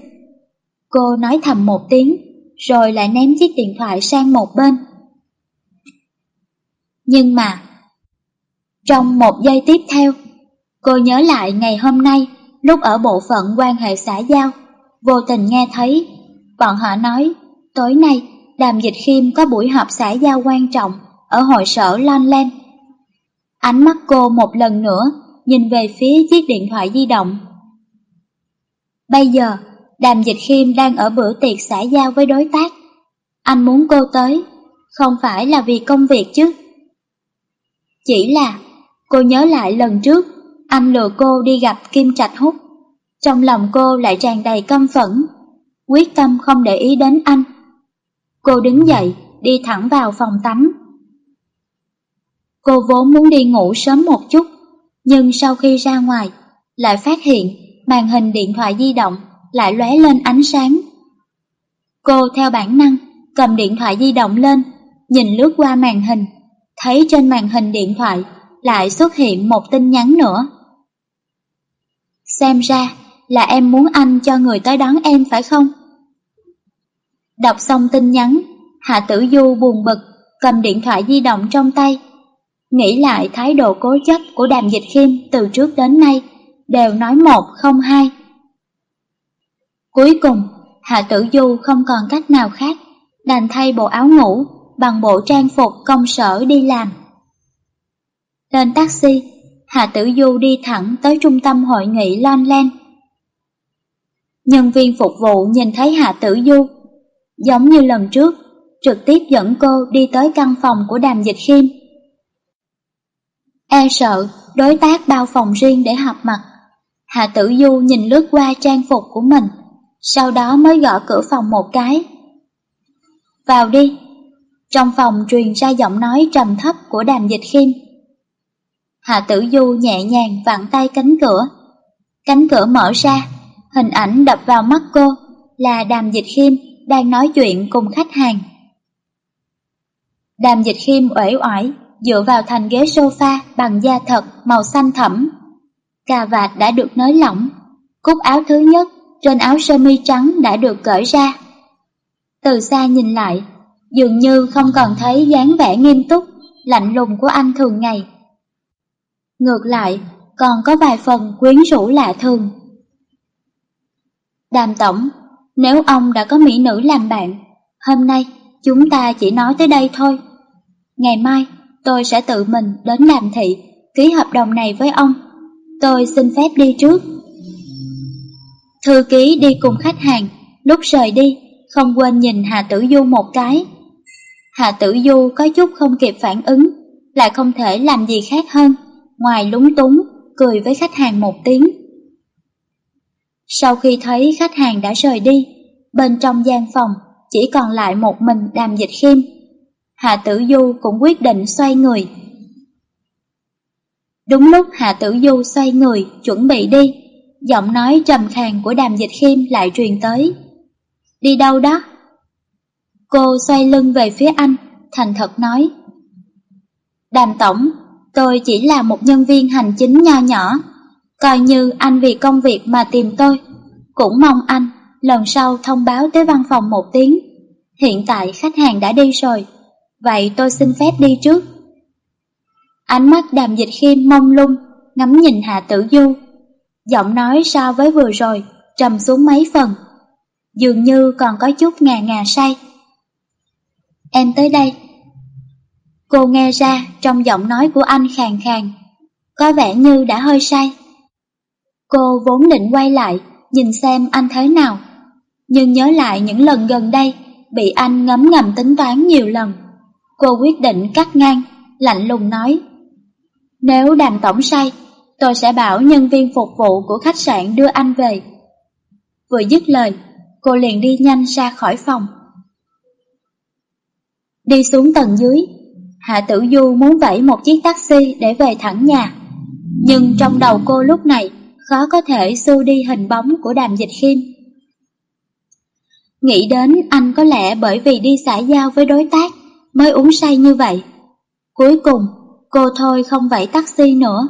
Cô nói thầm một tiếng, rồi lại ném chiếc điện thoại sang một bên. Nhưng mà, trong một giây tiếp theo, cô nhớ lại ngày hôm nay lúc ở bộ phận quan hệ xã giao, vô tình nghe thấy bọn họ nói tối nay Đàm Dịch Khiêm có buổi họp xã giao quan trọng ở hội sở Lon Lan. Ánh mắt cô một lần nữa nhìn về phía chiếc điện thoại di động. Bây giờ, Đàm Dịch Khiêm đang ở bữa tiệc xã giao với đối tác. Anh muốn cô tới, không phải là vì công việc chứ. Chỉ là cô nhớ lại lần trước anh lừa cô đi gặp Kim Trạch Hút. Trong lòng cô lại tràn đầy căm phẫn, quyết tâm không để ý đến anh. Cô đứng dậy, đi thẳng vào phòng tắm. Cô vốn muốn đi ngủ sớm một chút, nhưng sau khi ra ngoài, lại phát hiện màn hình điện thoại di động lại lóe lên ánh sáng. Cô theo bản năng cầm điện thoại di động lên, nhìn lướt qua màn hình, thấy trên màn hình điện thoại lại xuất hiện một tin nhắn nữa. Xem ra là em muốn anh cho người tới đón em phải không? Đọc xong tin nhắn, Hạ Tử Du buồn bực, cầm điện thoại di động trong tay. Nghĩ lại thái độ cố chấp của đàm dịch khiêm từ trước đến nay, đều nói một không hai. Cuối cùng, Hạ Tử Du không còn cách nào khác, đành thay bộ áo ngủ bằng bộ trang phục công sở đi làm. Lên taxi, Hạ Tử Du đi thẳng tới trung tâm hội nghị Lon Lan. Nhân viên phục vụ nhìn thấy Hạ Tử Du, giống như lần trước, trực tiếp dẫn cô đi tới căn phòng của Đàm Dịch Khiêm. E sợ đối tác bao phòng riêng để họp mặt, Hạ Tử Du nhìn lướt qua trang phục của mình, sau đó mới gõ cửa phòng một cái. Vào đi. Trong phòng truyền ra giọng nói trầm thấp của Đàm Dịch Khiêm. Hạ Tử Du nhẹ nhàng vặn tay cánh cửa. Cánh cửa mở ra, hình ảnh đập vào mắt cô là Đàm Dịch Khiêm đang nói chuyện cùng khách hàng. Đàm Dịch Khiêm uể oải dựa vào thành ghế sofa bằng da thật màu xanh thẫm. Cà vạt đã được nới lỏng, cúc áo thứ nhất trên áo sơ mi trắng đã được cởi ra. Từ xa nhìn lại, dường như không còn thấy dáng vẻ nghiêm túc, lạnh lùng của anh thường ngày. Ngược lại, còn có vài phần quyến rũ lạ thường. Đàm Tổng, nếu ông đã có mỹ nữ làm bạn, hôm nay chúng ta chỉ nói tới đây thôi. Ngày mai, tôi sẽ tự mình đến làm thị, ký hợp đồng này với ông. Tôi xin phép đi trước. Thư ký đi cùng khách hàng, lúc rời đi, không quên nhìn Hà Tử Du một cái. Hà Tử Du có chút không kịp phản ứng, lại không thể làm gì khác hơn, ngoài lúng túng, cười với khách hàng một tiếng. Sau khi thấy khách hàng đã rời đi, bên trong gian phòng chỉ còn lại một mình đàm dịch khiêm. Hà Tử Du cũng quyết định xoay người. Đúng lúc Hà Tử Du xoay người, chuẩn bị đi, giọng nói trầm khàn của đàm dịch khiêm lại truyền tới. Đi đâu đó? Cô xoay lưng về phía anh, thành thật nói. Đàm tổng, tôi chỉ là một nhân viên hành chính nho nhỏ, coi như anh vì công việc mà tìm tôi. Cũng mong anh lần sau thông báo tới văn phòng một tiếng. Hiện tại khách hàng đã đi rồi, vậy tôi xin phép đi trước. Ánh mắt đàm dịch khiêm mông lung, ngắm nhìn Hạ Tử Du. Giọng nói so với vừa rồi, trầm xuống mấy phần. Dường như còn có chút ngà ngà say. Em tới đây. Cô nghe ra trong giọng nói của anh khàn khàn, có vẻ như đã hơi say. Cô vốn định quay lại, nhìn xem anh thế nào, nhưng nhớ lại những lần gần đây bị anh ngấm ngầm tính toán nhiều lần. Cô quyết định cắt ngang, lạnh lùng nói. Nếu đàm tổng say, tôi sẽ bảo nhân viên phục vụ của khách sạn đưa anh về. Vừa dứt lời, cô liền đi nhanh ra khỏi phòng. Đi xuống tầng dưới, Hạ Tử Du muốn vẫy một chiếc taxi để về thẳng nhà. Nhưng trong đầu cô lúc này khó có thể xua đi hình bóng của đàm dịch khiêm. Nghĩ đến anh có lẽ bởi vì đi xã giao với đối tác mới uống say như vậy. Cuối cùng, cô thôi không vẫy taxi nữa,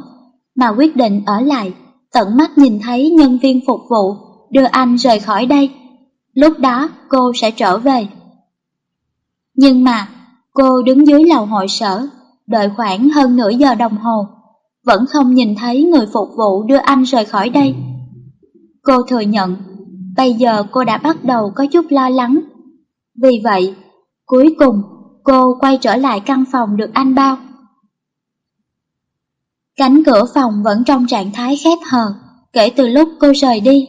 mà quyết định ở lại, tận mắt nhìn thấy nhân viên phục vụ đưa anh rời khỏi đây. Lúc đó cô sẽ trở về. Nhưng mà, cô đứng dưới lầu hội sở, đợi khoảng hơn nửa giờ đồng hồ, vẫn không nhìn thấy người phục vụ đưa anh rời khỏi đây. Cô thừa nhận, bây giờ cô đã bắt đầu có chút lo lắng. Vì vậy, cuối cùng cô quay trở lại căn phòng được anh bao. Cánh cửa phòng vẫn trong trạng thái khép hờ kể từ lúc cô rời đi.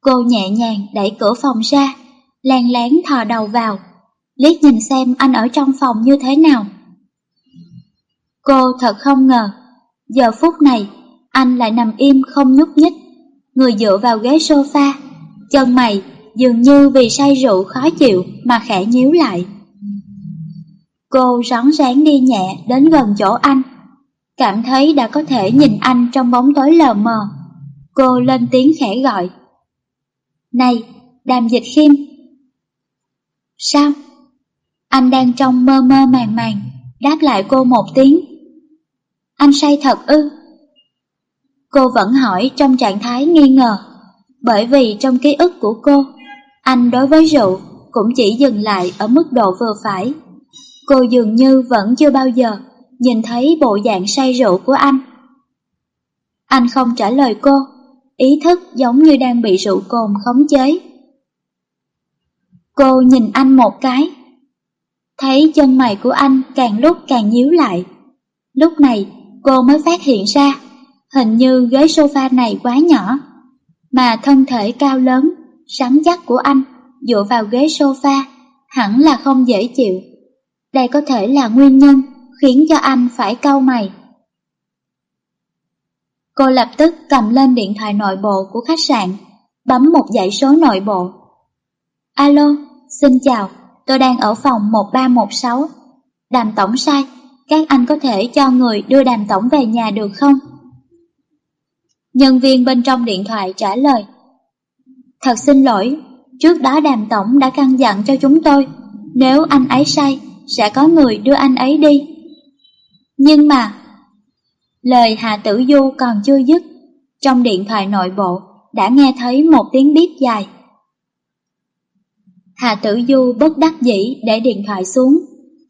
Cô nhẹ nhàng đẩy cửa phòng ra, len lén thò đầu vào, liếc nhìn xem anh ở trong phòng như thế nào. Cô thật không ngờ, giờ phút này anh lại nằm im không nhúc nhích, người dựa vào ghế sofa, chân mày dường như vì say rượu khó chịu mà khẽ nhíu lại. Cô rón rén đi nhẹ đến gần chỗ anh, cảm thấy đã có thể nhìn anh trong bóng tối lờ mờ. Cô lên tiếng khẽ gọi. Này, đàm dịch khiêm. Sao? Anh đang trong mơ mơ màng màng, đáp lại cô một tiếng. Anh say thật ư? Cô vẫn hỏi trong trạng thái nghi ngờ, bởi vì trong ký ức của cô, anh đối với rượu cũng chỉ dừng lại ở mức độ vừa phải. Cô dường như vẫn chưa bao giờ nhìn thấy bộ dạng say rượu của anh. Anh không trả lời cô, ý thức giống như đang bị rượu cồn khống chế. Cô nhìn anh một cái, thấy chân mày của anh càng lúc càng nhíu lại. Lúc này cô mới phát hiện ra, hình như ghế sofa này quá nhỏ, mà thân thể cao lớn, rắn chắc của anh dựa vào ghế sofa hẳn là không dễ chịu. Đây có thể là nguyên nhân khiến cho anh phải cau mày. Cô lập tức cầm lên điện thoại nội bộ của khách sạn, bấm một dãy số nội bộ. Alo, xin chào, tôi đang ở phòng 1316. Đàm tổng sai, các anh có thể cho người đưa đàm tổng về nhà được không? Nhân viên bên trong điện thoại trả lời. Thật xin lỗi, trước đó đàm tổng đã căn dặn cho chúng tôi, nếu anh ấy sai, sẽ có người đưa anh ấy đi. Nhưng mà, lời Hà Tử Du còn chưa dứt, trong điện thoại nội bộ đã nghe thấy một tiếng bíp dài. Hà Tử Du bất đắc dĩ để điện thoại xuống,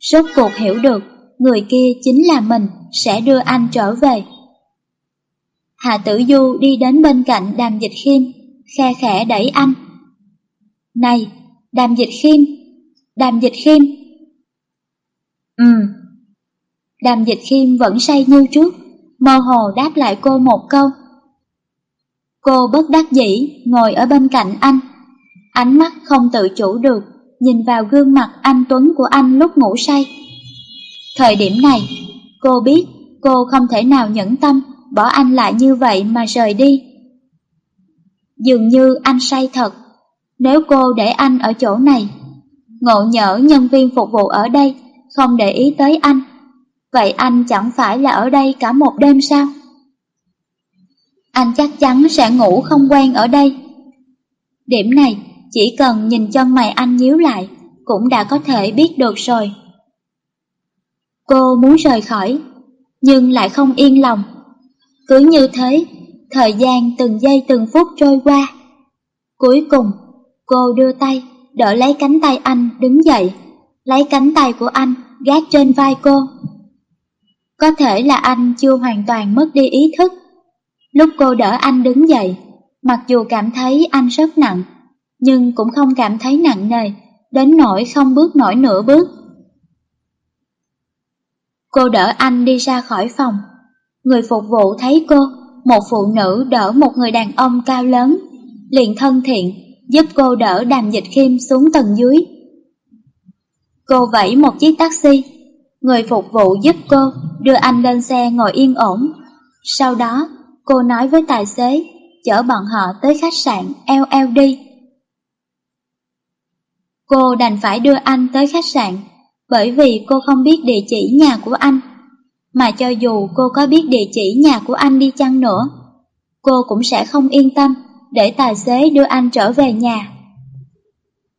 rốt cuộc hiểu được người kia chính là mình sẽ đưa anh trở về. Hà Tử Du đi đến bên cạnh Đàm Dịch Khiêm, khe khẽ đẩy anh. Này, Đàm Dịch Khiêm, Đàm Dịch Khiêm. Ừ. Đàm Dịch Khiêm vẫn say như trước, mơ hồ đáp lại cô một câu. Cô bất đắc dĩ ngồi ở bên cạnh anh, ánh mắt không tự chủ được, nhìn vào gương mặt anh Tuấn của anh lúc ngủ say. Thời điểm này, cô biết cô không thể nào nhẫn tâm bỏ anh lại như vậy mà rời đi. Dường như anh say thật, nếu cô để anh ở chỗ này, ngộ nhỡ nhân viên phục vụ ở đây không để ý tới anh, vậy anh chẳng phải là ở đây cả một đêm sao? Anh chắc chắn sẽ ngủ không quen ở đây. Điểm này, chỉ cần nhìn chân mày anh nhíu lại, cũng đã có thể biết được rồi. Cô muốn rời khỏi, nhưng lại không yên lòng. Cứ như thế, thời gian từng giây từng phút trôi qua. Cuối cùng, cô đưa tay, đỡ lấy cánh tay anh đứng dậy, lấy cánh tay của anh gác trên vai cô. Có thể là anh chưa hoàn toàn mất đi ý thức. Lúc cô đỡ anh đứng dậy, mặc dù cảm thấy anh rất nặng, nhưng cũng không cảm thấy nặng nề, đến nỗi không bước nổi nửa bước. Cô đỡ anh đi ra khỏi phòng. Người phục vụ thấy cô, một phụ nữ đỡ một người đàn ông cao lớn, liền thân thiện, giúp cô đỡ đàm dịch khiêm xuống tầng dưới. Cô vẫy một chiếc taxi, người phục vụ giúp cô đưa anh lên xe ngồi yên ổn. Sau đó, cô nói với tài xế, chở bọn họ tới khách sạn LLD. Cô đành phải đưa anh tới khách sạn bởi vì cô không biết địa chỉ nhà của anh. Mà cho dù cô có biết địa chỉ nhà của anh đi chăng nữa, cô cũng sẽ không yên tâm để tài xế đưa anh trở về nhà.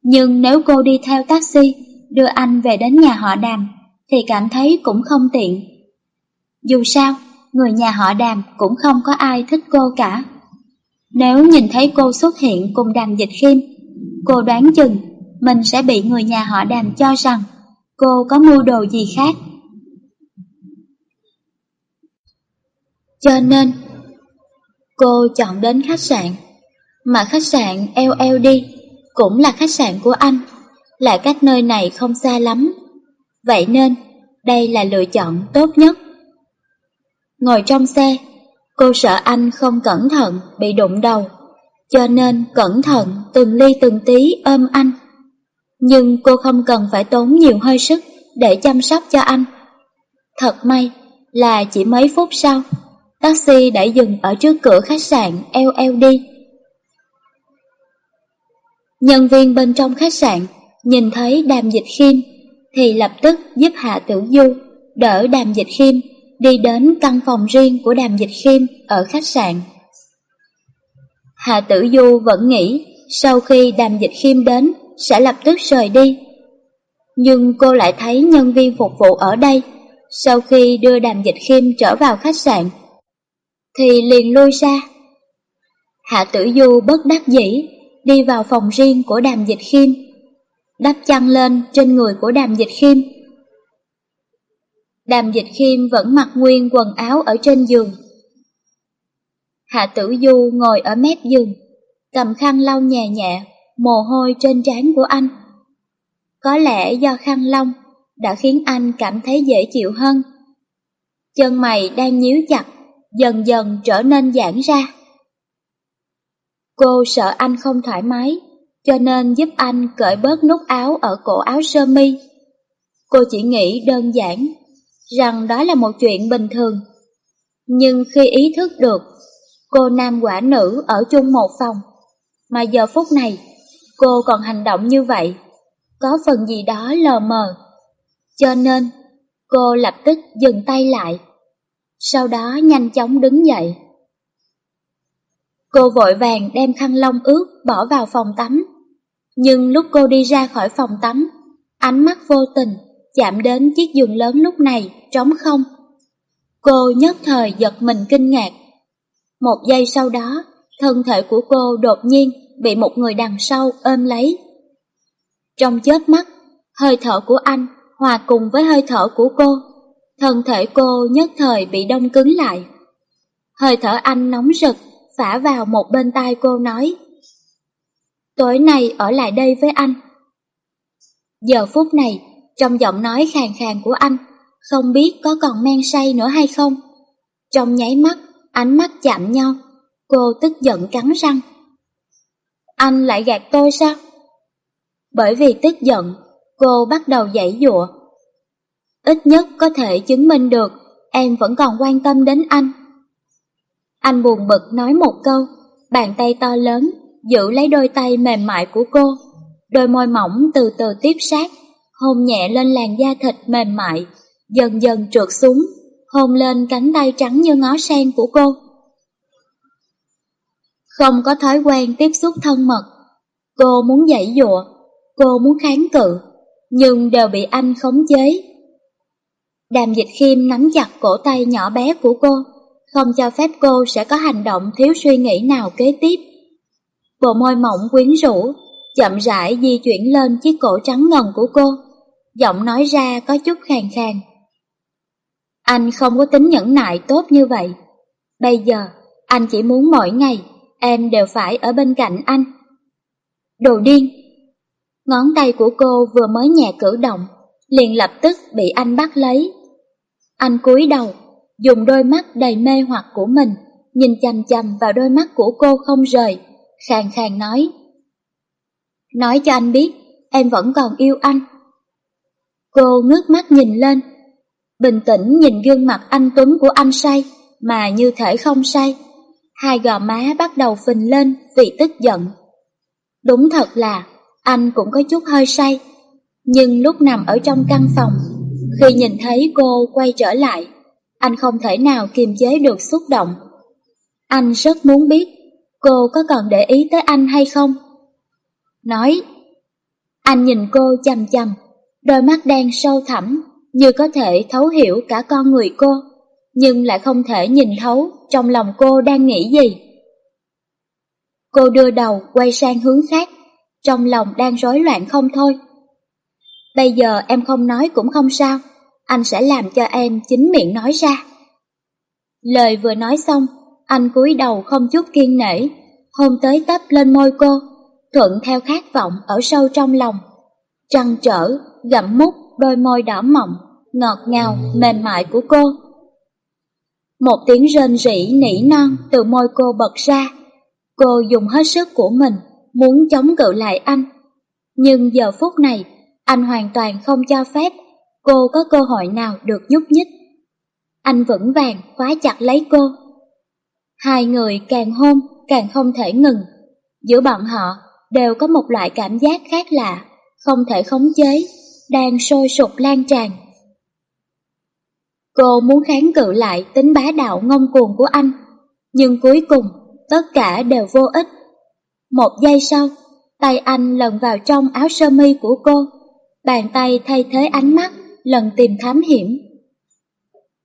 Nhưng nếu cô đi theo taxi, đưa anh về đến nhà họ đàm, thì cảm thấy cũng không tiện. Dù sao, người nhà họ đàm cũng không có ai thích cô cả. Nếu nhìn thấy cô xuất hiện cùng đàm dịch khiêm, cô đoán chừng mình sẽ bị người nhà họ đàm cho rằng cô có mưu đồ gì khác. Cho nên, cô chọn đến khách sạn, mà khách sạn LLD cũng là khách sạn của anh, lại cách nơi này không xa lắm. Vậy nên, đây là lựa chọn tốt nhất. Ngồi trong xe, cô sợ anh không cẩn thận bị đụng đầu, cho nên cẩn thận từng ly từng tí ôm anh. Nhưng cô không cần phải tốn nhiều hơi sức để chăm sóc cho anh. Thật may là chỉ mấy phút sau, taxi đã dừng ở trước cửa khách sạn LLD. Nhân viên bên trong khách sạn nhìn thấy đàm dịch khiêm thì lập tức giúp Hạ Tử Du đỡ đàm dịch khiêm đi đến căn phòng riêng của đàm dịch khiêm ở khách sạn. Hạ Tử Du vẫn nghĩ sau khi đàm dịch khiêm đến sẽ lập tức rời đi. Nhưng cô lại thấy nhân viên phục vụ ở đây, sau khi đưa đàm dịch khiêm trở vào khách sạn, thì liền lui ra. Hạ tử du bất đắc dĩ, đi vào phòng riêng của đàm dịch khiêm, đắp chăn lên trên người của đàm dịch khiêm. Đàm dịch khiêm vẫn mặc nguyên quần áo ở trên giường. Hạ tử du ngồi ở mép giường, cầm khăn lau nhẹ nhẹ, mồ hôi trên trán của anh. Có lẽ do khăn lông đã khiến anh cảm thấy dễ chịu hơn. Chân mày đang nhíu chặt, dần dần trở nên giãn ra. Cô sợ anh không thoải mái, cho nên giúp anh cởi bớt nút áo ở cổ áo sơ mi. Cô chỉ nghĩ đơn giản, rằng đó là một chuyện bình thường. Nhưng khi ý thức được, cô nam quả nữ ở chung một phòng, mà giờ phút này cô còn hành động như vậy, có phần gì đó lờ mờ. Cho nên, cô lập tức dừng tay lại, sau đó nhanh chóng đứng dậy. Cô vội vàng đem khăn lông ướt bỏ vào phòng tắm. Nhưng lúc cô đi ra khỏi phòng tắm, ánh mắt vô tình chạm đến chiếc giường lớn lúc này trống không. Cô nhất thời giật mình kinh ngạc. Một giây sau đó, thân thể của cô đột nhiên bị một người đằng sau ôm lấy. Trong chớp mắt, hơi thở của anh hòa cùng với hơi thở của cô, thân thể cô nhất thời bị đông cứng lại. Hơi thở anh nóng rực, phả vào một bên tai cô nói. Tối nay ở lại đây với anh. Giờ phút này, trong giọng nói khàn khàn của anh, không biết có còn men say nữa hay không. Trong nháy mắt, ánh mắt chạm nhau, cô tức giận cắn răng. Anh lại gạt tôi sao? Bởi vì tức giận, cô bắt đầu dãy dụa. Ít nhất có thể chứng minh được em vẫn còn quan tâm đến anh. Anh buồn bực nói một câu, bàn tay to lớn giữ lấy đôi tay mềm mại của cô, đôi môi mỏng từ từ tiếp sát, hôn nhẹ lên làn da thịt mềm mại, dần dần trượt xuống, hôn lên cánh tay trắng như ngó sen của cô. Không có thói quen tiếp xúc thân mật, cô muốn dãy dụa, cô muốn kháng cự, nhưng đều bị anh khống chế. Đàm dịch khiêm nắm chặt cổ tay nhỏ bé của cô, không cho phép cô sẽ có hành động thiếu suy nghĩ nào kế tiếp. Bộ môi mỏng quyến rũ, chậm rãi di chuyển lên chiếc cổ trắng ngần của cô, giọng nói ra có chút khàn khàn. Anh không có tính nhẫn nại tốt như vậy. Bây giờ, anh chỉ muốn mỗi ngày, em đều phải ở bên cạnh anh. Đồ điên! Ngón tay của cô vừa mới nhẹ cử động, liền lập tức bị anh bắt lấy. Anh cúi đầu, dùng đôi mắt đầy mê hoặc của mình, nhìn chằm chằm vào đôi mắt của cô không rời, khàn khàn nói. Nói cho anh biết, em vẫn còn yêu anh. Cô ngước mắt nhìn lên, bình tĩnh nhìn gương mặt anh Tuấn của anh say, mà như thể không say. Hai gò má bắt đầu phình lên vì tức giận. Đúng thật là, anh cũng có chút hơi say, nhưng lúc nằm ở trong căn phòng, khi nhìn thấy cô quay trở lại, anh không thể nào kiềm chế được xúc động. Anh rất muốn biết cô có còn để ý tới anh hay không? Nói, anh nhìn cô chầm chầm, đôi mắt đen sâu thẳm, như có thể thấu hiểu cả con người cô, nhưng lại không thể nhìn thấu trong lòng cô đang nghĩ gì. Cô đưa đầu quay sang hướng khác, trong lòng đang rối loạn không thôi. Bây giờ em không nói cũng không sao, anh sẽ làm cho em chính miệng nói ra. Lời vừa nói xong, anh cúi đầu không chút kiên nể, hôn tới tấp lên môi cô, thuận theo khát vọng ở sâu trong lòng. Trăng trở, gặm mút đôi môi đỏ mọng, ngọt ngào, mềm mại của cô. Một tiếng rên rỉ nỉ non từ môi cô bật ra. Cô dùng hết sức của mình, muốn chống cự lại anh. Nhưng giờ phút này, anh hoàn toàn không cho phép cô có cơ hội nào được nhúc nhích. Anh vững vàng khóa chặt lấy cô. Hai người càng hôn càng không thể ngừng. Giữa bọn họ đều có một loại cảm giác khác lạ, không thể khống chế, đang sôi sục lan tràn. Cô muốn kháng cự lại tính bá đạo ngông cuồng của anh, nhưng cuối cùng tất cả đều vô ích. Một giây sau, tay anh lần vào trong áo sơ mi của cô, bàn tay thay thế ánh mắt, lần tìm thám hiểm.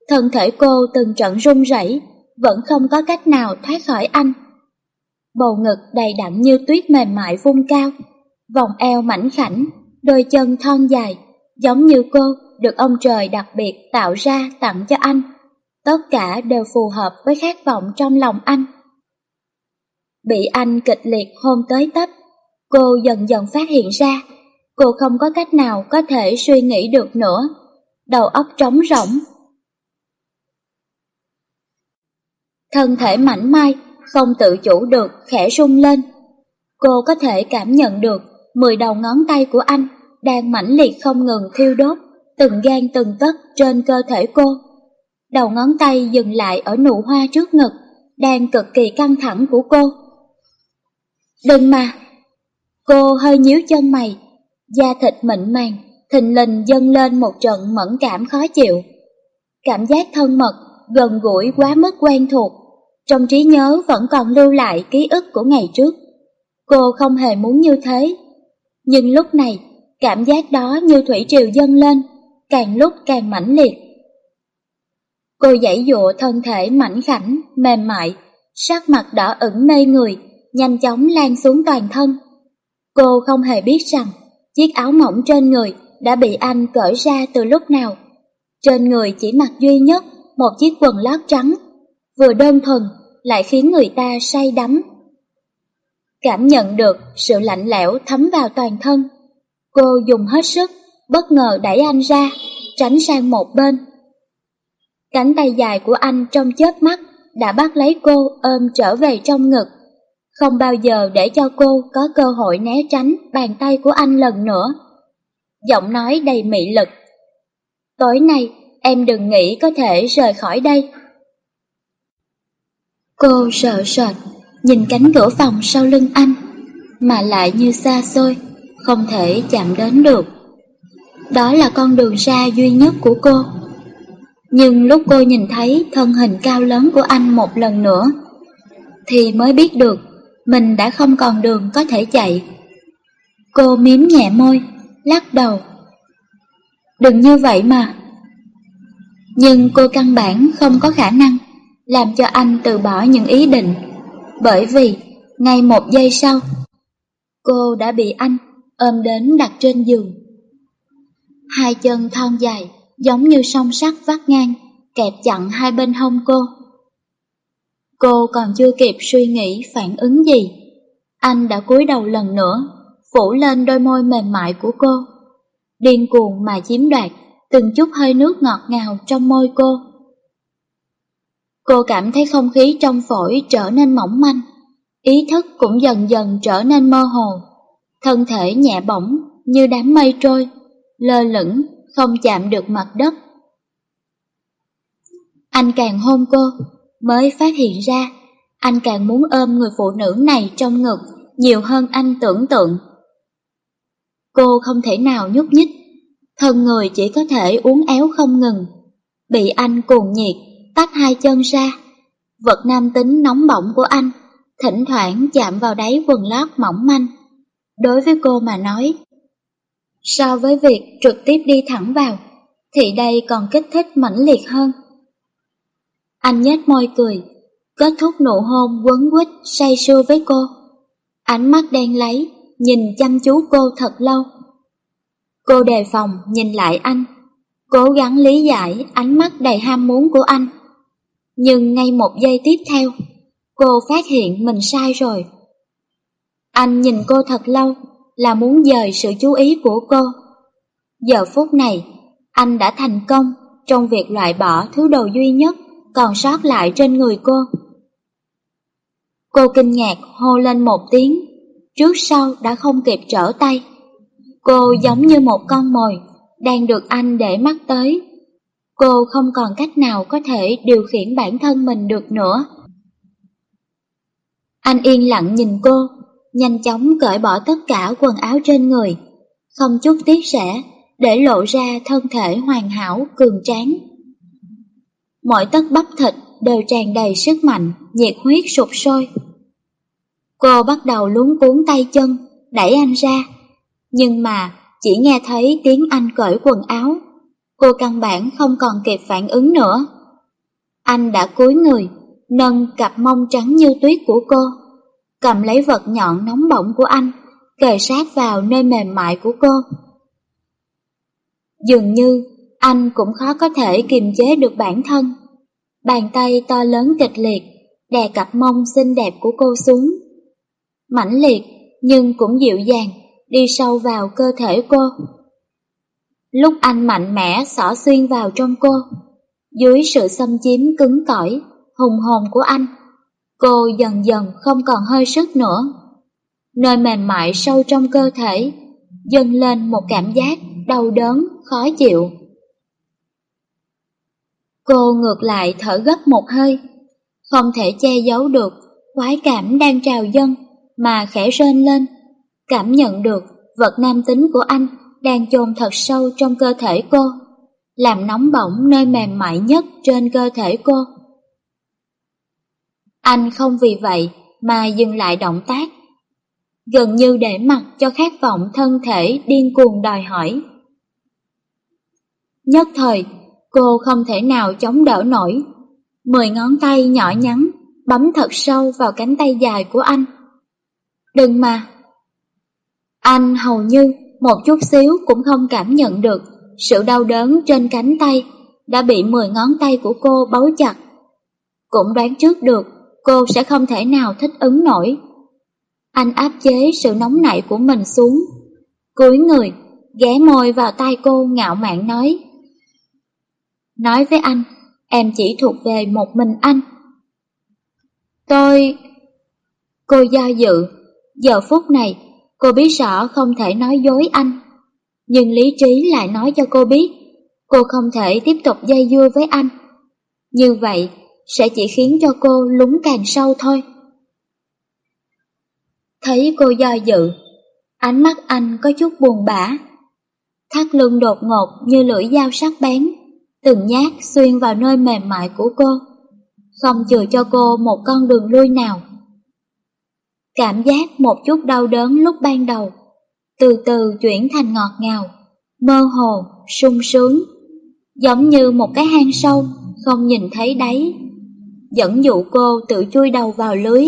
Thân thể cô từng trận run rẩy, vẫn không có cách nào thoát khỏi anh. Bầu ngực đầy đặn như tuyết mềm mại vung cao, vòng eo mảnh khảnh, đôi chân thon dài, giống như cô được ông trời đặc biệt tạo ra tặng cho anh. Tất cả đều phù hợp với khát vọng trong lòng anh. Bị anh kịch liệt hôn tới tấp, cô dần dần phát hiện ra, cô không có cách nào có thể suy nghĩ được nữa, đầu óc trống rỗng. Thân thể mảnh mai, không tự chủ được, khẽ rung lên. Cô có thể cảm nhận được mười đầu ngón tay của anh đang mãnh liệt không ngừng thiêu đốt, từng gan từng tấc trên cơ thể cô. Đầu ngón tay dừng lại ở nụ hoa trước ngực, đang cực kỳ căng thẳng của cô. Đừng mà! Cô hơi nhíu chân mày, da thịt mịn màng, thình lình dâng lên một trận mẫn cảm khó chịu. Cảm giác thân mật, gần gũi quá mức quen thuộc, trong trí nhớ vẫn còn lưu lại ký ức của ngày trước. Cô không hề muốn như thế, nhưng lúc này, cảm giác đó như thủy triều dâng lên, càng lúc càng mãnh liệt. Cô dãy dụa thân thể mảnh khảnh, mềm mại, sắc mặt đỏ ửng mê người, nhanh chóng lan xuống toàn thân. Cô không hề biết rằng chiếc áo mỏng trên người đã bị anh cởi ra từ lúc nào. Trên người chỉ mặc duy nhất một chiếc quần lót trắng, vừa đơn thuần lại khiến người ta say đắm. Cảm nhận được sự lạnh lẽo thấm vào toàn thân. Cô dùng hết sức, bất ngờ đẩy anh ra, tránh sang một bên. Cánh tay dài của anh trong chớp mắt đã bắt lấy cô ôm trở về trong ngực không bao giờ để cho cô có cơ hội né tránh bàn tay của anh lần nữa. Giọng nói đầy mị lực. Tối nay, em đừng nghĩ có thể rời khỏi đây. Cô sợ sệt, nhìn cánh cửa phòng sau lưng anh, mà lại như xa xôi, không thể chạm đến được. Đó là con đường ra duy nhất của cô. Nhưng lúc cô nhìn thấy thân hình cao lớn của anh một lần nữa, thì mới biết được mình đã không còn đường có thể chạy. Cô miếm nhẹ môi, lắc đầu. Đừng như vậy mà. Nhưng cô căn bản không có khả năng làm cho anh từ bỏ những ý định, bởi vì ngay một giây sau, cô đã bị anh ôm đến đặt trên giường. Hai chân thon dài, giống như song sắt vắt ngang, kẹp chặn hai bên hông cô. Cô còn chưa kịp suy nghĩ phản ứng gì. Anh đã cúi đầu lần nữa, phủ lên đôi môi mềm mại của cô. Điên cuồng mà chiếm đoạt từng chút hơi nước ngọt ngào trong môi cô. Cô cảm thấy không khí trong phổi trở nên mỏng manh, ý thức cũng dần dần trở nên mơ hồ. Thân thể nhẹ bỏng như đám mây trôi, lơ lửng, không chạm được mặt đất. Anh càng hôn cô, mới phát hiện ra anh càng muốn ôm người phụ nữ này trong ngực nhiều hơn anh tưởng tượng. Cô không thể nào nhúc nhích, thân người chỉ có thể uốn éo không ngừng, bị anh cuồng nhiệt, tách hai chân ra. Vật nam tính nóng bỏng của anh, thỉnh thoảng chạm vào đáy quần lót mỏng manh. Đối với cô mà nói, so với việc trực tiếp đi thẳng vào, thì đây còn kích thích mãnh liệt hơn. Anh nhếch môi cười, kết thúc nụ hôn quấn quýt say sưa với cô. Ánh mắt đen lấy, nhìn chăm chú cô thật lâu. Cô đề phòng nhìn lại anh, cố gắng lý giải ánh mắt đầy ham muốn của anh. Nhưng ngay một giây tiếp theo, cô phát hiện mình sai rồi. Anh nhìn cô thật lâu là muốn dời sự chú ý của cô. Giờ phút này, anh đã thành công trong việc loại bỏ thứ đồ duy nhất còn sót lại trên người cô. Cô kinh ngạc hô lên một tiếng, trước sau đã không kịp trở tay. Cô giống như một con mồi, đang được anh để mắt tới. Cô không còn cách nào có thể điều khiển bản thân mình được nữa. Anh yên lặng nhìn cô, nhanh chóng cởi bỏ tất cả quần áo trên người, không chút tiếc rẻ, để lộ ra thân thể hoàn hảo, cường tráng. Mọi tấc bắp thịt đều tràn đầy sức mạnh, nhiệt huyết sụp sôi. Cô bắt đầu luống cuốn tay chân, đẩy anh ra, nhưng mà chỉ nghe thấy tiếng anh cởi quần áo. Cô căn bản không còn kịp phản ứng nữa. Anh đã cúi người, nâng cặp mông trắng như tuyết của cô, cầm lấy vật nhọn nóng bỏng của anh, kề sát vào nơi mềm mại của cô. Dường như anh cũng khó có thể kiềm chế được bản thân. Bàn tay to lớn kịch liệt, đè cặp mông xinh đẹp của cô xuống. Mãnh liệt nhưng cũng dịu dàng, đi sâu vào cơ thể cô. Lúc anh mạnh mẽ xỏ xuyên vào trong cô, dưới sự xâm chiếm cứng cỏi, hùng hồn của anh, cô dần dần không còn hơi sức nữa. Nơi mềm mại sâu trong cơ thể, dâng lên một cảm giác đau đớn, khó chịu. Cô ngược lại thở gấp một hơi, không thể che giấu được khoái cảm đang trào dâng mà khẽ rên lên, cảm nhận được vật nam tính của anh đang chôn thật sâu trong cơ thể cô, làm nóng bỏng nơi mềm mại nhất trên cơ thể cô. Anh không vì vậy mà dừng lại động tác, gần như để mặc cho khát vọng thân thể điên cuồng đòi hỏi. Nhất thời, cô không thể nào chống đỡ nổi, mười ngón tay nhỏ nhắn bấm thật sâu vào cánh tay dài của anh. Đừng mà! Anh hầu như một chút xíu cũng không cảm nhận được sự đau đớn trên cánh tay đã bị mười ngón tay của cô bấu chặt. Cũng đoán trước được cô sẽ không thể nào thích ứng nổi. Anh áp chế sự nóng nảy của mình xuống, cúi người, ghé môi vào tai cô ngạo mạn nói. Nói với anh, em chỉ thuộc về một mình anh. Tôi... Cô do dự, giờ phút này cô biết rõ không thể nói dối anh. Nhưng lý trí lại nói cho cô biết, cô không thể tiếp tục dây dưa với anh. Như vậy sẽ chỉ khiến cho cô lúng càng sâu thôi. Thấy cô do dự, ánh mắt anh có chút buồn bã. Thắt lưng đột ngột như lưỡi dao sắc bén, từng nhát xuyên vào nơi mềm mại của cô, không chừa cho cô một con đường lui nào. Cảm giác một chút đau đớn lúc ban đầu, từ từ chuyển thành ngọt ngào, mơ hồ, sung sướng, giống như một cái hang sâu không nhìn thấy đáy dẫn dụ cô tự chui đầu vào lưới.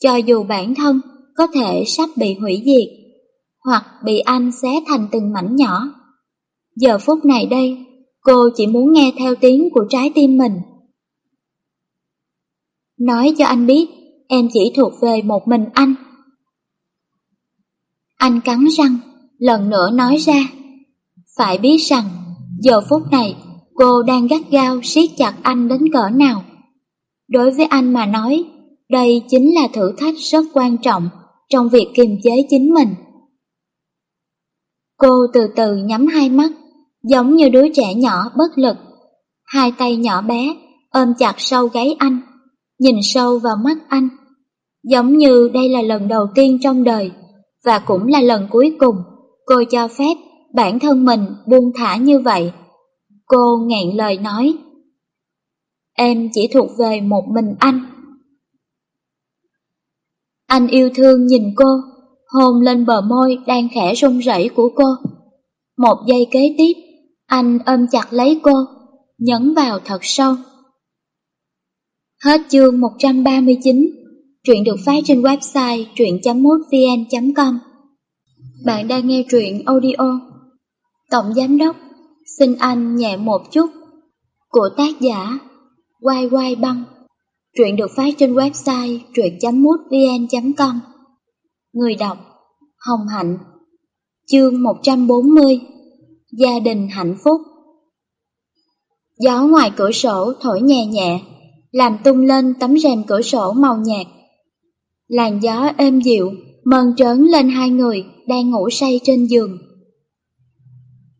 Cho dù bản thân có thể sắp bị hủy diệt, hoặc bị anh xé thành từng mảnh nhỏ. Giờ phút này đây, cô chỉ muốn nghe theo tiếng của trái tim mình. Nói cho anh biết, em chỉ thuộc về một mình anh. Anh cắn răng, lần nữa nói ra. Phải biết rằng, giờ phút này, cô đang gắt gao siết chặt anh đến cỡ nào. Đối với anh mà nói, đây chính là thử thách rất quan trọng trong việc kiềm chế chính mình. Cô từ từ nhắm hai mắt, giống như đứa trẻ nhỏ bất lực. Hai tay nhỏ bé ôm chặt sau gáy anh, nhìn sâu vào mắt anh. Giống như đây là lần đầu tiên trong đời, và cũng là lần cuối cùng cô cho phép bản thân mình buông thả như vậy. Cô ngẹn lời nói. Em chỉ thuộc về một mình anh. Anh yêu thương nhìn cô, hôn lên bờ môi đang khẽ run rẩy của cô. Một giây kế tiếp, anh ôm chặt lấy cô, nhấn vào thật sâu. Hết chương 139, truyện được phát trên website truyện.mútvn.com Bạn đang nghe truyện audio. Tổng Giám Đốc, xin anh nhẹ một chút, của tác giả Quay Quay Băng. Truyện được phát trên website truyện.mútvn.com Người đọc Hồng Hạnh. Chương 140 Gia đình hạnh phúc. Gió ngoài cửa sổ thổi nhẹ nhẹ Làm tung lên tấm rèm cửa sổ màu nhạt. Làn gió êm dịu Mơn trớn lên hai người đang ngủ say trên giường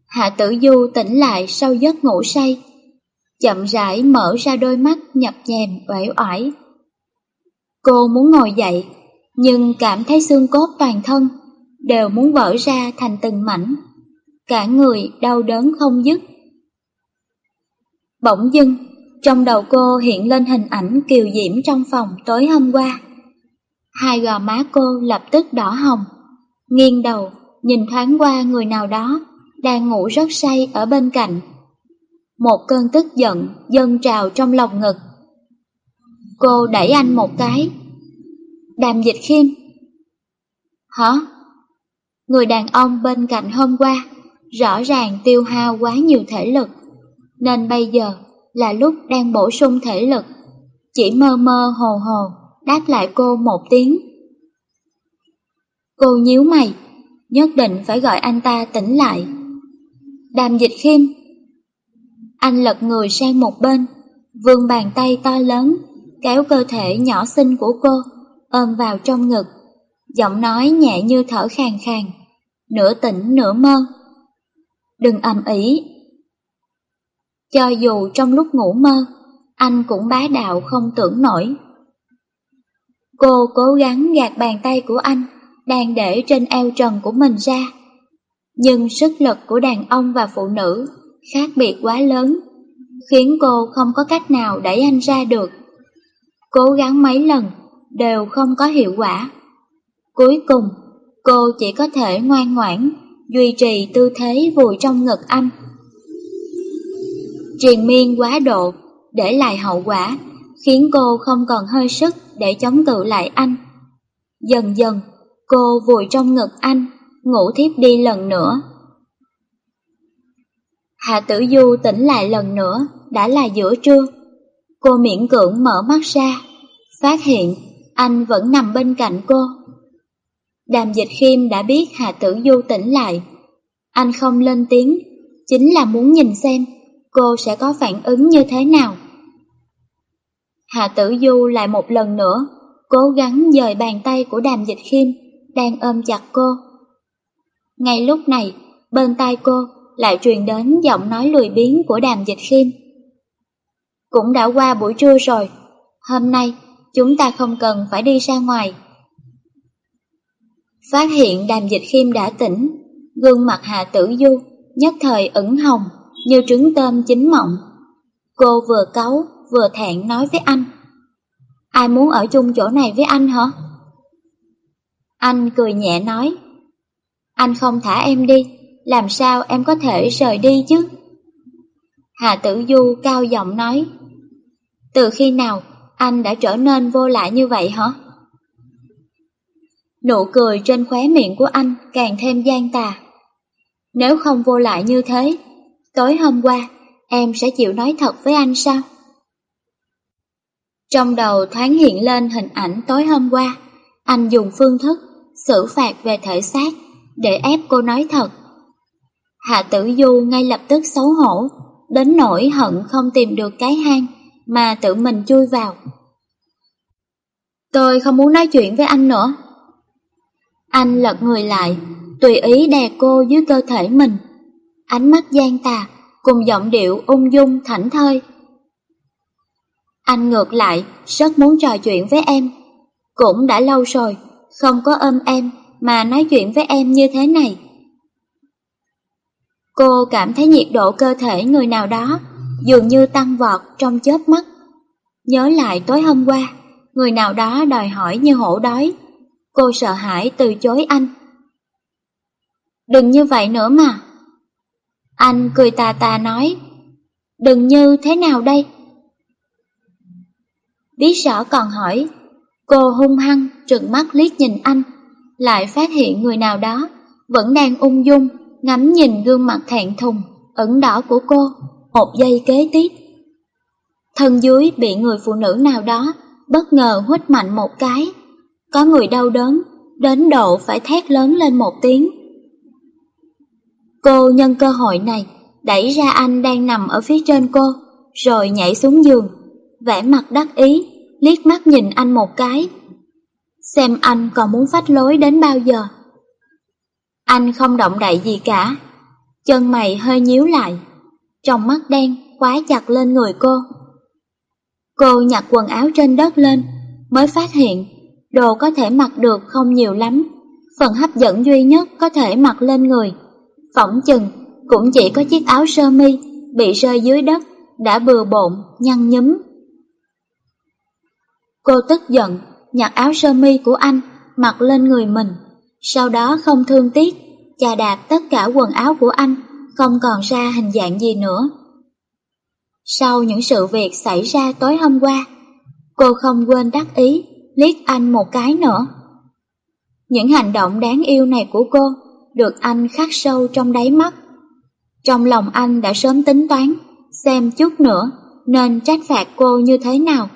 Hạ tử du tỉnh lại sau giấc ngủ say chậm rãi mở ra đôi mắt nhập nhèm uể oải. Cô muốn ngồi dậy, nhưng cảm thấy xương cốt toàn thân đều muốn vỡ ra thành từng mảnh. Cả người đau đớn không dứt. Bỗng dưng, trong đầu cô hiện lên hình ảnh kiều diễm trong phòng tối hôm qua. Hai gò má cô lập tức đỏ hồng, nghiêng đầu, nhìn thoáng qua người nào đó, đang ngủ rất say ở bên cạnh. Một cơn tức giận dâng trào trong lòng ngực. Cô đẩy anh một cái. Đàm dịch khiêm. Hả? Người đàn ông bên cạnh hôm qua rõ ràng tiêu hao quá nhiều thể lực, nên bây giờ là lúc đang bổ sung thể lực. Chỉ mơ mơ hồ hồ đáp lại cô một tiếng. Cô nhíu mày, nhất định phải gọi anh ta tỉnh lại. Đàm dịch khiêm. Anh lật người sang một bên, vươn bàn tay to lớn, kéo cơ thể nhỏ xinh của cô, ôm vào trong ngực, giọng nói nhẹ như thở khàn khàn, nửa tỉnh nửa mơ. Đừng ầm ĩ. Cho dù trong lúc ngủ mơ, anh cũng bá đạo không tưởng nổi. Cô cố gắng gạt bàn tay của anh đang để trên eo trần của mình ra. Nhưng sức lực của đàn ông và phụ nữ khác biệt quá lớn, khiến cô không có cách nào đẩy anh ra được. Cố gắng mấy lần đều không có hiệu quả. Cuối cùng, cô chỉ có thể ngoan ngoãn duy trì tư thế vùi trong ngực anh. Triền miên quá độ, để lại hậu quả, khiến cô không còn hơi sức để chống cự lại anh. Dần dần, cô vùi trong ngực anh, ngủ thiếp đi lần nữa. Hạ tử du tỉnh lại lần nữa, đã là giữa trưa. Cô miễn cưỡng mở mắt ra, phát hiện anh vẫn nằm bên cạnh cô. Đàm dịch khiêm đã biết Hạ tử du tỉnh lại. Anh không lên tiếng, chính là muốn nhìn xem cô sẽ có phản ứng như thế nào. Hạ tử du lại một lần nữa, cố gắng dời bàn tay của đàm dịch khiêm, đang ôm chặt cô. Ngay lúc này, bên tai cô lại truyền đến giọng nói lười biếng của đàm dịch khiêm. Cũng đã qua buổi trưa rồi, hôm nay chúng ta không cần phải đi ra ngoài. Phát hiện đàm dịch khiêm đã tỉnh, gương mặt hạ tử du nhất thời ửng hồng như trứng tôm chín mọng. Cô vừa cáu vừa thẹn nói với anh. Ai muốn ở chung chỗ này với anh hả? Anh cười nhẹ nói. Anh không thả em đi, làm sao em có thể rời đi chứ? Hà Tử Du cao giọng nói. Từ khi nào anh đã trở nên vô lại như vậy hả? Nụ cười trên khóe miệng của anh càng thêm gian tà. Nếu không vô lại như thế, tối hôm qua em sẽ chịu nói thật với anh sao? Trong đầu thoáng hiện lên hình ảnh tối hôm qua, anh dùng phương thức xử phạt về thể xác để ép cô nói thật. Hạ tử du ngay lập tức xấu hổ, đến nỗi hận không tìm được cái hang mà tự mình chui vào. Tôi không muốn nói chuyện với anh nữa. Anh lật người lại, tùy ý đè cô dưới cơ thể mình. Ánh mắt gian tà, cùng giọng điệu ung dung thảnh thơi. Anh ngược lại, rất muốn trò chuyện với em. Cũng đã lâu rồi, không có ôm em mà nói chuyện với em như thế này. Cô cảm thấy nhiệt độ cơ thể người nào đó dường như tăng vọt trong chớp mắt. Nhớ lại tối hôm qua, người nào đó đòi hỏi như hổ đói. Cô sợ hãi từ chối anh. Đừng như vậy nữa mà. Anh cười tà tà nói, đừng như thế nào đây? Biết rõ còn hỏi, cô hung hăng trừng mắt liếc nhìn anh, lại phát hiện người nào đó vẫn đang ung dung ngắm nhìn gương mặt thẹn thùng, ẩn đỏ của cô, một giây kế tiếp. Thân dưới bị người phụ nữ nào đó bất ngờ hút mạnh một cái, có người đau đớn, đến độ phải thét lớn lên một tiếng. Cô nhân cơ hội này đẩy ra anh đang nằm ở phía trên cô, rồi nhảy xuống giường, vẻ mặt đắc ý, liếc mắt nhìn anh một cái. Xem anh còn muốn phách lối đến bao giờ. Anh không động đậy gì cả, chân mày hơi nhíu lại, trong mắt đen khóa chặt lên người cô. Cô nhặt quần áo trên đất lên, mới phát hiện đồ có thể mặc được không nhiều lắm, phần hấp dẫn duy nhất có thể mặc lên người. Phỏng chừng cũng chỉ có chiếc áo sơ mi bị rơi dưới đất, đã bừa bộn, nhăn nhúm. Cô tức giận, nhặt áo sơ mi của anh, mặc lên người mình, sau đó không thương tiếc, chà đạp tất cả quần áo của anh, không còn ra hình dạng gì nữa. Sau những sự việc xảy ra tối hôm qua, cô không quên đắc ý liếc anh một cái nữa. Những hành động đáng yêu này của cô được anh khắc sâu trong đáy mắt. Trong lòng anh đã sớm tính toán, xem chút nữa nên trách phạt cô như thế nào.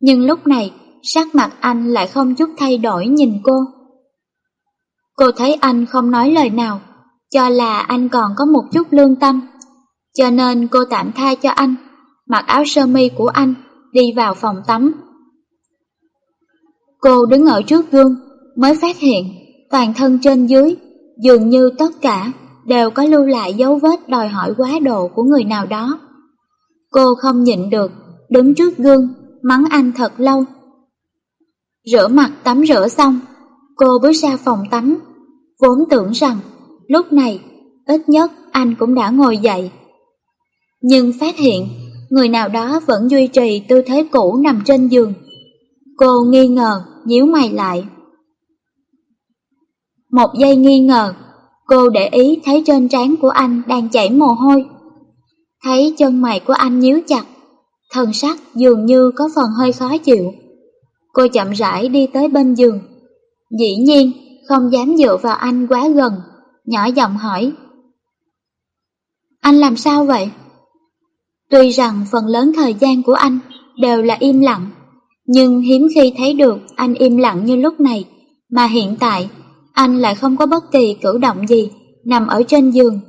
Nhưng lúc này, sắc mặt anh lại không chút thay đổi nhìn cô. Cô thấy anh không nói lời nào, cho là anh còn có một chút lương tâm. Cho nên cô tạm tha cho anh, mặc áo sơ mi của anh, đi vào phòng tắm. Cô đứng ở trước gương, mới phát hiện toàn thân trên dưới, dường như tất cả đều có lưu lại dấu vết đòi hỏi quá độ của người nào đó. Cô không nhịn được, đứng trước gương, mắng anh thật lâu. Rửa mặt tắm rửa xong, cô bước ra phòng tắm, vốn tưởng rằng lúc này ít nhất anh cũng đã ngồi dậy. Nhưng phát hiện người nào đó vẫn duy trì tư thế cũ nằm trên giường. Cô nghi ngờ, nhíu mày lại. Một giây nghi ngờ, cô để ý thấy trên trán của anh đang chảy mồ hôi. Thấy chân mày của anh nhíu chặt, thần sắc dường như có phần hơi khó chịu. Cô chậm rãi đi tới bên giường. Dĩ nhiên, không dám dựa vào anh quá gần, nhỏ giọng hỏi. Anh làm sao vậy? Tuy rằng phần lớn thời gian của anh đều là im lặng, nhưng hiếm khi thấy được anh im lặng như lúc này, mà hiện tại anh lại không có bất kỳ cử động gì nằm ở trên giường.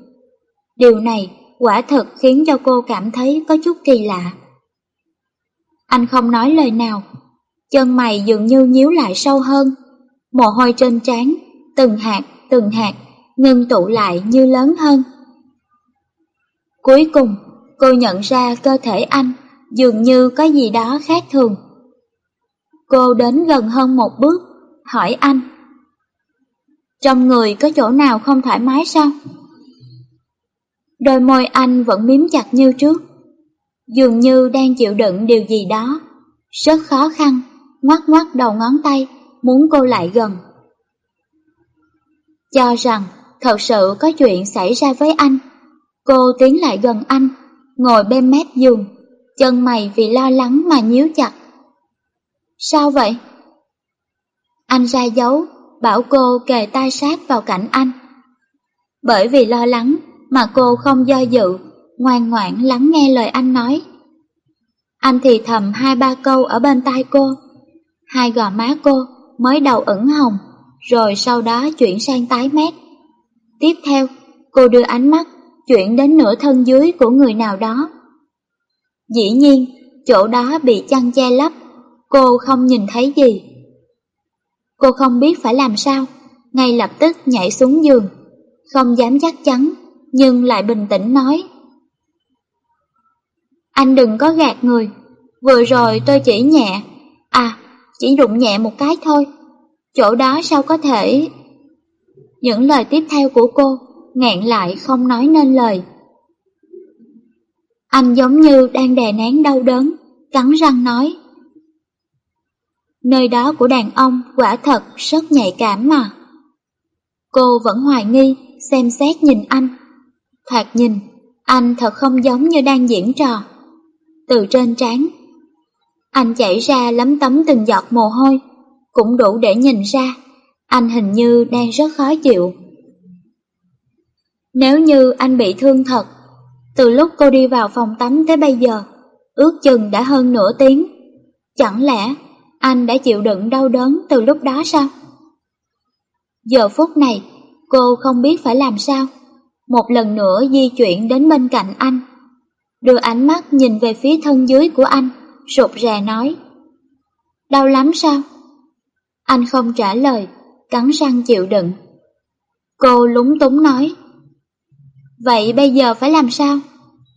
Điều này quả thật khiến cho cô cảm thấy có chút kỳ lạ. Anh không nói lời nào, chân mày dường như nhíu lại sâu hơn, mồ hôi trên trán, từng hạt, từng hạt, ngưng tụ lại như lớn hơn. Cuối cùng, cô nhận ra cơ thể anh dường như có gì đó khác thường. Cô đến gần hơn một bước, hỏi anh. Trong người có chỗ nào không thoải mái sao? Đôi môi anh vẫn miếm chặt như trước, dường như đang chịu đựng điều gì đó, rất khó khăn, ngoắt ngoắt đầu ngón tay, muốn cô lại gần. Cho rằng thật sự có chuyện xảy ra với anh, cô tiến lại gần anh, ngồi bên mép giường, chân mày vì lo lắng mà nhíu chặt. Sao vậy? Anh ra dấu, bảo cô kề tai sát vào cạnh anh. Bởi vì lo lắng mà cô không do dự, ngoan ngoãn lắng nghe lời anh nói. Anh thì thầm hai ba câu ở bên tai cô, hai gò má cô mới đầu ửng hồng, rồi sau đó chuyển sang tái mét. Tiếp theo, cô đưa ánh mắt chuyển đến nửa thân dưới của người nào đó. Dĩ nhiên, chỗ đó bị chăn che lấp, cô không nhìn thấy gì. Cô không biết phải làm sao, ngay lập tức nhảy xuống giường, không dám chắc chắn, nhưng lại bình tĩnh nói. Anh đừng có gạt người, vừa rồi tôi chỉ nhẹ, à, chỉ đụng nhẹ một cái thôi, chỗ đó sao có thể... Những lời tiếp theo của cô ngẹn lại không nói nên lời. Anh giống như đang đè nén đau đớn, cắn răng nói. Nơi đó của đàn ông quả thật rất nhạy cảm mà. Cô vẫn hoài nghi, xem xét nhìn anh. Thoạt nhìn, anh thật không giống như đang diễn trò. Từ trên trán, anh chảy ra lấm tấm từng giọt mồ hôi, cũng đủ để nhìn ra, anh hình như đang rất khó chịu. Nếu như anh bị thương thật, từ lúc cô đi vào phòng tắm tới bây giờ, ước chừng đã hơn nửa tiếng. Chẳng lẽ anh đã chịu đựng đau đớn từ lúc đó sao? Giờ phút này, cô không biết phải làm sao. Một lần nữa di chuyển đến bên cạnh anh. Đưa ánh mắt nhìn về phía thân dưới của anh, rụt rè nói. Đau lắm sao? Anh không trả lời, cắn răng chịu đựng. Cô lúng túng nói. Vậy bây giờ phải làm sao?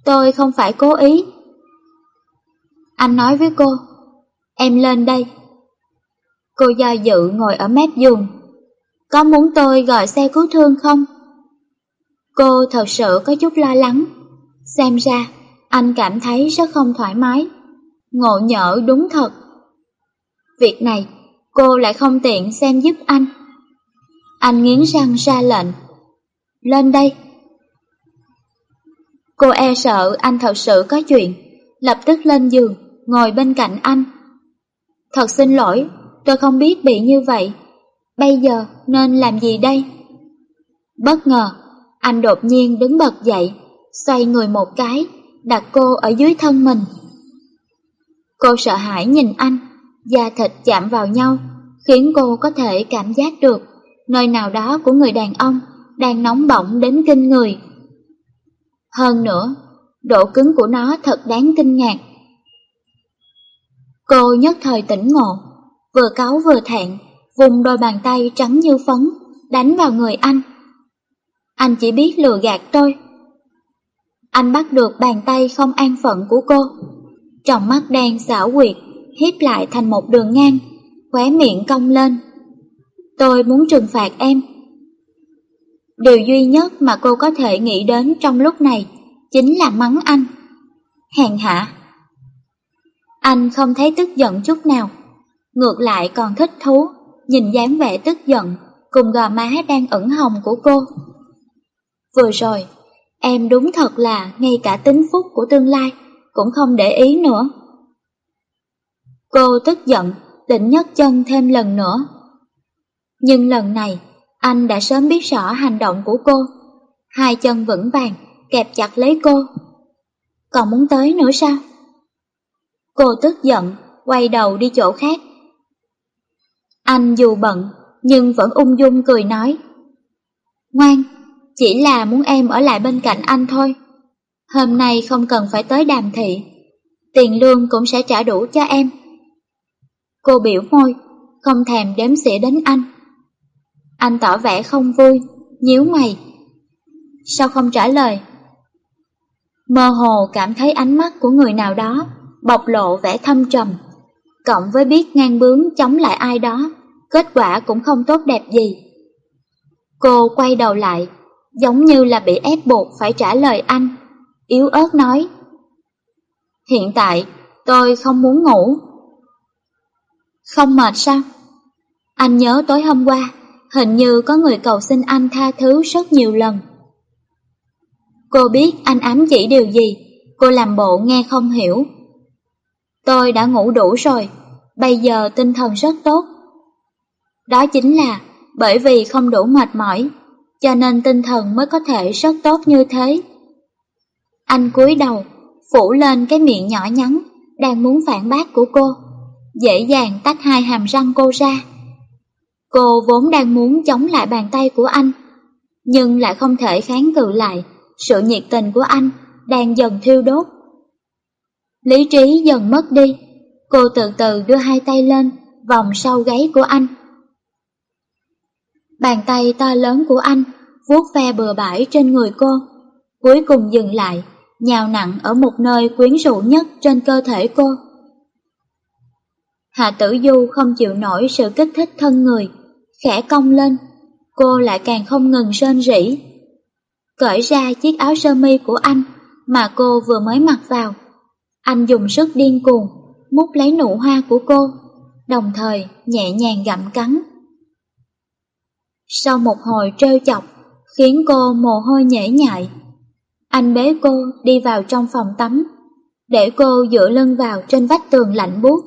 Tôi không phải cố ý. Anh nói với cô, em lên đây. Cô do dự ngồi ở mép giường. Có muốn tôi gọi xe cứu thương không? Cô thật sự có chút lo lắng. Xem ra, anh cảm thấy rất không thoải mái. Ngộ nhỡ đúng thật. Việc này, cô lại không tiện xem giúp anh. Anh nghiến răng ra lệnh, lên đây. Cô e sợ anh thật sự có chuyện, lập tức lên giường, ngồi bên cạnh anh. Thật xin lỗi, tôi không biết bị như vậy. Bây giờ nên làm gì đây? Bất ngờ, anh đột nhiên đứng bật dậy, xoay người một cái, đặt cô ở dưới thân mình. Cô sợ hãi nhìn anh, da thịt chạm vào nhau, khiến cô có thể cảm giác được nơi nào đó của người đàn ông đang nóng bỏng đến kinh người. Hơn nữa, độ cứng của nó thật đáng kinh ngạc. Cô nhất thời tỉnh ngộ, vừa cáu vừa thẹn, vùng đôi bàn tay trắng như phấn, đánh vào người anh. Anh chỉ biết lừa gạt tôi. Anh bắt được bàn tay không an phận của cô, trong mắt đen xảo quyệt, hiếp lại thành một đường ngang, khóe miệng cong lên. Tôi muốn trừng phạt em. Điều duy nhất mà cô có thể nghĩ đến trong lúc này chính là mắng anh. Hèn hạ. Anh không thấy tức giận chút nào, ngược lại còn thích thú, nhìn dáng vẻ tức giận cùng gò má đang ửng hồng của cô. Vừa rồi, em đúng thật là ngay cả tính phúc của tương lai cũng không để ý nữa. Cô tức giận, định nhấc chân thêm lần nữa. Nhưng lần này, anh đã sớm biết rõ hành động của cô. Hai chân vững vàng, kẹp chặt lấy cô. Còn muốn tới nữa sao? Cô tức giận, quay đầu đi chỗ khác. Anh dù bận, nhưng vẫn ung dung cười nói. Ngoan, chỉ là muốn em ở lại bên cạnh anh thôi. Hôm nay không cần phải tới đàm thị. Tiền lương cũng sẽ trả đủ cho em. Cô biểu môi, không thèm đếm xỉa đến anh. Anh tỏ vẻ không vui, nhíu mày. Sao không trả lời? Mơ hồ cảm thấy ánh mắt của người nào đó bộc lộ vẻ thâm trầm, cộng với biết ngang bướng chống lại ai đó, kết quả cũng không tốt đẹp gì. Cô quay đầu lại, giống như là bị ép buộc phải trả lời anh, yếu ớt nói. Hiện tại, tôi không muốn ngủ. Không mệt sao? Anh nhớ tối hôm qua, hình như có người cầu xin anh tha thứ rất nhiều lần. Cô biết anh ám chỉ điều gì, cô làm bộ nghe không hiểu. Tôi đã ngủ đủ rồi, bây giờ tinh thần rất tốt. Đó chính là bởi vì không đủ mệt mỏi, cho nên tinh thần mới có thể rất tốt như thế. Anh cúi đầu, phủ lên cái miệng nhỏ nhắn, đang muốn phản bác của cô, dễ dàng tách hai hàm răng cô ra. Cô vốn đang muốn chống lại bàn tay của anh, nhưng lại không thể kháng cự lại sự nhiệt tình của anh đang dần thiêu đốt. Lý trí dần mất đi, cô từ từ đưa hai tay lên, vòng sau gáy của anh. Bàn tay to lớn của anh vuốt ve bừa bãi trên người cô, cuối cùng dừng lại, nhào nặng ở một nơi quyến rũ nhất trên cơ thể cô. Hạ tử du không chịu nổi sự kích thích thân người, khẽ cong lên, cô lại càng không ngừng rên rỉ. Cởi ra chiếc áo sơ mi của anh mà cô vừa mới mặc vào. Anh dùng sức điên cuồng, mút lấy nụ hoa của cô, đồng thời nhẹ nhàng gặm cắn. Sau một hồi trêu chọc, khiến cô mồ hôi nhễ nhại, anh bế cô đi vào trong phòng tắm, để cô dựa lưng vào trên vách tường lạnh buốt,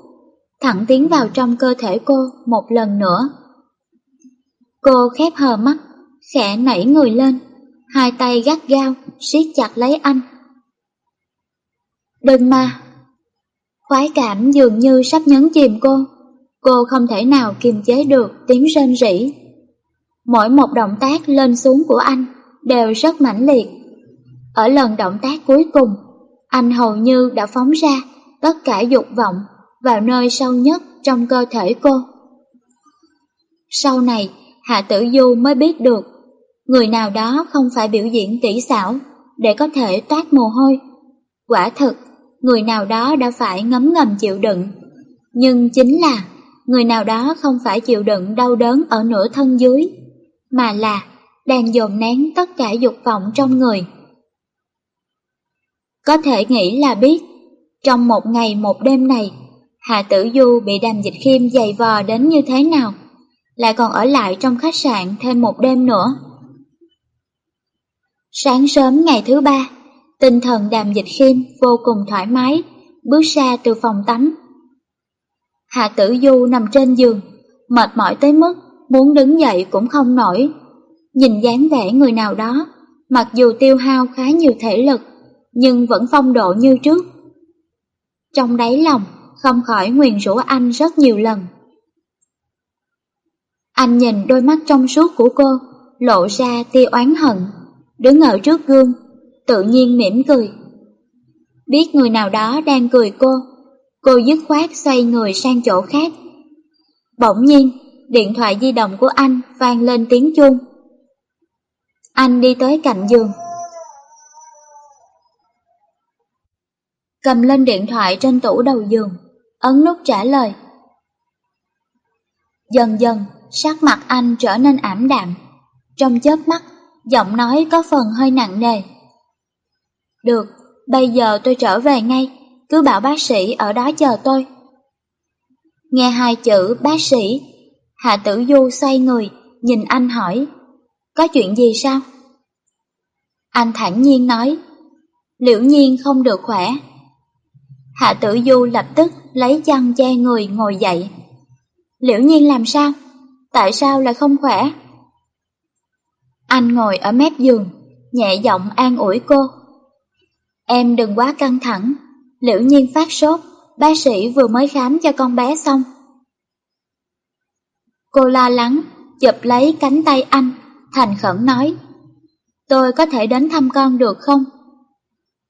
thẳng tiến vào trong cơ thể cô một lần nữa. Cô khép hờ mắt, khẽ nảy người lên, hai tay gắt gao, siết chặt lấy anh. Đừng mà! Khoái cảm dường như sắp nhấn chìm cô, cô không thể nào kiềm chế được tiếng rên rỉ. Mỗi một động tác lên xuống của anh đều rất mãnh liệt. Ở lần động tác cuối cùng, anh hầu như đã phóng ra tất cả dục vọng vào nơi sâu nhất trong cơ thể cô. Sau này, Hạ Tử Du mới biết được, người nào đó không phải biểu diễn kỹ xảo để có thể toát mồ hôi. Quả thực, người nào đó đã phải ngấm ngầm chịu đựng. Nhưng chính là, người nào đó không phải chịu đựng đau đớn ở nửa thân dưới, mà là đang dồn nén tất cả dục vọng trong người. Có thể nghĩ là biết, trong một ngày một đêm này, Hạ Tử Du bị đàm dịch khiêm dày vò đến như thế nào, lại còn ở lại trong khách sạn thêm một đêm nữa. Sáng sớm ngày thứ ba, tinh thần đàm dịch khiêm vô cùng thoải mái, bước ra từ phòng tắm. Hạ tử du nằm trên giường, mệt mỏi tới mức muốn đứng dậy cũng không nổi. Nhìn dáng vẻ người nào đó, mặc dù tiêu hao khá nhiều thể lực, nhưng vẫn phong độ như trước. Trong đáy lòng, không khỏi nguyền rủa anh rất nhiều lần. Anh nhìn đôi mắt trong suốt của cô, lộ ra tia oán hận, đứng ở trước gương, tự nhiên mỉm cười. Biết người nào đó đang cười cô, cô dứt khoát xoay người sang chỗ khác. Bỗng nhiên, điện thoại di động của anh vang lên tiếng chuông. Anh đi tới cạnh giường. Cầm lên điện thoại trên tủ đầu giường, ấn nút trả lời. Dần dần, sắc mặt anh trở nên ảm đạm. Trong chớp mắt, giọng nói có phần hơi nặng nề. Được, bây giờ tôi trở về ngay, cứ bảo bác sĩ ở đó chờ tôi. Nghe hai chữ bác sĩ, Hạ Tử Du xoay người, nhìn anh hỏi, có chuyện gì sao? Anh thản nhiên nói, liễu nhiên không được khỏe. Hạ Tử Du lập tức lấy chăn che người ngồi dậy. Liễu nhiên làm sao? Tại sao lại không khỏe? Anh ngồi ở mép giường, nhẹ giọng an ủi cô. Em đừng quá căng thẳng, liễu nhiên phát sốt, bác sĩ vừa mới khám cho con bé xong. Cô lo lắng, chụp lấy cánh tay anh, thành khẩn nói. Tôi có thể đến thăm con được không?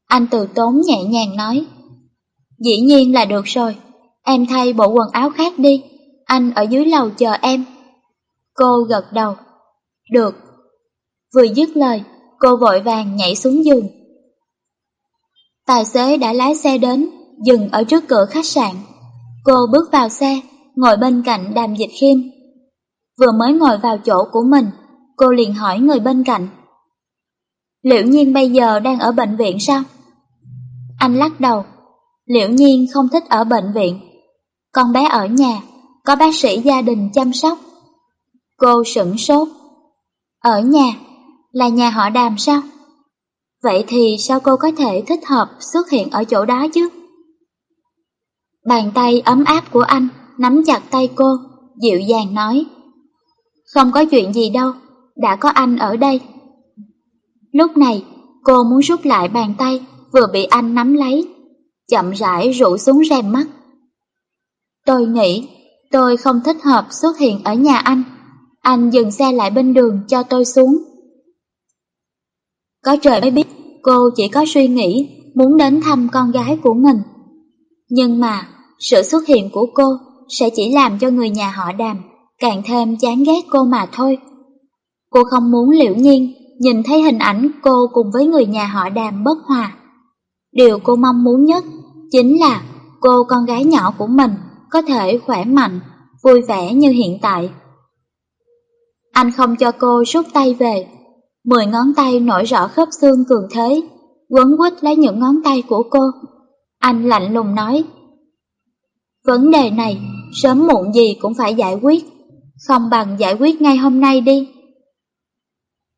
Anh từ tốn nhẹ nhàng nói. Dĩ nhiên là được rồi, em thay bộ quần áo khác đi, anh ở dưới lầu chờ em. Cô gật đầu. Được. Vừa dứt lời, cô vội vàng nhảy xuống giường. Tài xế đã lái xe đến, dừng ở trước cửa khách sạn. Cô bước vào xe, ngồi bên cạnh đàm dịch khiêm. Vừa mới ngồi vào chỗ của mình, cô liền hỏi người bên cạnh. Liễu nhiên bây giờ đang ở bệnh viện sao? Anh lắc đầu. Liễu nhiên không thích ở bệnh viện. Con bé ở nhà, có bác sĩ gia đình chăm sóc. Cô sửng sốt. Ở nhà, là nhà họ đàm sao? Vậy thì sao cô có thể thích hợp xuất hiện ở chỗ đó chứ? Bàn tay ấm áp của anh nắm chặt tay cô, dịu dàng nói. Không có chuyện gì đâu, đã có anh ở đây. Lúc này, cô muốn rút lại bàn tay vừa bị anh nắm lấy, chậm rãi rủ xuống rèm mắt. Tôi nghĩ tôi không thích hợp xuất hiện ở nhà anh. Anh dừng xe lại bên đường cho tôi xuống. Có trời mới biết cô chỉ có suy nghĩ muốn đến thăm con gái của mình. Nhưng mà sự xuất hiện của cô sẽ chỉ làm cho người nhà họ đàm càng thêm chán ghét cô mà thôi. Cô không muốn liễu nhiên nhìn thấy hình ảnh cô cùng với người nhà họ đàm bất hòa. Điều cô mong muốn nhất chính là cô con gái nhỏ của mình có thể khỏe mạnh, vui vẻ như hiện tại. Anh không cho cô rút tay về, mười ngón tay nổi rõ khớp xương cường thế, quấn quýt lấy những ngón tay của cô. Anh lạnh lùng nói, Vấn đề này sớm muộn gì cũng phải giải quyết, không bằng giải quyết ngay hôm nay đi.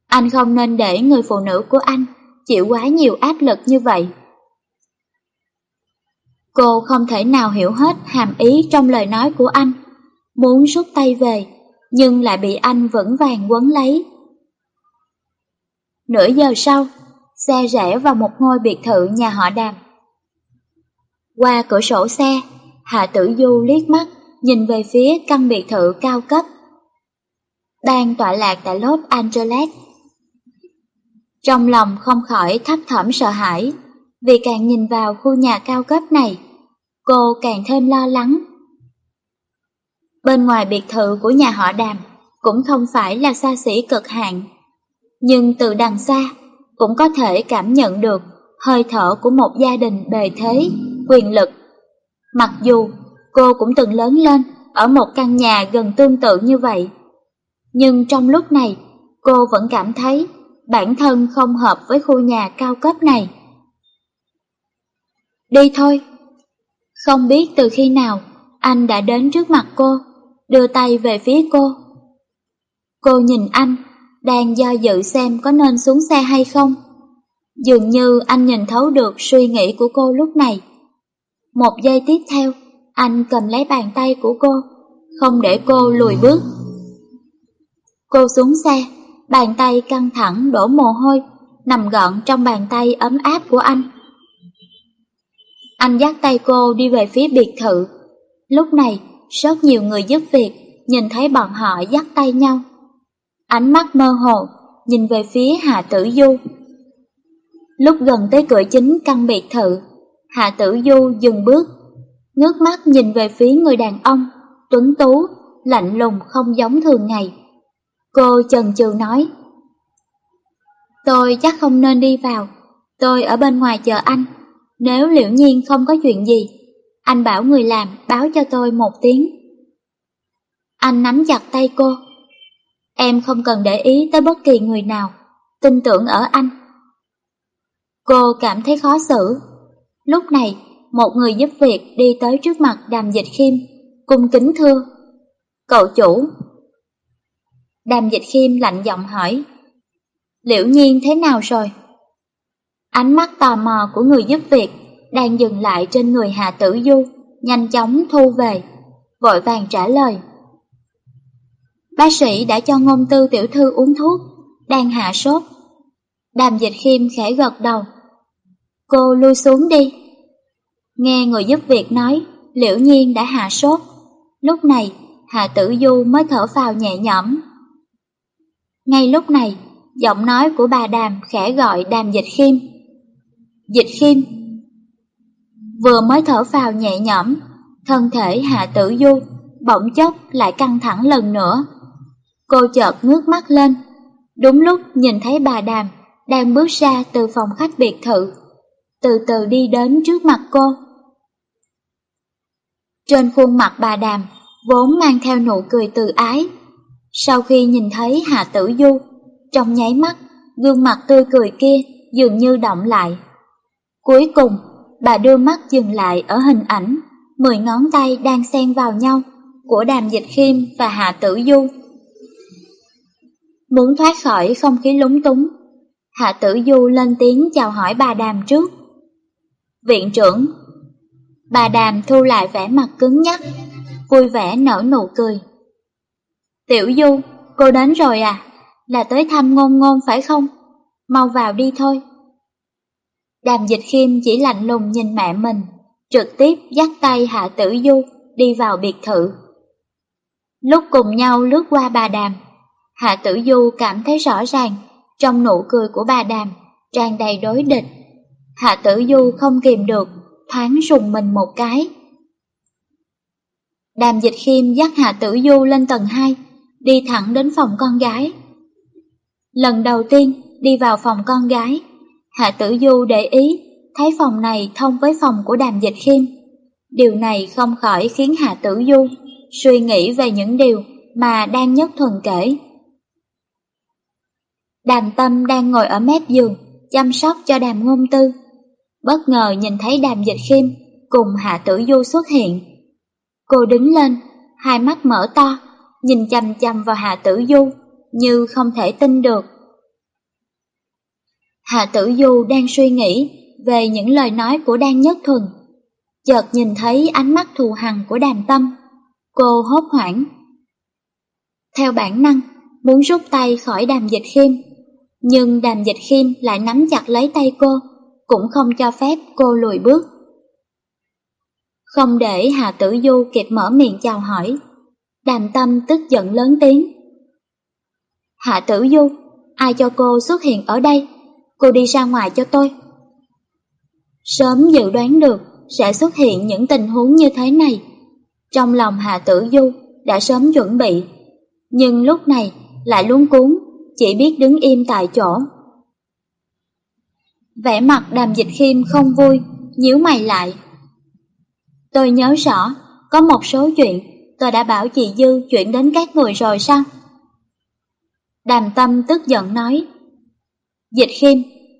Anh không nên để người phụ nữ của anh chịu quá nhiều áp lực như vậy. Cô không thể nào hiểu hết hàm ý trong lời nói của anh, muốn rút tay về, nhưng lại bị anh vững vàng quấn lấy. Nửa giờ sau, xe rẽ vào một ngôi biệt thự nhà họ đàm. Qua cửa sổ xe, Hạ Tử Du liếc mắt, nhìn về phía căn biệt thự cao cấp. Đang tọa lạc tại Los Angeles. Trong lòng không khỏi thấp thỏm sợ hãi, vì càng nhìn vào khu nhà cao cấp này, cô càng thêm lo lắng. Bên ngoài biệt thự của nhà họ đàm cũng không phải là xa xỉ cực hạn, nhưng từ đằng xa cũng có thể cảm nhận được hơi thở của một gia đình bề thế, quyền lực. Mặc dù cô cũng từng lớn lên ở một căn nhà gần tương tự như vậy, nhưng trong lúc này cô vẫn cảm thấy bản thân không hợp với khu nhà cao cấp này. Đi thôi. Không biết từ khi nào anh đã đến trước mặt cô, đưa tay về phía cô. Cô nhìn anh, đang do dự xem có nên xuống xe hay không. Dường như anh nhìn thấu được suy nghĩ của cô lúc này. Một giây tiếp theo, anh cầm lấy bàn tay của cô, không để cô lùi bước. Cô xuống xe, bàn tay căng thẳng đổ mồ hôi, nằm gọn trong bàn tay ấm áp của anh. Anh dắt tay cô đi về phía biệt thự. Lúc này, rất nhiều người giúp việc nhìn thấy bọn họ dắt tay nhau. Ánh mắt mơ hồ, nhìn về phía Hạ Tử Du. Lúc gần tới cửa chính căn biệt thự, Hạ Tử Du dừng bước, ngước mắt nhìn về phía người đàn ông, tuấn tú, lạnh lùng không giống thường ngày. Cô chần chừ nói, Tôi chắc không nên đi vào, tôi ở bên ngoài chờ anh. Nếu liễu nhiên không có chuyện gì, anh bảo người làm báo cho tôi một tiếng. Anh nắm chặt tay cô. Em không cần để ý tới bất kỳ người nào, tin tưởng ở anh. Cô cảm thấy khó xử. Lúc này, một người giúp việc đi tới trước mặt đàm dịch khiêm, cung kính thưa. Cậu chủ. Đàm dịch khiêm lạnh giọng hỏi. Liễu nhiên thế nào rồi? Ánh mắt tò mò của người giúp việc đang dừng lại trên người Hà Tử Du, nhanh chóng thu về, vội vàng trả lời. Bác sĩ đã cho ngôn tư tiểu thư uống thuốc, đang hạ sốt. Đàm dịch khiêm khẽ gật đầu. Cô lui xuống đi. Nghe người giúp việc nói, liễu nhiên đã hạ sốt. Lúc này, Hạ Tử Du mới thở phào nhẹ nhõm. Ngay lúc này, giọng nói của bà Đàm khẽ gọi Đàm Dịch Khiêm. Dịch Khiêm Vừa mới thở phào nhẹ nhõm, thân thể Hạ Tử Du bỗng chốc lại căng thẳng lần nữa. Cô chợt ngước mắt lên, đúng lúc nhìn thấy bà Đàm đang bước ra từ phòng khách biệt thự, từ từ đi đến trước mặt cô. Trên khuôn mặt bà Đàm vốn mang theo nụ cười từ ái. Sau khi nhìn thấy Hạ Tử Du, trong nháy mắt, gương mặt tươi cười kia dường như động lại. Cuối cùng, bà đưa mắt dừng lại ở hình ảnh, mười ngón tay đang xen vào nhau của Đàm Dịch Khiêm và Hạ Tử Du. Muốn thoát khỏi không khí lúng túng, Hạ Tử Du lên tiếng chào hỏi bà Đàm trước. Viện trưởng Bà Đàm thu lại vẻ mặt cứng nhắc, vui vẻ nở nụ cười. Tiểu Du, cô đến rồi à? Là tới thăm ngôn ngôn phải không? Mau vào đi thôi. Đàm dịch khiêm chỉ lạnh lùng nhìn mẹ mình, trực tiếp dắt tay Hạ Tử Du đi vào biệt thự. Lúc cùng nhau lướt qua bà Đàm, Hạ Tử Du cảm thấy rõ ràng trong nụ cười của bà Đàm tràn đầy đối địch. Hạ Tử Du không kìm được, thoáng rùng mình một cái. Đàm dịch khiêm dắt Hạ Tử Du lên tầng 2, đi thẳng đến phòng con gái. Lần đầu tiên đi vào phòng con gái, Hạ Tử Du để ý thấy phòng này thông với phòng của Đàm Dịch Khiêm. Điều này không khỏi khiến Hạ Tử Du suy nghĩ về những điều mà đang nhất thuần kể. Đàm Tâm đang ngồi ở mép giường, chăm sóc cho đàm ngôn tư. Bất ngờ nhìn thấy đàm dịch khiêm cùng Hạ Tử Du xuất hiện. Cô đứng lên, hai mắt mở to, nhìn chằm chằm vào Hạ Tử Du, như không thể tin được. Hạ Tử Du đang suy nghĩ về những lời nói của Đan Nhất Thuần. Chợt nhìn thấy ánh mắt thù hằn của đàm tâm, cô hốt hoảng. Theo bản năng, muốn rút tay khỏi đàm dịch khiêm, nhưng đàm dịch khiêm lại nắm chặt lấy tay cô, cũng không cho phép cô lùi bước. Không để Hà Tử Du kịp mở miệng chào hỏi, đàm tâm tức giận lớn tiếng. Hạ Tử Du, ai cho cô xuất hiện ở đây? Cô đi ra ngoài cho tôi. Sớm dự đoán được sẽ xuất hiện những tình huống như thế này. Trong lòng Hạ Tử Du đã sớm chuẩn bị, nhưng lúc này lại luống cuốn, chỉ biết đứng im tại chỗ. Vẻ mặt đàm dịch khiêm không vui, nhíu mày lại. Tôi nhớ rõ, có một số chuyện tôi đã bảo chị Dư chuyển đến các người rồi sao? Đàm tâm tức giận nói. Dịch khiêm,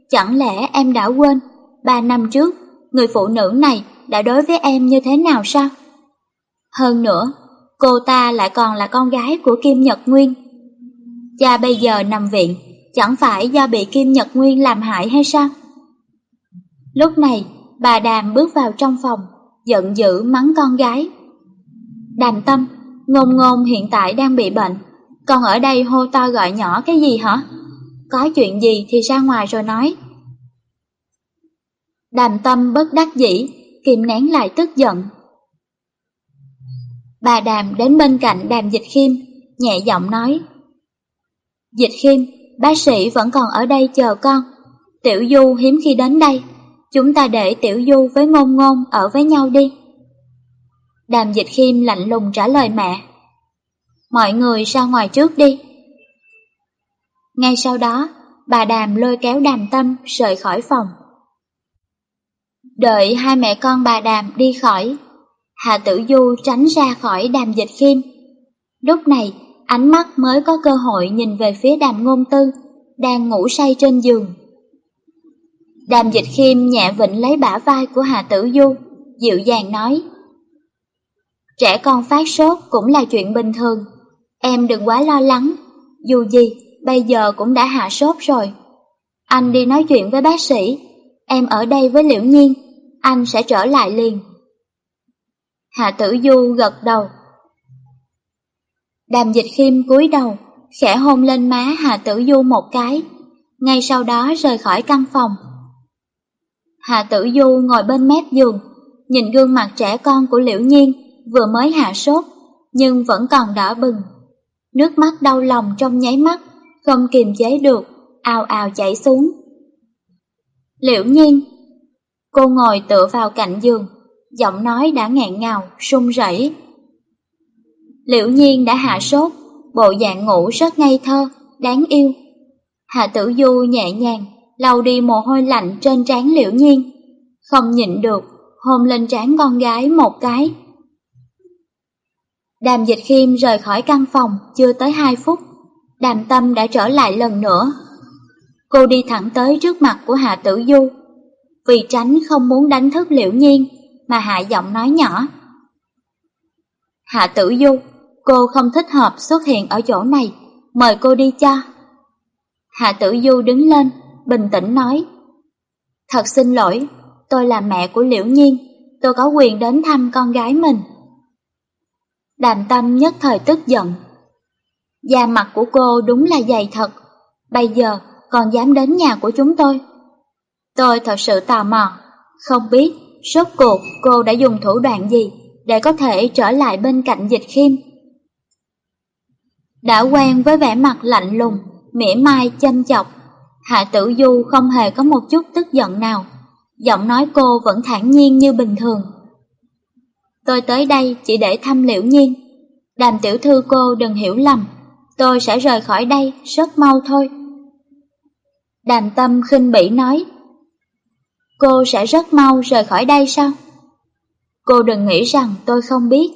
chẳng lẽ em đã quên, ba năm trước, người phụ nữ này đã đối với em như thế nào sao? Hơn nữa, cô ta lại còn là con gái của Kim Nhật Nguyên. Cha bây giờ nằm viện, chẳng phải do bị Kim Nhật Nguyên làm hại hay sao? Lúc này, bà Đàm bước vào trong phòng, giận dữ mắng con gái. Đàm tâm, ngôn ngôn hiện tại đang bị bệnh, còn ở đây hô to gọi nhỏ cái gì hả? Có chuyện gì thì ra ngoài rồi nói. Đàm tâm bất đắc dĩ, kìm nén lại tức giận. Bà Đàm đến bên cạnh đàm dịch khiêm, nhẹ giọng nói. Dịch khiêm, bác sĩ vẫn còn ở đây chờ con. Tiểu Du hiếm khi đến đây, chúng ta để Tiểu Du với ngôn ngôn ở với nhau đi. Đàm dịch khiêm lạnh lùng trả lời mẹ. Mọi người ra ngoài trước đi. Ngay sau đó, bà Đàm lôi kéo đàm tâm rời khỏi phòng. Đợi hai mẹ con bà Đàm đi khỏi, Hà Tử Du tránh ra khỏi đàm dịch khiêm. Lúc này, ánh mắt mới có cơ hội nhìn về phía đàm ngôn tư, đang ngủ say trên giường. Đàm dịch khiêm nhẹ vịnh lấy bả vai của Hà Tử Du, dịu dàng nói. Trẻ con phát sốt cũng là chuyện bình thường, em đừng quá lo lắng, dù gì bây giờ cũng đã hạ sốt rồi. Anh đi nói chuyện với bác sĩ, em ở đây với Liễu Nhiên, anh sẽ trở lại liền. Hạ Tử Du gật đầu. Đàm dịch khiêm cúi đầu, khẽ hôn lên má hà Tử Du một cái, ngay sau đó rời khỏi căn phòng. Hạ Tử Du ngồi bên mép giường, nhìn gương mặt trẻ con của Liễu Nhiên vừa mới hạ sốt, nhưng vẫn còn đỏ bừng. Nước mắt đau lòng trong nháy mắt, không kiềm chế được, ào ào chảy xuống. Liễu Nhiên Cô ngồi tựa vào cạnh giường, giọng nói đã ngẹn ngào, run rẩy. Liễu Nhiên đã hạ sốt, bộ dạng ngủ rất ngây thơ, đáng yêu. Hạ Tử Du nhẹ nhàng lau đi mồ hôi lạnh trên trán Liễu Nhiên, không nhịn được, hôn lên trán con gái một cái. Đàm Dịch Khiêm rời khỏi căn phòng chưa tới hai phút, Đàm Tâm đã trở lại lần nữa. Cô đi thẳng tới trước mặt của Hạ Tử Du, vì tránh không muốn đánh thức Liễu Nhiên mà hạ giọng nói nhỏ. Hạ Tử Du, cô không thích hợp xuất hiện ở chỗ này, mời cô đi cho. Hạ Tử Du đứng lên, bình tĩnh nói. Thật xin lỗi, tôi là mẹ của Liễu Nhiên, tôi có quyền đến thăm con gái mình. Đàm tâm nhất thời tức giận. Da mặt của cô đúng là dày thật, bây giờ còn dám đến nhà của chúng tôi. Tôi thật sự tò mò, không biết rốt cuộc cô đã dùng thủ đoạn gì để có thể trở lại bên cạnh dịch khiêm. Đã quen với vẻ mặt lạnh lùng, mỉa mai châm chọc, Hạ Tử Du không hề có một chút tức giận nào, giọng nói cô vẫn thản nhiên như bình thường. Tôi tới đây chỉ để thăm liễu nhiên, đàm tiểu thư cô đừng hiểu lầm, tôi sẽ rời khỏi đây rất mau thôi. Đàm tâm khinh bỉ nói, Cô sẽ rất mau rời khỏi đây sao? Cô đừng nghĩ rằng tôi không biết.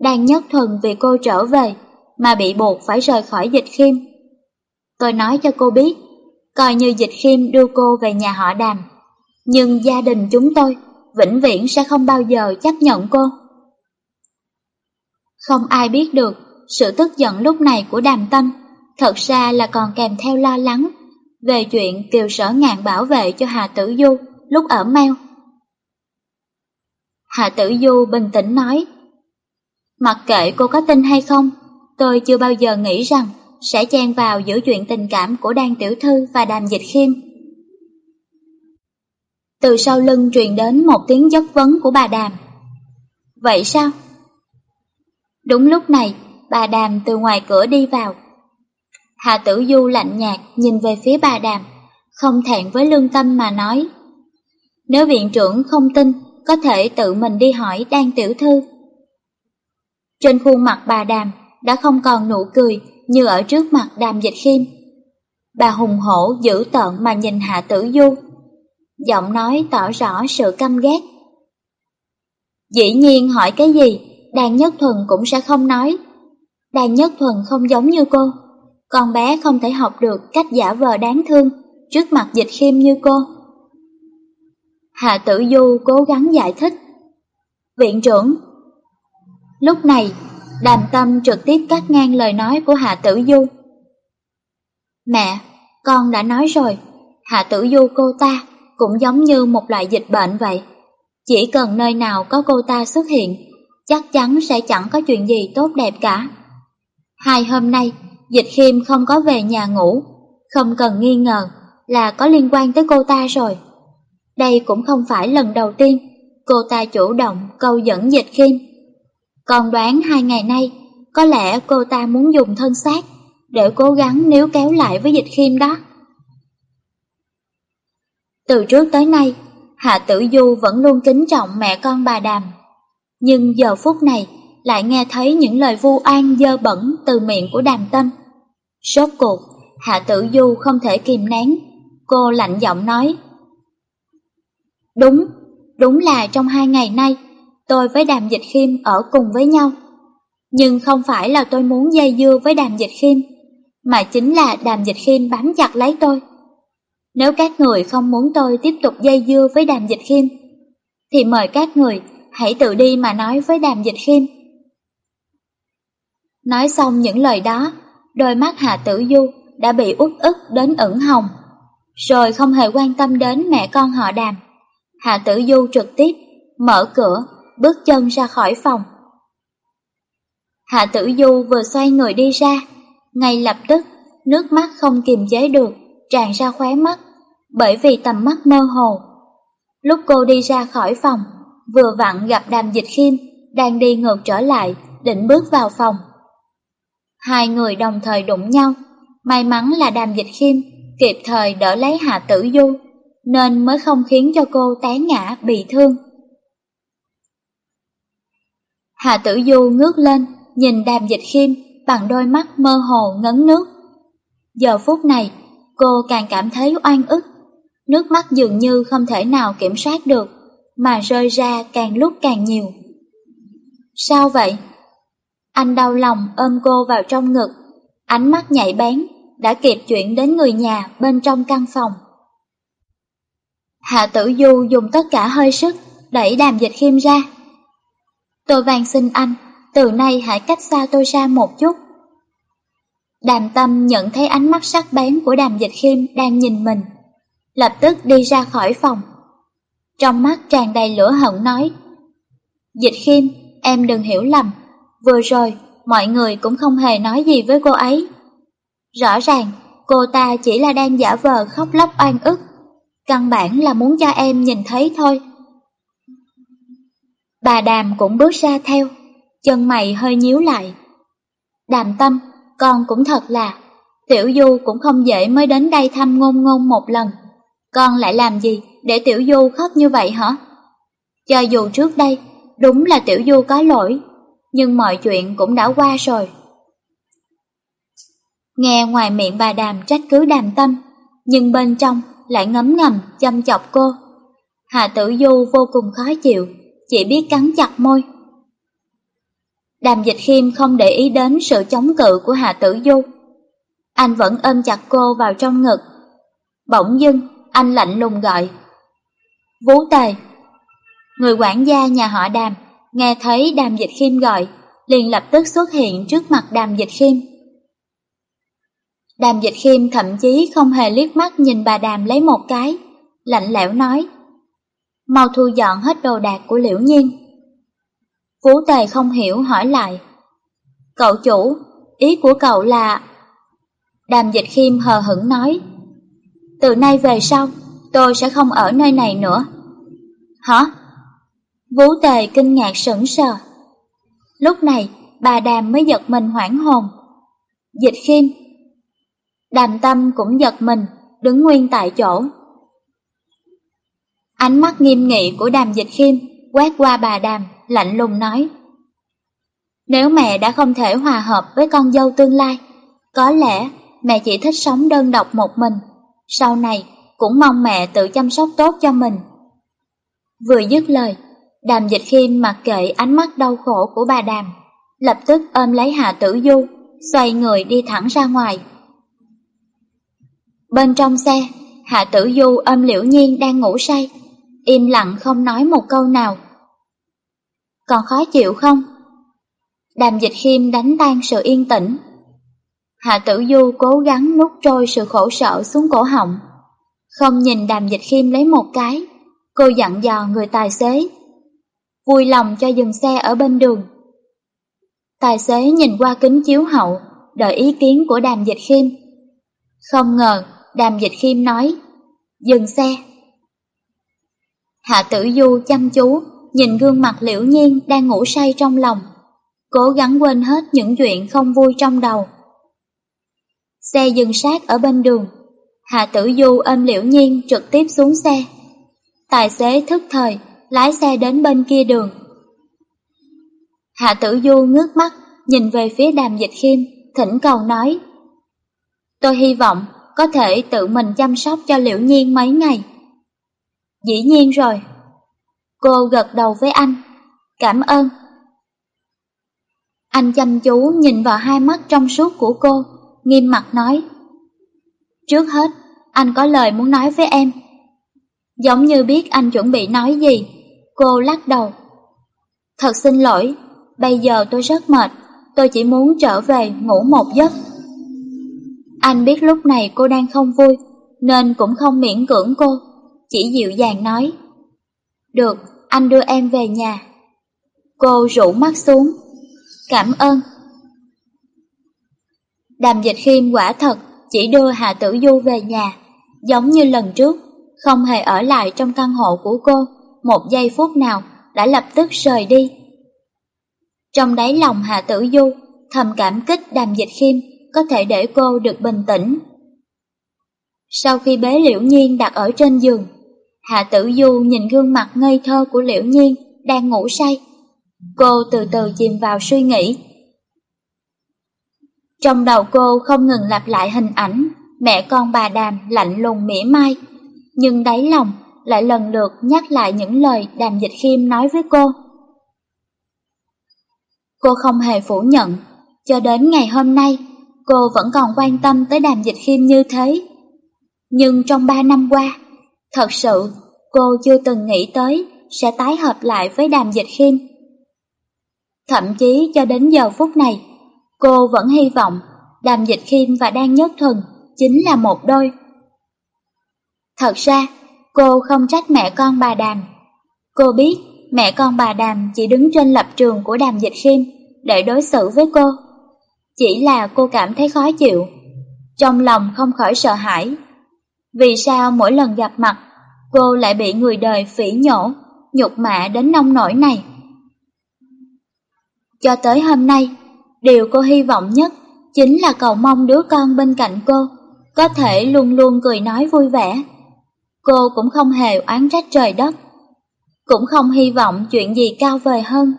Đang nhất thuần vì cô trở về mà bị buộc phải rời khỏi dịch khiêm. Tôi nói cho cô biết, coi như dịch khiêm đưa cô về nhà họ đàm. Nhưng gia đình chúng tôi vĩnh viễn sẽ không bao giờ chấp nhận cô. Không ai biết được sự tức giận lúc này của đàm tâm thật ra là còn kèm theo lo lắng về chuyện kiều sở ngạn bảo vệ cho Hà Tử Du lúc ở Mao. hà Tử Du bình tĩnh nói, Mặc kệ cô có tin hay không, tôi chưa bao giờ nghĩ rằng sẽ chen vào giữa chuyện tình cảm của Đan Tiểu Thư và Đàm Dịch Khiêm. Từ sau lưng truyền đến một tiếng chất vấn của bà Đàm. Vậy sao? Đúng lúc này, bà Đàm từ ngoài cửa đi vào. Hạ Tử Du lạnh nhạt nhìn về phía bà Đàm, không thẹn với lương tâm mà nói. Nếu viện trưởng không tin, có thể tự mình đi hỏi đan tiểu thư. Trên khuôn mặt bà đàm đã không còn nụ cười như ở trước mặt đàm dịch khiêm. Bà hùng hổ dữ tợn mà nhìn Hạ Tử Du, giọng nói tỏ rõ sự căm ghét. Dĩ nhiên hỏi cái gì, đàn nhất thuần cũng sẽ không nói. Đàn nhất thuần không giống như cô, con bé không thể học được cách giả vờ đáng thương trước mặt dịch khiêm như cô. Hạ Tử Du cố gắng giải thích. Viện trưởng Lúc này, đàm tâm trực tiếp cắt ngang lời nói của Hạ Tử Du. Mẹ, con đã nói rồi, Hạ Tử Du cô ta cũng giống như một loại dịch bệnh vậy. Chỉ cần nơi nào có cô ta xuất hiện, chắc chắn sẽ chẳng có chuyện gì tốt đẹp cả. Hai hôm nay, Dịch Khiêm không có về nhà ngủ, không cần nghi ngờ là có liên quan tới cô ta rồi. Đây cũng không phải lần đầu tiên cô ta chủ động câu dẫn Dịch Khiêm. Còn đoán hai ngày nay, có lẽ cô ta muốn dùng thân xác để cố gắng níu kéo lại với Dịch Khiêm đó. Từ trước tới nay, Hạ Tử Du vẫn luôn kính trọng mẹ con bà Đàm. Nhưng giờ phút này lại nghe thấy những lời vu oan dơ bẩn từ miệng của Đàm Tâm. Sốt cuộc, Hạ Tử Du không thể kìm nén, cô lạnh giọng nói. Đúng, đúng là trong hai ngày nay, tôi với Đàm Dịch Khiêm ở cùng với nhau. Nhưng không phải là tôi muốn dây dưa với Đàm Dịch Khiêm, mà chính là Đàm Dịch Khiêm bám chặt lấy tôi. Nếu các người không muốn tôi tiếp tục dây dưa với Đàm Dịch Khiêm, thì mời các người hãy tự đi mà nói với Đàm Dịch Khiêm. Nói xong những lời đó, đôi mắt Hạ Tử Du đã bị út ức đến ửng hồng, rồi không hề quan tâm đến mẹ con họ Đàm. Hạ Tử Du trực tiếp mở cửa, bước chân ra khỏi phòng. Hạ Tử Du vừa xoay người đi ra, ngay lập tức nước mắt không kiềm chế được tràn ra khóe mắt, bởi vì tầm mắt mơ hồ. Lúc cô đi ra khỏi phòng, vừa vặn gặp đàm dịch khiêm, đang đi ngược trở lại, định bước vào phòng. Hai người đồng thời đụng nhau, may mắn là đàm dịch khiêm kịp thời đỡ lấy hạ tử du, nên mới không khiến cho cô té ngã bị thương. Hạ tử du ngước lên, nhìn đàm dịch khiêm bằng đôi mắt mơ hồ ngấn nước. Giờ phút này, cô càng cảm thấy oan ức. Nước mắt dường như không thể nào kiểm soát được, mà rơi ra càng lúc càng nhiều. Sao vậy? Anh đau lòng ôm cô vào trong ngực, ánh mắt nhạy bén, đã kịp chuyển đến người nhà bên trong căn phòng. Hạ tử du dùng tất cả hơi sức, đẩy đàm dịch khiêm ra. Tôi van xin anh, từ nay hãy cách xa tôi ra một chút. Đàm tâm nhận thấy ánh mắt sắc bén của đàm dịch khiêm đang nhìn mình, lập tức đi ra khỏi phòng. Trong mắt tràn đầy lửa hận nói, Dịch khiêm, em đừng hiểu lầm, vừa rồi mọi người cũng không hề nói gì với cô ấy. Rõ ràng, cô ta chỉ là đang giả vờ khóc lóc oan ức, căn bản là muốn cho em nhìn thấy thôi. Bà Đàm cũng bước ra theo, chân mày hơi nhíu lại. Đàm tâm, con cũng thật là, Tiểu Du cũng không dễ mới đến đây thăm ngôn ngôn một lần. Con lại làm gì để Tiểu Du khóc như vậy hả? Cho dù trước đây, đúng là Tiểu Du có lỗi, nhưng mọi chuyện cũng đã qua rồi. Nghe ngoài miệng bà đàm trách cứ đàm tâm, nhưng bên trong lại ngấm ngầm chăm chọc cô. Hạ tử du vô cùng khó chịu, chỉ biết cắn chặt môi. Đàm dịch khiêm không để ý đến sự chống cự của Hạ tử du. Anh vẫn ôm chặt cô vào trong ngực. Bỗng dưng, anh lạnh lùng gọi. Vú tề. Người quản gia nhà họ đàm, nghe thấy đàm dịch khiêm gọi, liền lập tức xuất hiện trước mặt đàm dịch khiêm. Đàm dịch khiêm thậm chí không hề liếc mắt nhìn bà đàm lấy một cái, lạnh lẽo nói. Mau thu dọn hết đồ đạc của liễu nhiên. Phú tề không hiểu hỏi lại. Cậu chủ, ý của cậu là... Đàm dịch khiêm hờ hững nói. Từ nay về sau, tôi sẽ không ở nơi này nữa. Hả? Vũ tề kinh ngạc sững sờ. Lúc này, bà đàm mới giật mình hoảng hồn. Dịch khiêm. Đàm tâm cũng giật mình, đứng nguyên tại chỗ. Ánh mắt nghiêm nghị của đàm dịch khiêm quét qua bà đàm, lạnh lùng nói. Nếu mẹ đã không thể hòa hợp với con dâu tương lai, có lẽ mẹ chỉ thích sống đơn độc một mình, sau này cũng mong mẹ tự chăm sóc tốt cho mình. Vừa dứt lời, đàm dịch khiêm mặc kệ ánh mắt đau khổ của bà đàm, lập tức ôm lấy Hạ Tử Du, xoay người đi thẳng ra ngoài. Bên trong xe, Hạ Tử Du ôm Liễu Nhiên đang ngủ say, im lặng không nói một câu nào. Còn khó chịu không? Đàm dịch khiêm đánh tan sự yên tĩnh. Hạ Tử Du cố gắng nút trôi sự khổ sở xuống cổ họng. Không nhìn đàm dịch khiêm lấy một cái, cô dặn dò người tài xế. Vui lòng cho dừng xe ở bên đường. Tài xế nhìn qua kính chiếu hậu, đợi ý kiến của đàm dịch khiêm. Không ngờ, đàm dịch khiêm nói, dừng xe. Hạ tử du chăm chú, nhìn gương mặt liễu nhiên đang ngủ say trong lòng, cố gắng quên hết những chuyện không vui trong đầu. Xe dừng sát ở bên đường, Hạ tử du ôm liễu nhiên trực tiếp xuống xe. Tài xế thức thời, lái xe đến bên kia đường. Hạ tử du ngước mắt, nhìn về phía đàm dịch khiêm, thỉnh cầu nói. Tôi hy vọng có thể tự mình chăm sóc cho liễu nhiên mấy ngày. Dĩ nhiên rồi. Cô gật đầu với anh. Cảm ơn. Anh chăm chú nhìn vào hai mắt trong suốt của cô, nghiêm mặt nói. Trước hết, anh có lời muốn nói với em. Giống như biết anh chuẩn bị nói gì, cô lắc đầu. Thật xin lỗi, bây giờ tôi rất mệt, tôi chỉ muốn trở về ngủ một giấc. Anh biết lúc này cô đang không vui, nên cũng không miễn cưỡng cô, chỉ dịu dàng nói. Được, anh đưa em về nhà. Cô rủ mắt xuống. Cảm ơn. Đàm dịch khiêm quả thật chỉ đưa Hạ Tử Du về nhà, giống như lần trước, không hề ở lại trong căn hộ của cô, một giây phút nào đã lập tức rời đi. Trong đáy lòng Hạ Tử Du, thầm cảm kích đàm dịch khiêm có thể để cô được bình tĩnh. Sau khi bế Liễu Nhiên đặt ở trên giường, Hạ Tử Du nhìn gương mặt ngây thơ của Liễu Nhiên đang ngủ say. Cô từ từ chìm vào suy nghĩ. Trong đầu cô không ngừng lặp lại hình ảnh mẹ con bà Đàm lạnh lùng mỉa mai, nhưng đáy lòng lại lần lượt nhắc lại những lời Đàm Dịch Khiêm nói với cô. Cô không hề phủ nhận, cho đến ngày hôm nay, cô vẫn còn quan tâm tới Đàm Dịch Khiêm như thế. Nhưng trong ba năm qua, thật sự cô chưa từng nghĩ tới sẽ tái hợp lại với Đàm Dịch Khiêm. Thậm chí cho đến giờ phút này, cô vẫn hy vọng Đàm Dịch Khiêm và Đan Nhất Thuần chính là một đôi. Thật ra, cô không trách mẹ con bà Đàm. Cô biết mẹ con bà Đàm chỉ đứng trên lập trường của Đàm Dịch Khiêm để đối xử với cô. Chỉ là cô cảm thấy khó chịu, trong lòng không khỏi sợ hãi. Vì sao mỗi lần gặp mặt, cô lại bị người đời phỉ nhổ, nhục mạ đến nông nổi này? Cho tới hôm nay, điều cô hy vọng nhất chính là cầu mong đứa con bên cạnh cô có thể luôn luôn cười nói vui vẻ. Cô cũng không hề oán trách trời đất, cũng không hy vọng chuyện gì cao vời hơn.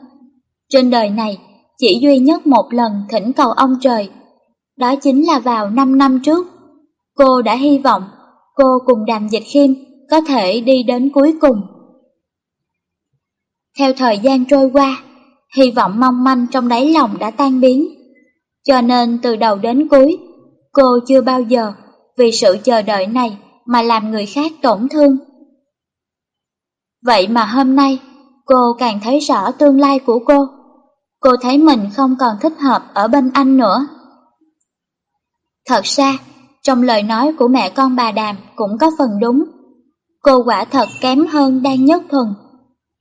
Trên đời này, chỉ duy nhất một lần thỉnh cầu ông trời, đó chính là vào 5 năm trước. Cô đã hy vọng cô cùng Đàm Dịch Khiêm có thể đi đến cuối cùng. Theo thời gian trôi qua, hy vọng mong manh trong đáy lòng đã tan biến. Cho nên từ đầu đến cuối, cô chưa bao giờ vì sự chờ đợi này mà làm người khác tổn thương. Vậy mà hôm nay, cô càng thấy rõ tương lai của cô. Cô thấy mình không còn thích hợp ở bên anh nữa. Thật ra, trong lời nói của mẹ con bà Đàm cũng có phần đúng. Cô quả thật kém hơn Đan Nhất Thuần.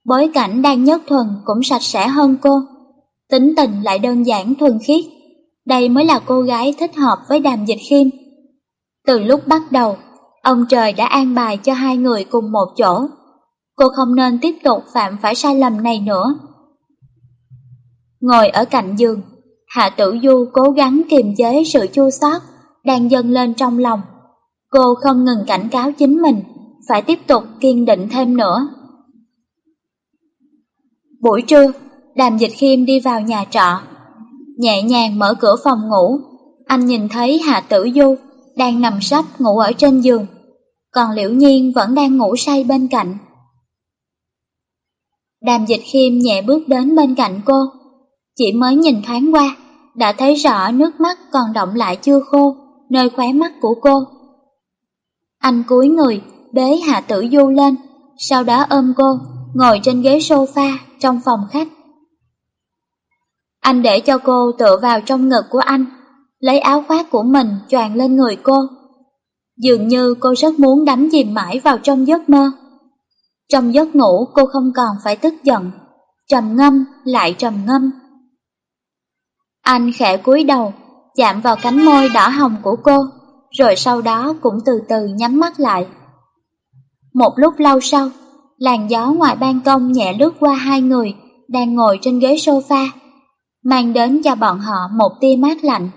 Bối cảnh Đan Nhất Thuần cũng sạch sẽ hơn cô. Tính tình lại đơn giản thuần khiết. Đây mới là cô gái thích hợp với Đàm Dịch Khiêm. Từ lúc bắt đầu, ông trời đã an bài cho hai người cùng một chỗ. Cô không nên tiếp tục phạm phải sai lầm này nữa. Ngồi ở cạnh giường, Hạ Tử Du cố gắng kiềm chế sự chua xót đang dâng lên trong lòng. Cô không ngừng cảnh cáo chính mình, phải tiếp tục kiên định thêm nữa. Buổi trưa, Đàm Dịch Khiêm đi vào nhà trọ. Nhẹ nhàng mở cửa phòng ngủ, anh nhìn thấy Hạ Tử Du đang nằm sấp ngủ ở trên giường, còn Liễu Nhiên vẫn đang ngủ say bên cạnh. Đàm dịch khiêm nhẹ bước đến bên cạnh cô, chỉ mới nhìn thoáng qua, đã thấy rõ nước mắt còn động lại chưa khô, nơi khóe mắt của cô. Anh cúi người, bế Hạ Tử Du lên, sau đó ôm cô, ngồi trên ghế sofa trong phòng khách. Anh để cho cô tựa vào trong ngực của anh, lấy áo khoác của mình choàng lên người cô. Dường như cô rất muốn đắm chìm mãi vào trong giấc mơ. Trong giấc ngủ cô không còn phải tức giận, trầm ngâm lại trầm ngâm. Anh khẽ cúi đầu, chạm vào cánh môi đỏ hồng của cô, rồi sau đó cũng từ từ nhắm mắt lại. Một lúc lâu sau, làn gió ngoài ban công nhẹ lướt qua hai người đang ngồi trên ghế sofa, mang đến cho bọn họ một tia mát lạnh.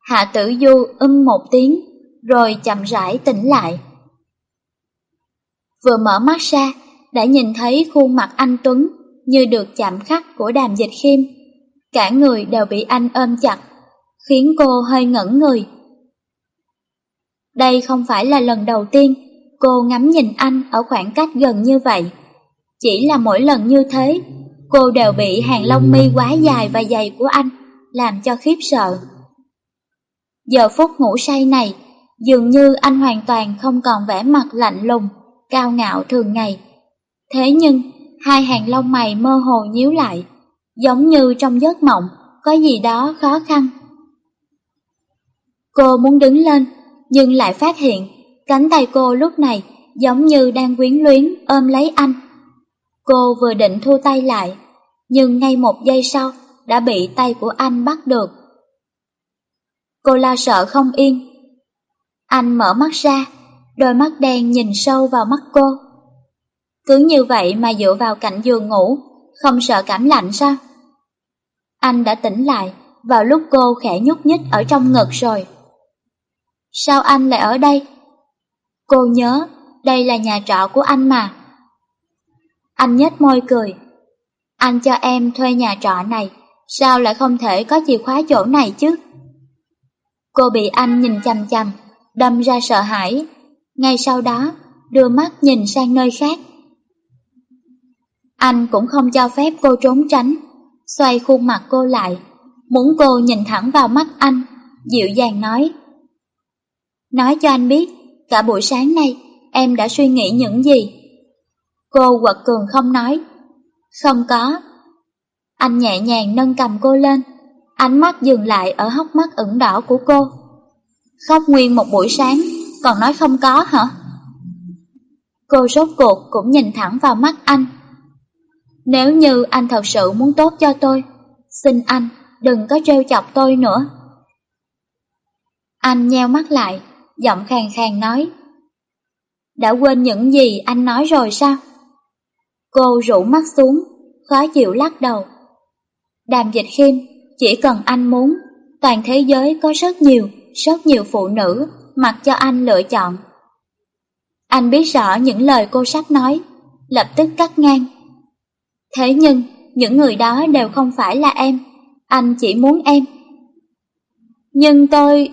Hạ tử du um một tiếng, rồi chậm rãi tỉnh lại. Vừa mở mắt ra, đã nhìn thấy khuôn mặt anh Tuấn như được chạm khắc của đàm dịch khiêm. Cả người đều bị anh ôm chặt, khiến cô hơi ngẩn người. Đây không phải là lần đầu tiên cô ngắm nhìn anh ở khoảng cách gần như vậy. Chỉ là mỗi lần như thế, cô đều bị hàng lông mi quá dài và dày của anh làm cho khiếp sợ. Giờ phút ngủ say này, dường như anh hoàn toàn không còn vẻ mặt lạnh lùng, cao ngạo thường ngày. Thế nhưng, hai hàng lông mày mơ hồ nhíu lại, giống như trong giấc mộng, có gì đó khó khăn. Cô muốn đứng lên, nhưng lại phát hiện cánh tay cô lúc này giống như đang quyến luyến ôm lấy anh. Cô vừa định thu tay lại, nhưng ngay một giây sau đã bị tay của anh bắt được. Cô lo sợ không yên. Anh mở mắt ra, đôi mắt đen nhìn sâu vào mắt cô. Cứ như vậy mà dựa vào cạnh giường ngủ, không sợ cảm lạnh sao? Anh đã tỉnh lại vào lúc cô khẽ nhúc nhích ở trong ngực rồi. Sao anh lại ở đây? Cô nhớ, đây là nhà trọ của anh mà. Anh nhếch môi cười. Anh cho em thuê nhà trọ này, sao lại không thể có chìa khóa chỗ này chứ? Cô bị anh nhìn chằm chằm, đâm ra sợ hãi. Ngay sau đó, đưa mắt nhìn sang nơi khác. Anh cũng không cho phép cô trốn tránh, xoay khuôn mặt cô lại, muốn cô nhìn thẳng vào mắt anh, dịu dàng nói. Nói cho anh biết, cả buổi sáng nay em đã suy nghĩ những gì. Cô quật cường không nói. Không có. Anh nhẹ nhàng nâng cầm cô lên, ánh mắt dừng lại ở hốc mắt ửng đỏ của cô. Khóc nguyên một buổi sáng, còn nói không có hả? Cô rốt cuộc cũng nhìn thẳng vào mắt anh. Nếu như anh thật sự muốn tốt cho tôi, xin anh đừng có trêu chọc tôi nữa. Anh nheo mắt lại, giọng khàn khàn nói. Đã quên những gì anh nói rồi sao? Cô rủ mắt xuống, khó chịu lắc đầu. Đàm dịch khiêm, chỉ cần anh muốn, toàn thế giới có rất nhiều, rất nhiều phụ nữ mặc cho anh lựa chọn. Anh biết rõ những lời cô sắp nói, lập tức cắt ngang. Thế nhưng, những người đó đều không phải là em, anh chỉ muốn em. Nhưng tôi...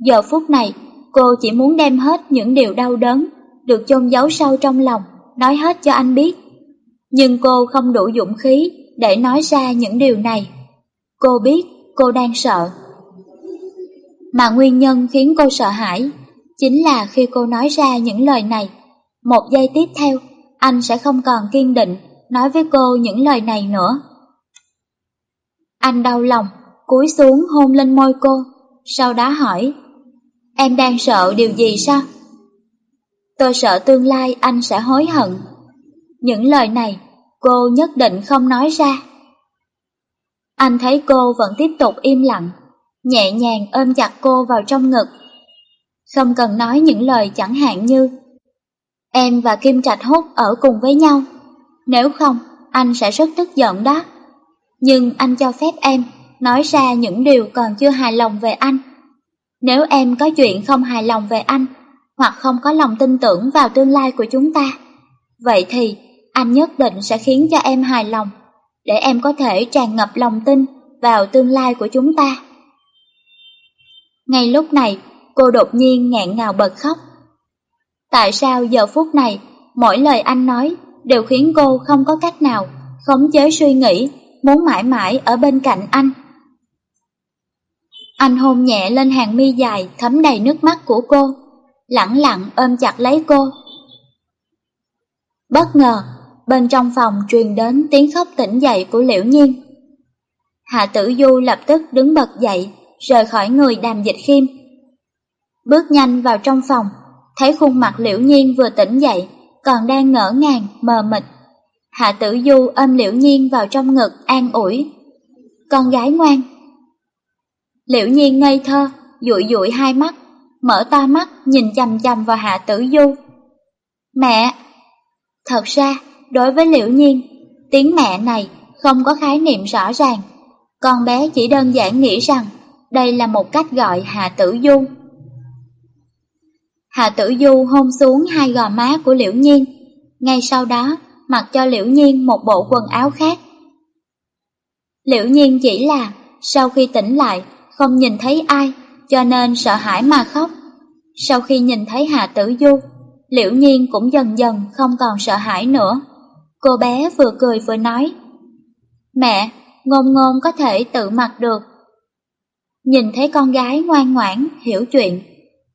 Giờ phút này, cô chỉ muốn đem hết những điều đau đớn, được chôn giấu sâu trong lòng, nói hết cho anh biết. Nhưng cô không đủ dũng khí để nói ra những điều này. Cô biết cô đang sợ. Mà nguyên nhân khiến cô sợ hãi chính là khi cô nói ra những lời này, một giây tiếp theo, anh sẽ không còn kiên định nói với cô những lời này nữa. Anh đau lòng, cúi xuống hôn lên môi cô, sau đó hỏi, em đang sợ điều gì sao? Tôi sợ tương lai anh sẽ hối hận. Những lời này cô nhất định không nói ra. Anh thấy cô vẫn tiếp tục im lặng, nhẹ nhàng ôm chặt cô vào trong ngực. Không cần nói những lời chẳng hạn như Em và Kim Trạch Hút ở cùng với nhau, nếu không anh sẽ rất tức giận đó. Nhưng anh cho phép em nói ra những điều còn chưa hài lòng về anh. Nếu em có chuyện không hài lòng về anh, hoặc không có lòng tin tưởng vào tương lai của chúng ta, vậy thì anh nhất định sẽ khiến cho em hài lòng, để em có thể tràn ngập lòng tin vào tương lai của chúng ta. Ngay lúc này, cô đột nhiên ngẹn ngào bật khóc. Tại sao giờ phút này, mỗi lời anh nói đều khiến cô không có cách nào khống chế suy nghĩ, muốn mãi mãi ở bên cạnh anh. Anh hôn nhẹ lên hàng mi dài thấm đầy nước mắt của cô, lặng lặng ôm chặt lấy cô. Bất ngờ, bên trong phòng truyền đến tiếng khóc tỉnh dậy của Liễu Nhiên. Hạ Tử Du lập tức đứng bật dậy, rời khỏi người đàm dịch khiêm. Bước nhanh vào trong phòng, thấy khuôn mặt liễu nhiên vừa tỉnh dậy, còn đang ngỡ ngàng, mờ mịt. Hạ Tử Du ôm liễu nhiên vào trong ngực an ủi. Con gái ngoan. Liễu nhiên ngây thơ, dụi dụi hai mắt, mở to mắt nhìn chầm chầm vào Hạ Tử Du. Mẹ! Thật ra, đối với Liễu Nhiên, tiếng mẹ này không có khái niệm rõ ràng. Con bé chỉ đơn giản nghĩ rằng đây là một cách gọi Hạ Tử Du. Hạ Tử Du hôn xuống hai gò má của Liễu Nhiên, ngay sau đó mặc cho Liễu Nhiên một bộ quần áo khác. Liễu Nhiên chỉ là sau khi tỉnh lại không nhìn thấy ai cho nên sợ hãi mà khóc. Sau khi nhìn thấy Hạ Tử Du, Liễu Nhiên cũng dần dần không còn sợ hãi nữa. Cô bé vừa cười vừa nói, Mẹ, ngôn ngôn có thể tự mặc được. Nhìn thấy con gái ngoan ngoãn, hiểu chuyện.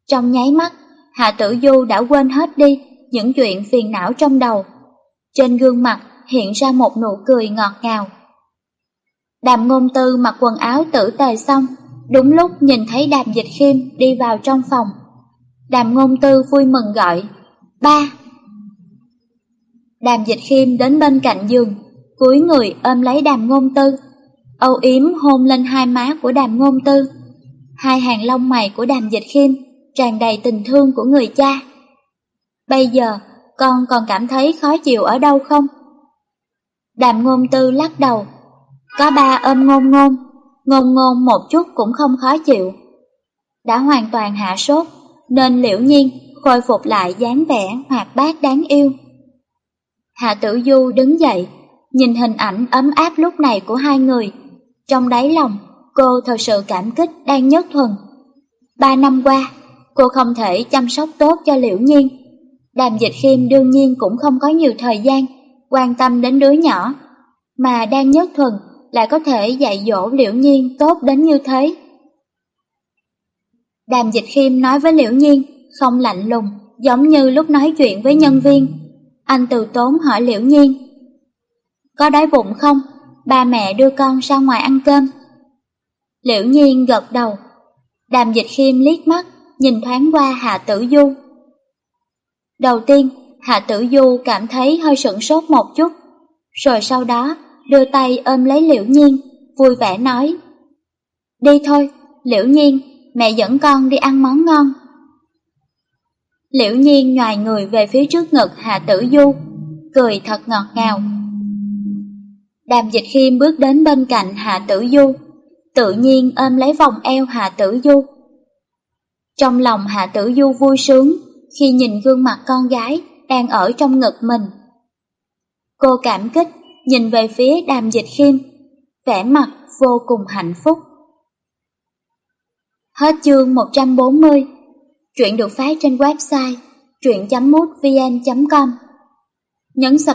Trong nháy mắt, Hạ Tử Du đã quên hết đi những chuyện phiền não trong đầu. Trên gương mặt hiện ra một nụ cười ngọt ngào. Đàm ngôn tư mặc quần áo tử tề xong, đúng lúc nhìn thấy đàm dịch khiêm đi vào trong phòng. Đàm ngôn tư vui mừng gọi, ba. Đàm dịch khiêm đến bên cạnh giường, cúi người ôm lấy đàm ngôn tư, âu yếm hôn lên hai má của đàm ngôn tư. Hai hàng lông mày của đàm dịch khiêm tràn đầy tình thương của người cha. Bây giờ, con còn cảm thấy khó chịu ở đâu không? Đàm ngôn tư lắc đầu, có ba ôm ngôn ngôn, ngôn ngôn một chút cũng không khó chịu. Đã hoàn toàn hạ sốt, nên liễu nhiên khôi phục lại dáng vẻ hoạt bát đáng yêu. Hạ tử du đứng dậy, nhìn hình ảnh ấm áp lúc này của hai người. Trong đáy lòng, cô thật sự cảm kích đang nhất thuần. Ba năm qua, cô không thể chăm sóc tốt cho liễu nhiên. Đàm dịch khiêm đương nhiên cũng không có nhiều thời gian quan tâm đến đứa nhỏ, mà đang nhất thuần lại có thể dạy dỗ liễu nhiên tốt đến như thế. Đàm dịch khiêm nói với liễu nhiên, không lạnh lùng, giống như lúc nói chuyện với nhân viên. Anh từ tốn hỏi liễu nhiên. Có đói bụng không? Ba mẹ đưa con ra ngoài ăn cơm. Liễu nhiên gật đầu. Đàm dịch khiêm liếc mắt, nhìn thoáng qua Hạ Tử Du. Đầu tiên, Hạ Tử Du cảm thấy hơi sửng sốt một chút, rồi sau đó đưa tay ôm lấy Liễu Nhiên, vui vẻ nói. Đi thôi, Liễu Nhiên, mẹ dẫn con đi ăn món ngon. Liễu Nhiên nhòi người về phía trước ngực Hà Tử Du, cười thật ngọt ngào. Đàm Dịch Khiêm bước đến bên cạnh Hạ Tử Du, tự nhiên ôm lấy vòng eo Hạ Tử Du. Trong lòng Hạ Tử Du vui sướng khi nhìn gương mặt con gái đang ở trong ngực mình. Cô cảm kích nhìn về phía Đàm Dịch Khiêm, vẻ mặt vô cùng hạnh phúc. Hết chương 140 Truyện được phát trên website truyện.mútvn.com Nhấn subscribe